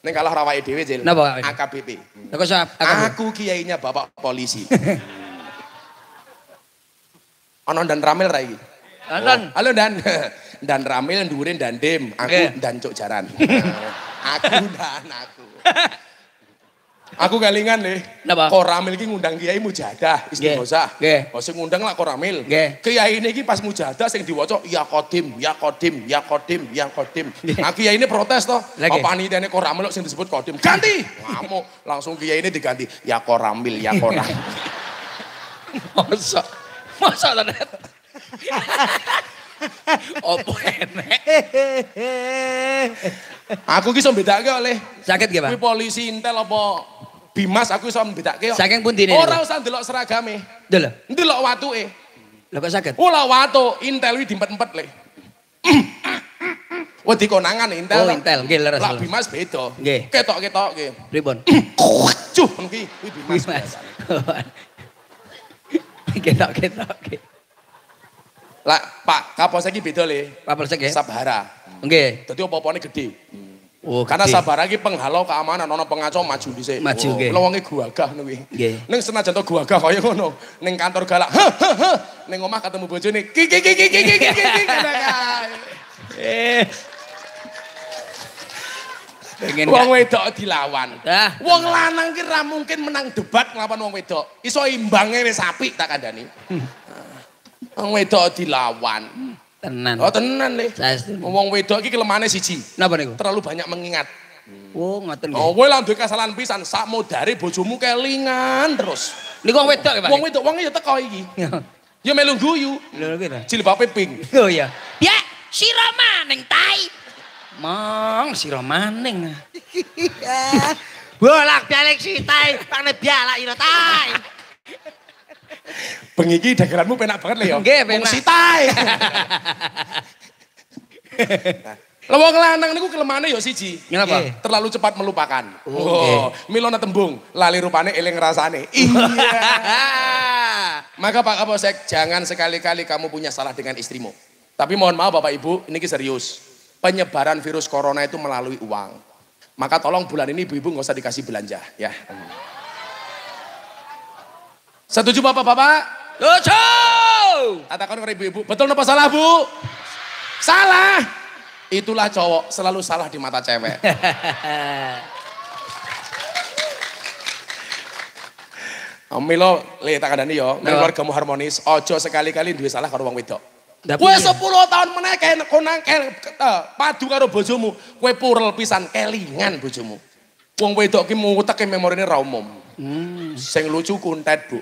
Ning kalah Cil. Napa, Pak? AKBP. Aku. Aku kiainya Bapak polisi. (laughs) Ono dan Ramil ra iki? Nonton. Halo Dan. (laughs) Dan Ramil dhuwure dan Dim, aku Oke. dan Cuk Jaran. (laughs) aku dan aku. (laughs) Aku kalingan nih. Napa? Kok Ramil iki ngundang kiai mujahadah istighosah. Nggih. Oh sing ngundang lah kok Ramil. Nggih. Kiai ini iki pas mujahadah sing diwaca ya kodim, ya kodim, ya kodim, ya kodim. Nah kiai ini protes toh. Apa panitiane Ramil kok sing disebut kodim? Ganti. Ngamuk. Langsung kiai ini diganti ya kok Ramil, ya kok Ramil. Masa. (laughs) Masa ta, Dat? Opo enek? Aku ki iso mbedake oleh Sakit nggih, Pak? kuwi polisi intel apa Bimas aku iso mbedake kok. Saking pundi niku? Ora usah ndelok seragame. Lho, Ndelok watuke. lho kok sakit? Ula watu intel wi diempet-empet le. (clears throat) Wedi konangan intel. Oh, intel, nggih leres. Lah Bimas beda. Nggih. Ketok-ketok nggih. Pripun? (clears throat) Cuh, kuwi Bimas. Mas. (laughs) Ketok-ketok. Lah Pak Kapolsek iki beda le. Kapolsek ya. Sabhara. Oke, Dadi apa-apane gede. Oh, Karena Sabhara lagi penghalau keamanan ana pengacau maju di Maju nggih. Kula wonge guagah kuwi. Nggih. Ning senajan to kau yang ngono. neng kantor galak. neng omah ketemu bojone. Ki. Eh. Pengen Wong wedok dilawan. Ah. Wong lanang ki ra mungkin menang debat nglawan wong wedok. Iso imbange wis apik tak kandhani. Wong wedok dilawan. Tenan. Oh tenan le. Wong wedok iki kelemane siji. Napa niku? Terlalu banyak mengingat. Oh, ngoten nggih. Oh, kowe lah duwe kesalahan pisan, sak modare bojomu kelingan terus. Niku wong wedok ya, Pak? Wong wedok wong ya teko iki. (laughs) Ya melu guyu, Lho gitu. jilbabe pink. Oh iya. Ya, sira maning tai. Mong sira maning. (laughs) Bolak balik si tai, pangne bialak ira tai. Bengi iki penak banget le ya. Nggih, penak. sitai. Lah (laughs) wong lanang niku kelemane ya siji. Kenapa? Terlalu cepat melupakan. Oh, milona tembung, lali rupane eling rasane. Iya. (laughs) Maka Pak Kapolsek, jangan sekali-kali kamu punya salah dengan istrimu. Tapi mohon maaf Bapak Ibu, ini ki serius. Penyebaran virus corona itu melalui uang. Maka tolong bulan ini ibu-ibu nggak usah dikasih belanja ya. Setuju Bapak-bapak? Lucu. Katakan kepada ibu-ibu, betul apa salah Bu? Salah. Itulah cowok selalu salah di mata cewek. (laughs) Milo, le tak kandani yo, Napa? nek keluargamu harmonis, ojo sekali-kali duwe salah karo wong wedok. Kowe iya. 10 tahun meneh kae konang kel eh, padu karo bojomu, kowe purel pisan kelingan bojomu. Wong wedok ki muteke memorine ra umum. Hmm. Sing lucu kuntet, Bu.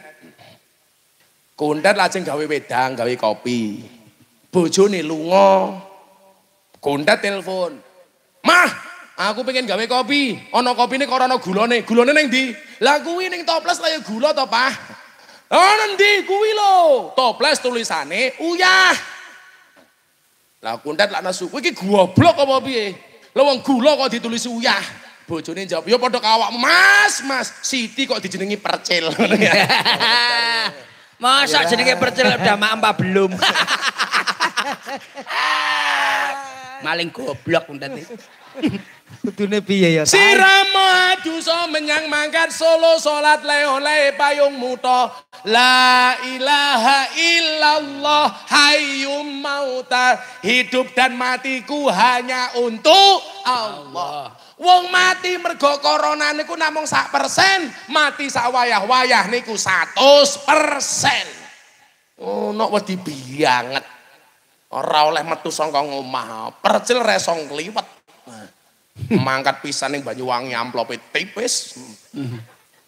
Kuntet lajeng gawe wedang, gawe kopi. Bojone lunga. Kuntet telepon. Mah, aku pengen gawe kopi. Ana kopine kok ora ana gulane. Gulane ning ndi? Lah kuwi ning toples kaya gula to, Pak. Nanti kuwi lho. Toples tulisane uyah. Lah kuntet lak nasu, kowe iki goblok apa piye? Lah wong gula kok ditulis uyah. Bojone jawab, "Ya padha kawakmu, Mas, Mas. Siti kok dijenengi percil." (laughs) Masa jenenge percil udah mak belum? (laughs) Maling goblok untet iki. (laughs) Kudune piye ya? Sirama duso menyang mangkat solo salat le payung muto. La ilaha illallah hayyum mauta Hidup dan matiku hanya untuk Allah. Wong mati mergo corona niku namung sak persen Mati sak wayah-wayah niku 100 persen. Oh, nok wedi bianget. Ora oleh metu saka ngomah. Percil resong kliwet mangkat pisan ning Banyuwangi amplope tipis.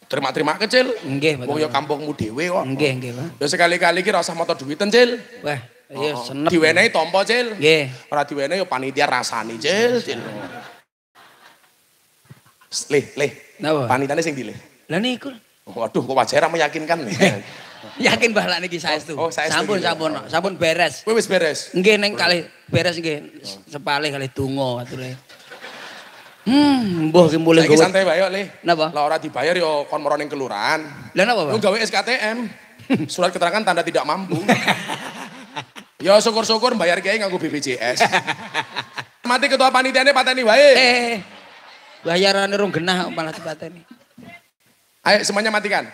Terima-terima kecil. Nggih. Wong ya kampungmu dhewe kok. Nggih, nggih, Pak. Ya sekali-kali ki ora usah moto duwiten, Cil. Wah, iya Oh, senep. Diwenehi tompo, Cil. Nggih. Ora diwenehi ya panitia rasani, Cil. Cil. Lih, lih. Napa? Panitane sing di lih. Lah niku Waduh, kok wajahnya meyakinkan (laughs) yakin bahlah niki saestu. Oh, saestu sampun niki. sampun sampun beres. Kowe wis beres. Nggih ning kali beres nggih. Sepalih kali donga ature. Hmm, mbuh ki mulai Saiki gowe. santai wae, Lih. Napa? Lah ora dibayar ya kon moro ning kelurahan. Lah napa, Lu Pak? gawe SKTM. (laughs) Surat keterangan tanda tidak mampu. (laughs) ya syukur-syukur bayar kiai nganggo BPJS. Mati ketua panitiane pateni wae. Eh. Bayarane rong genah malah dipateni. Ayo semuanya matikan.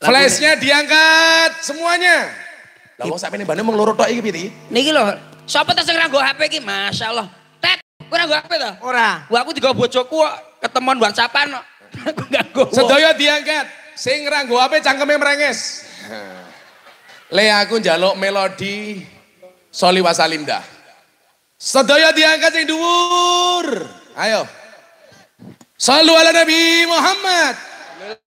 Flashnya diangkat semuanya. Lah wong sampe bane mung loro tok iki piye? Niki lho, sapa ta sing nganggo HP iki? Masyaallah. Kowe nganggo HP ta? Ora. Wah, aku digawa bojoku kok ketemuan WhatsAppan kok. (laughs) Aku nganggo. Sedaya diangkat. Sing nganggo HP cangkeme merenges. Le aku njaluk melodi Soli Wasalinda. Sedaya diangkat sing dhuwur. Ayo. Salu ala Nabi Muhammad.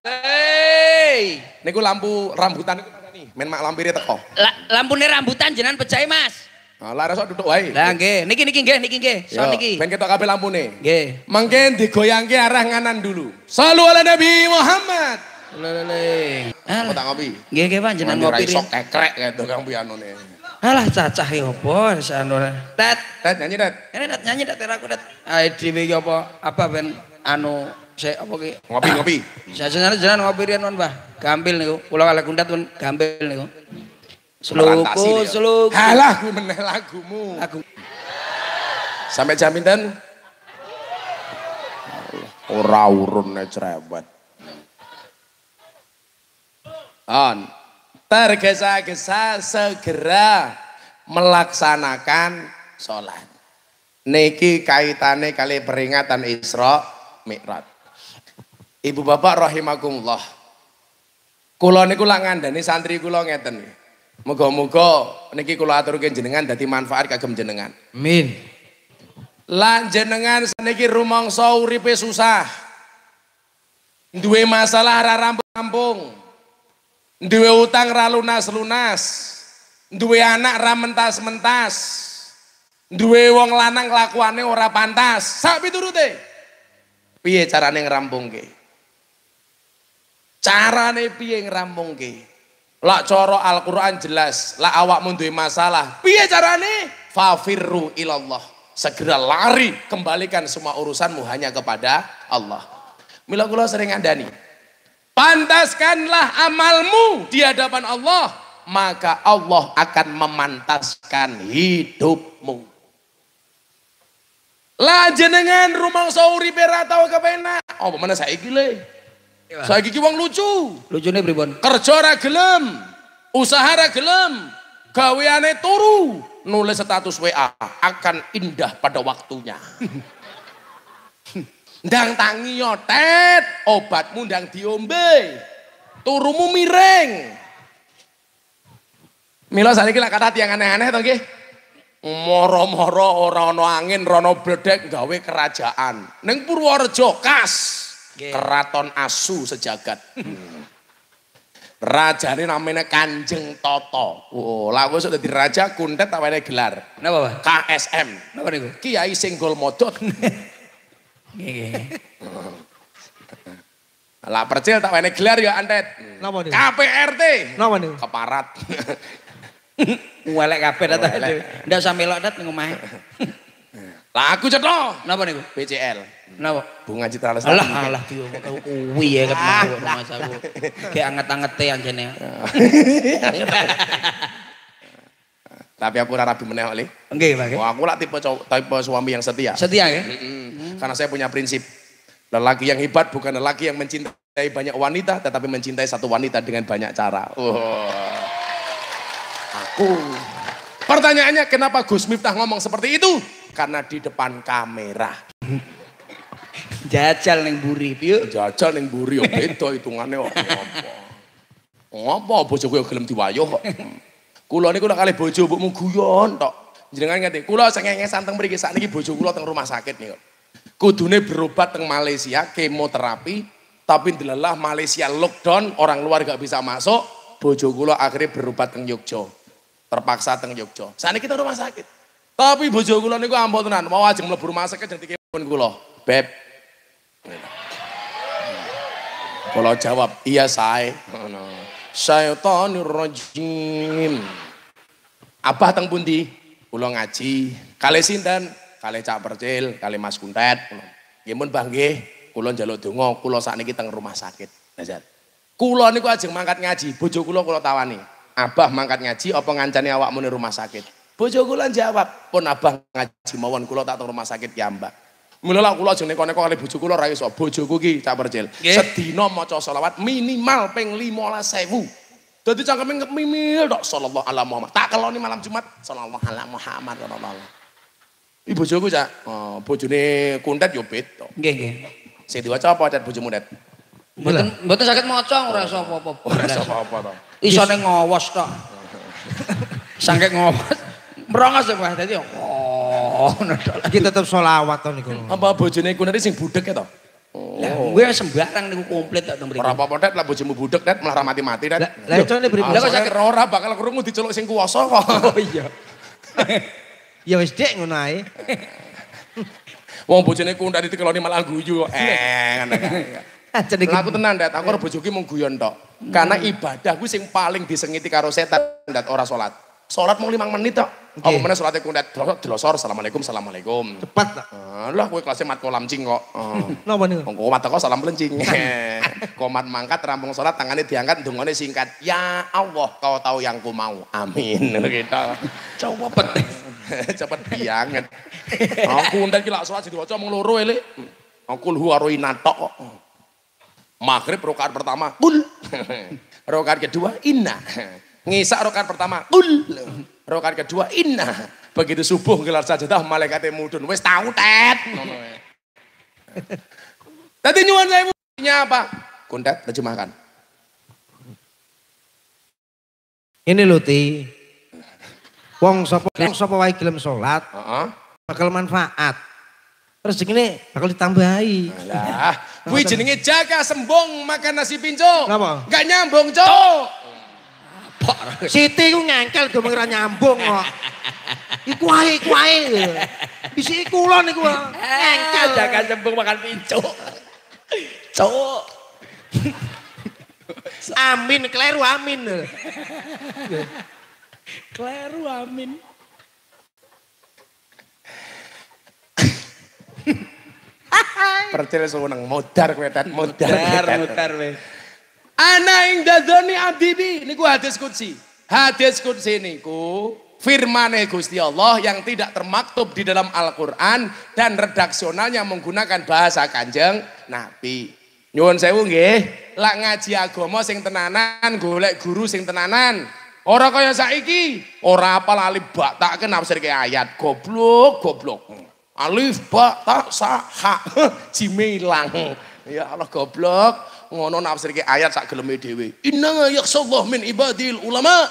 Hei. Niku lampu rambutan niku men mak lampire teko. La, lampune rambutan jenengan pejahe, Mas. Nah, lara sok duduk wae. Lah nggih, niki niki nggih, niki nggih. So Yo, niki. Ben ketok kabeh lampune. Nggih. Mangke digoyangke arah nganan dulu. Salu ala Nabi Muhammad. Lele. Kok Alah. tak ngopi? Nggih nggih Pak, jenengan Jenengan ngopi. sok riyen. kekrek gitu kang pianone. Alah cacah ya apa sanu. Tet. Tet nyanyi tet. Ini dat nyanyi dat aku dat. Ae dhewe iki apa apa ben anu saya apa ki? Ngopi ngopi. Saya jenengan jenengan ngopi riyen Pak. Gampil niku. Kula kalih kundat pun gampil niku. Sluku, sluku. Halah ku meneh lagumu. Aku Sampai jam pinten? Ora urune cerewet. On. Tergesa-gesa segera melaksanakan sholat. Niki kaitane kali peringatan Isra Mi'raj. Ibu bapak rahimakumullah. Kula niku lak ngandani santri kula ngeten. Muga-muga niki kula aturke jenengan dadi manfaat kagem jenengan. Amin. Lan jenengan saniki rumangsa uripe susah. Duwe masalah ra rampung-rampung. Duwe utang ra lunas-lunas. Duwe anak ra mentas-mentas. Duwe wong lanang kelakuane ora pantas. Sak piturute. Piye carane ngrampungke? Carane piye ngrampungke? Lak cara Al-Qur'an jelas, lak awakmu duwe masalah. Piye carane? Fafirru ilallah. Segera lari, kembalikan semua urusanmu hanya kepada Allah. Mila kula sering ngandani. Pantaskanlah amalmu di hadapan Allah, maka Allah akan memantaskan hidupmu. Lah jenengan rumah sauri ora tau kepenak. Oh, mana saiki le? Saiki ki wong lucu. Lucune pripun? Kerja ra gelem, usaha ra gelem, gaweane turu, nulis status WA akan indah pada waktunya. (laughs) ndang tangi yo tet, obatmu ndang diombe. Turumu miring. Mila saniki lak kata tiang aneh-aneh to nggih. Moro-moro ora ana angin, rono bledek gawe kerajaan. Ning Purworejo kas. Nggih. Keraton asu sejagat. Rajane namanya Kanjeng Toto. Oh, lah wis dadi raja kuntet tak wene gelar. Napa, Pak? KSM. Napa niku? Kiai Singgol Modot. Nggih, lah percil tak wene gelar ya antet. Napa niku? KPRT. Napa niku? Keparat. Welek kabeh ta. Ndak usah melok dat ning omahe. lah aku cetho. Napa niku? BCL. Napa? Bunga Citra Lestari. Alah, alah ki kuwi ya ketemu Mas aku. Kayak anget-angete anjene. (laughs) Tapi aku ora rabi meneh oleh. Nggih, Pak. Oh, aku lah tipe tipe suami yang setia. Setia ya? Mm-mm. Karena saya punya prinsip. Lelaki yang hebat bukan lelaki yang mencintai banyak wanita, tetapi mencintai satu wanita dengan banyak cara. Wah. Aku. Pertanyaannya kenapa Gus Miftah ngomong seperti itu? Karena di depan kamera. Jajal ning buri, piye? Jajal ning mburi yo beda hitungane kok. Ngopo? Ngopo bojoku yo gelem diwayuh kok. Kula niku nek kalih bojo mbokmu guyon tok. Jenengan ngerti, kula sengengesan teng mriki sakniki bojo kula teng rumah sakit nih. Kudune berobat teng Malaysia kemoterapi, tapi delalah Malaysia lockdown, orang luar gak bisa masuk. Bojo kula akhirnya berobat teng Yogyo. Terpaksa teng Yogyo. Sakniki kita rumah sakit. Tapi bojo kula niku ampun tenan, mau ajeng mlebu rumah sakit jadi kemon kula. Beb, Kalau jawab, iya saya. Syaitanir rajim. Abah teng pundi? Kula ngaji. Kali sinten? Kali Cak Percil, kali Mas Kuntet. Nggih mun Mbah nggih, kula njaluk donga, kula sakniki teng rumah sakit. Nazar. Kula niku ajeng mangkat ngaji, bojo kula kula tawani. Abah mangkat ngaji apa ngancani awakmu ning rumah sakit? Bojo kula jawab, pun Abah ngaji mawon kula tak teng rumah sakit ya Mbak. Mula lah kula ajeng neko-neko kali bojo kula ra iso. Bojoku ki Cak Percil. Sedina maca selawat minimal ping 15.000. Dadi cangkeme mimil tok sallallahu alaihi Muhammad. Tak keloni malam Jumat sallallahu alaihi Muhammad sallallahu. Ibu bojoku cak, oh, bojone kuntet yo beda. Nggih, nggih. Sing diwaca apa cat bojomu net? Mboten mboten saged maca ora iso apa-apa. Ora iso apa-apa to. Isone ngowos tok. (laughs) Sangke ngowos. Merongos ya, Pak. Dadi oh. Iki tetep selawat to niku. Apa bojone kuntet sing budek ya to? Lah, gue sembarang niku komplit teng mriki. Ora apa-apa net, lah bojomu budek net malah mati-mati net. Lah lah itu ne pripun? Lah kok sakit ora bakal krungu diceluk sing kuwasa kok. Oh iya. Ya wis dek ngono ae. Wong bojone kuntet dikeloni malah guyu kok. Eh, ngono kae. Aja niki. Lah aku tenan dat, aku ora bojoku mung guyon tok. Karena ibadah ku sing paling disengiti karo setan dat ora salat. Salat mung 5 menit tok. Apa meneh salate kundet delosor assalamualaikum assalamualaikum. Cepat tak. Ah, lah kowe kelasnya mat kolam cing kok. Ah. (laughs) Napa niku? Wong komat teko salam pelencing. (laughs) komat mangkat rampung salat tangannya diangkat dungane singkat. Ya Allah kau tahu yang ku mau. Amin. (laughs) Gitu. Cepet. Cepet banget. Aku undan ki lak salat diwaca mung loro elek. Kul huwa roina tok kok. Maghrib rokaat pertama, kul. rokaat kedua, inna. Ngisak rokaat pertama, kul. Rokaat kedua, inna. Begitu subuh gelar sajadah, malaikatnya mudun. Wes tahu tet. Ngono ya. (laughs) Tadi nyuwun saya apa? Kuntet terjemahkan. Ini lho Ti. Wong sapa wong sapa wae gelem salat Heeh. bakal manfaat. Rezekine bakal ditambahi. Lah, kuwi jenenge jaga sembung makan nasi pinco. Napa? Enggak nyambung, Cuk. Siti ku ngengkel gemeng ra nyambung kok. Iku wae, iku wae. Bisi kula niku ngengkel. Jangan sembung makan pincu. Cuk. Amin, kleru amin. Kleru amin. Percil seneng modar kowe tet, modar. Kowe, Tet. mutar weh. Ana ing dadoni abdibi niku hadis qudsi. Hadis qudsi niku firmane Gusti Allah yang tidak termaktub di dalam Al-Qur'an dan redaksionalnya menggunakan bahasa Kanjeng Nabi. Nyuwun sewu nggih, lak ngaji agama sing tenanan, golek guru sing tenanan. Ora kaya saiki, ora apal alif ba tak nafsirke ayat, goblok, goblok. Alif ba ta sa ha (laughs) jimelang. Ya Allah goblok, ngono nafsirke ayat sak geleme dhewe. Inna yakhsallahu min ibadil ulama.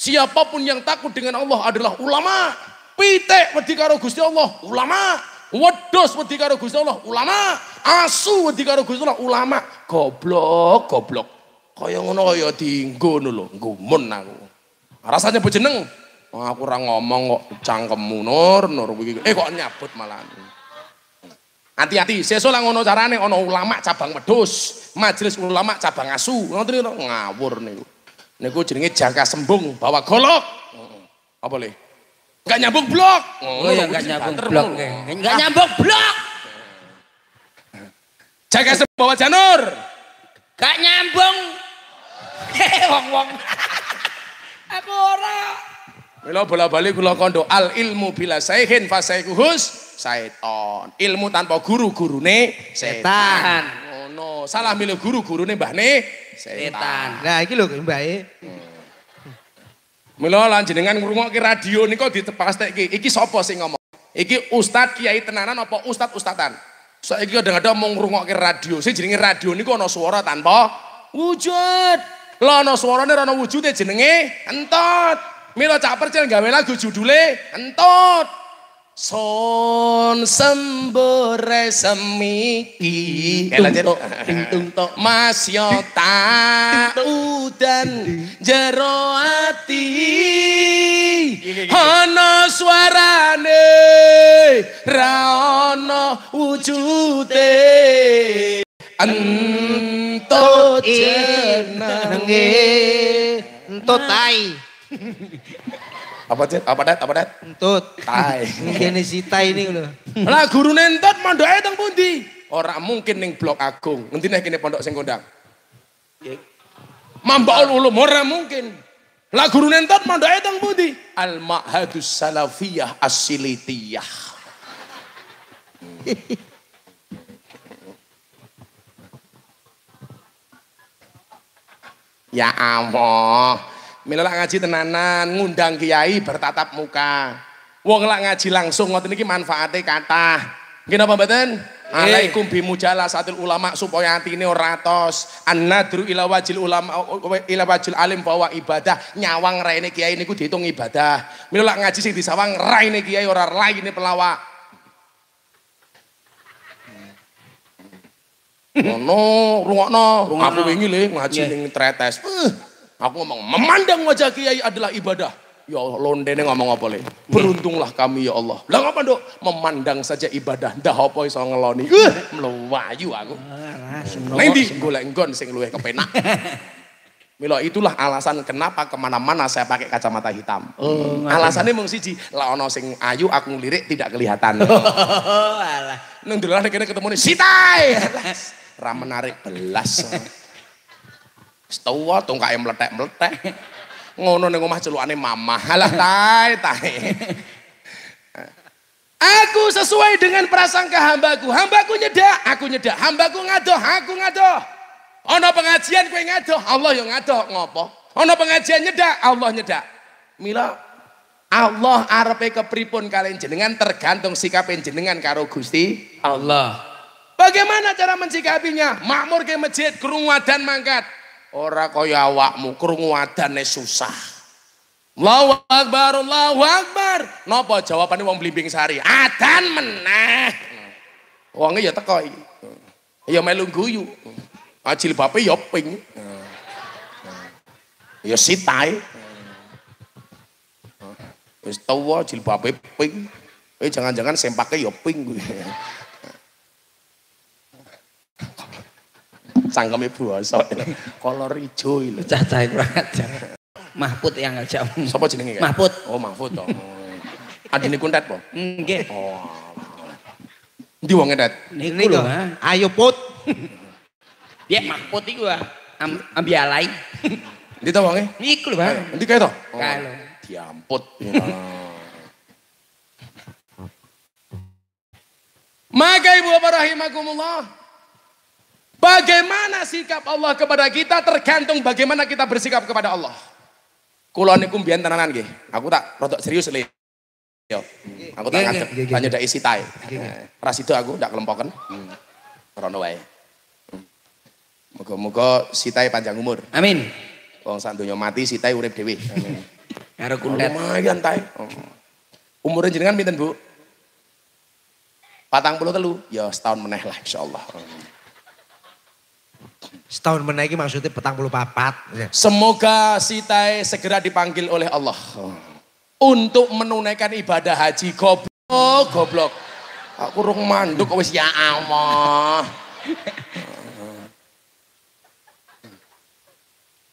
Siapa pun yang takut dengan Allah adalah ulama. Pitik wedi karo Gusti Allah, ulama. Wedhus wedi karo Gusti Allah, ulama. Asu wedi karo Gusti Allah, ulama. Goblok, goblok. Kaya ngono kaya dienggo lho, gumun aku. Rasanya bejeneng. Aku ora ngomong kok cangkemmu nur, nur. Eh kok nyabut malah. Hati-hati, sesuk lah ngono carane ana ulama cabang wedhus, majelis ulama cabang asu. Ngoten ngawur niku. Niku jenenge jangka sembung bawa golok. Apa le? Enggak nyambung blok. Oh ya enggak nyambung blok. Enggak nyambung blok. Jaga sembung bawa janur. Gak nyambung. (laughs) Wong-wong. (laughs) Aku ora. Mila bola-bali kula kondo al ilmu bila saihin fasaikuhus saiton. Ilmu tanpa guru gurune setan. Ngono. Salah milih guru gurune mbahne setan. Setan. Nah iki lho mbake. Mila lan jenengan ngrungokke radio nika ditepastekke. Iki sapa sing ngomong? Iki ustad kiai tenanan apa ustad ustadan? Saiki kadang-kadang mau ngrungokke radio. Sing jenenge radio niku ana suara tanpa wujud. Lah ana suarane ana wujude jenenge entot. Mila cak percil gawe lagu judule entot. Son sembore semiki. Tung tok, ting tung tok. Mas yo udan jero ati ana suarane ra ana wujude entut jenenge Jenenge entut tai. Apa det apa det apa det Entut. tai Ngene si tai ini lho. lah gurune entut mondoke teng pundi ora mungkin ning blok agung ngendi nek kene pondok sing kondang Mambaul ulum ora mungkin. Lah gurune entot mondoke teng pundi? Al Ma'hadus Salafiyah As-Silitiyah. (laughs) ya Allah. Mila ngaji tenanan, ngundang kiai bertatap muka. Wong lak ngaji langsung ngoten iki manfaate kathah. Nggih napa mboten? Alaikum bimujalasatil ulama supaya atine ora atos. An-nadru ila wajil ulama ila wajil alim bahwa ibadah nyawang raine kiai niku dihitung ibadah. Mila lak ngaji sing disawang raine kiai ora raine pelawak. Ngono, rungokno. Aku wingi le ngaji ning tretes. Aku ngomong memandang wajah kiai adalah ibadah. Ya Allah, londene ngomong apa le? Beruntunglah kami ya Allah. Lah ngapa nduk? Memandang saja ibadah. Dah apa iso ngeloni? Eh, mlewayu aku. Nang ndi golek nggon sing luwih kepenak. (laughs) Milo itulah alasan kenapa ke mana-mana saya pakai kacamata hitam. Alasannya mung siji, lah ono sing ayu aku ngelirik tidak kelihatan. (laughs) Oh alah. Neng dolan kene ketemu nih sitai. Ra menarik belas. (laughs) Setua tungkae meletek-meletek. Ngono ning omah celukane mamah. Halah tai tai. Aku sesuai dengan prasangka hambaku. Hambaku nyedak, aku nyedak. Hambaku ngadoh, aku ngadoh. Ono pengajian kue ngadoh, Allah yang ngadoh. Ngopo? Ono pengajian nyedak, Allah nyedak. Mila, Allah arepe kepripun kalian jenengan tergantung sikap jenengan karo Gusti Allah. Bagaimana cara mensikapinya? Makmur ke masjid, krungu adan mangkat. Ora kaya awakmu, krungu adane susah. Allahu Akbar, Allahu Akbar. Napa jawabane wong blimbing sari? Adan meneh. Wonge ya teko iki. Ya melu guyu. Ajil bape ya ping. Ya sitae. Wis tuwa jilbabe ping. Eh jangan-jangan sempake ya ping kuwi. Cangkeme buasa. Kolor ijo lho. Cacah kurang ajar. Mahpud yang ngajak. Sapa jenenge? Mahfud. Oh, Mahfud to. Adine kuntet po. Nggih. Oh. Ndi wong ngetet? Niku lho. Ayo put. Ya Mahpud iku ah. Am, ambialai. Ndi to wonge? Niku lho, ha. Ndi kae to? Kae lho. Diamput. (laughs) Maka ibu bapak rahimakumullah. Bagaimana sikap Allah kepada kita tergantung bagaimana kita bersikap kepada Allah. Kulo niku mbiyen tenanan nggih. Aku tak rodok serius le. Yo. Aku tak ngadep banyak dak isi tae. Ras itu aku ndak kelempoken. Rono wae. Moga-moga sitai panjang umur. Amin. Wong sak donya mati sitai urip dhewe. Amin. Karo kundet. Lumayan tae. Umurnya jenengan pinten, Bu? Patang puluh telu, ya setahun meneh lah insyaallah. Setahun menaiki maksudnya petang puluh papat. Semoga Sitai segera dipanggil oleh Allah untuk menunaikan ibadah haji. Goblok, goblok. Aku rung manduk wis ya Allah.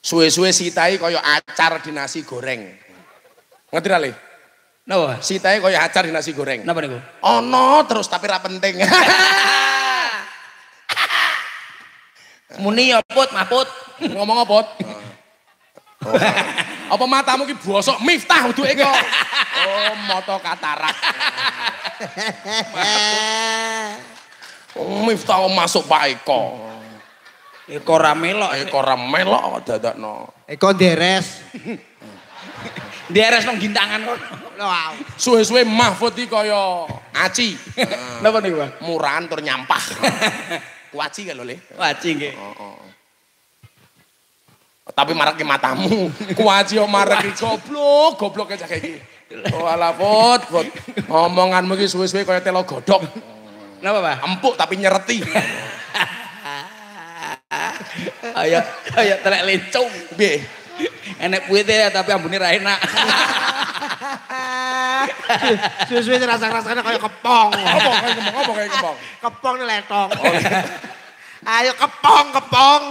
Suwe-suwe Sitai kaya acar di nasi goreng. Ngerti ra, Le? Napa? Sitai kaya acar di nasi goreng. Napa niku? Ono terus tapi ra penting. (laughs) Muni ya Put, Mahpud. Ngomong apa? Oh. (laughs) apa matamu ki bosok miftah uduke kok. Oh, mata katarak. Oh, miftah masuk Pak Eko. Eko ra melok. Eko ra melok kok dadakno. Eko deres. (laughs) Deres nang gintangan kono. Wow. Suwe-suwe Mahfud iki kaya aci. Napa niku, Bang? Murahan tur nyampah. (laughs) Kuaci kan lho, Le. Waci nggih. Tapi marake matamu. (laughs) Kuaci yo marake goblok, goblok aja kayak gini. Oh alah Put, Put. Omonganmu iki suwe-suwe kaya telo godhog. Napa, Pak? Empuk tapi nyereti. (laughs) Ayo, ayo telek lencung. Piye? Enek puite tapi ambune ra enak. (laughs) Suwe-suwe rasa-rasanya kayak kepong. Apa kayak kembang? Apa kayak kembang? Kepong ini letong. Ayo kepong, kepong.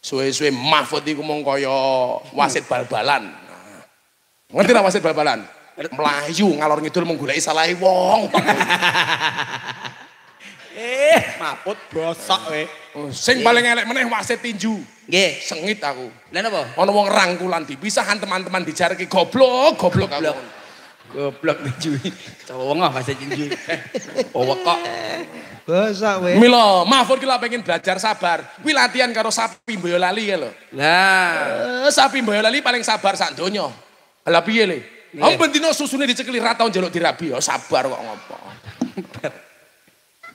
Suwe-suwe Mahfud iku mung kaya wasit bal-balan. Ngerti lah wasit bal-balan? Melayu ngalor ngidul menggulai salahe wong. eh, Mahpud bosok we. Oh, Sing paling elek meneh wasit tinju. Nggih. Sengit aku. Lah napa? Ana wong rangkulan dipisahan teman-teman dijarke goblok, goblok aku. Goblok. Goblok tinju. Cowong ah bahasa tinju. (laughs) Oh kok. Bosok weh. Mila, Mahfud ki lak pengen belajar sabar. Kuwi latihan karo sapi Boyolali ya lho. Lah, Eh, sapi Boyolali paling sabar sak donya. Lah piye le? Om bendino susune dicekeli ra tau njaluk dirabi ya sabar kok ngopo.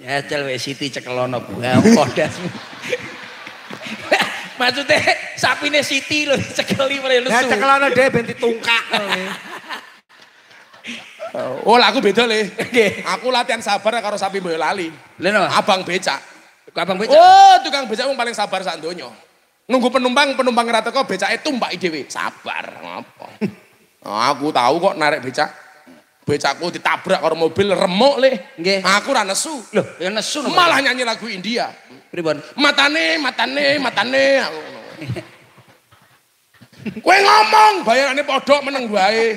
ya cel wis Siti cekelono buah podasmu. (laughs) Maksudnya sapine Siti lho cekeli mulai Ya lesu. cekelono dhewe ben ditungkak. (laughs) Oh, lah aku beda le. Nggih. Aku latihan sabar karo sapi Boyolali. Napa? Abang becak. Abang becak. Oh, tukang becak wong paling sabar sak donya. Nunggu penumpang, penumpang ora teko becake tumbaki dhewe. Sabar ngopo. Nah, (laughs) aku tahu kok narik becak. Becakku ditabrak karo mobil remuk le. Nggih. Aku ora nesu. Loh, ya nesu? Malah nyanyi lagu India. Pripun? Matane, matane, matane. Kowe ngomong, bayarane podok meneng wae.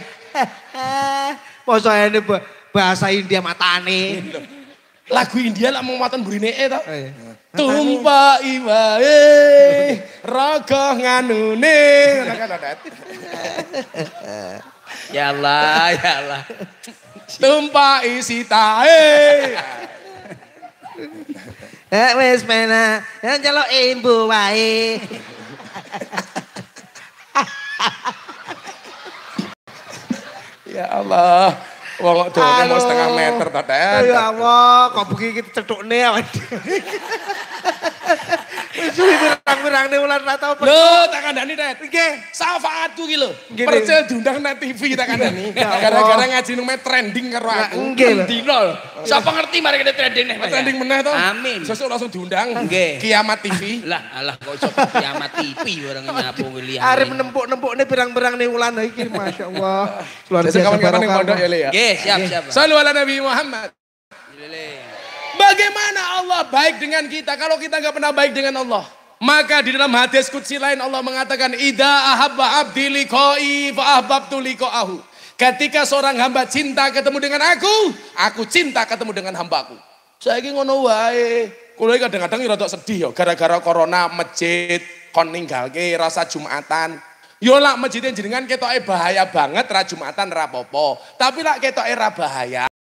(laughs) Masa ini ba- bahasa India matane. Lagu India lak mau maton burine to. Eh, Tumpai wae raga nganune. Ngono kan, Odet. Ya Allah, ya Allah. Tumpah isi tahe. (laughs) Eh wis mena, yang celok imbu wae. Ya Allah. Wong doane mau Aduh. setengah meter ta. Ya Allah, kok begini kita cetukne. Wis suwi pirang-pirangne ulan ra tau pe- Lho, tak kandhani, Den. Nggih. Syafaatku ki lho. Gini. Percil diundang nang TV tak kandhani. Gara-gara ngaji nang trending karo aku. Nggih lho. Dino. Siapa ngerti mari kita trending ya? Trending meneh to. Amin. Sesuk langsung diundang. Nggih. Kiamat TV. (laughs) Lah, alah kok iso kiamat TV orang nyapu lihat. Arep nempuk-nempukne pirang-pirangne ulan iki Masya Allah. Luar biasa kapan-kapan ning barokah. pondok ya, Le ya. Nggih, siap, siap. Pak. Sallu ala Nabi Muhammad. Bagaimana Allah baik dengan kita kalau kita nggak pernah baik dengan Allah? Maka di dalam hadis kutsi lain Allah mengatakan Ida ahabba abdi liqai fa ahbabtu liqa'ahu. Ketika seorang hamba cinta ketemu dengan aku, aku cinta ketemu dengan hambaku. Saya ingin ngono wae. Kulo kadang-kadang ya sedih ya gara-gara corona masjid kon ninggalke rasa Jumatan. Yo lak masjidnya jenengan ketoke bahaya banget ra Jumatan ra apa-apa. Tapi lak ketoke ra bahaya.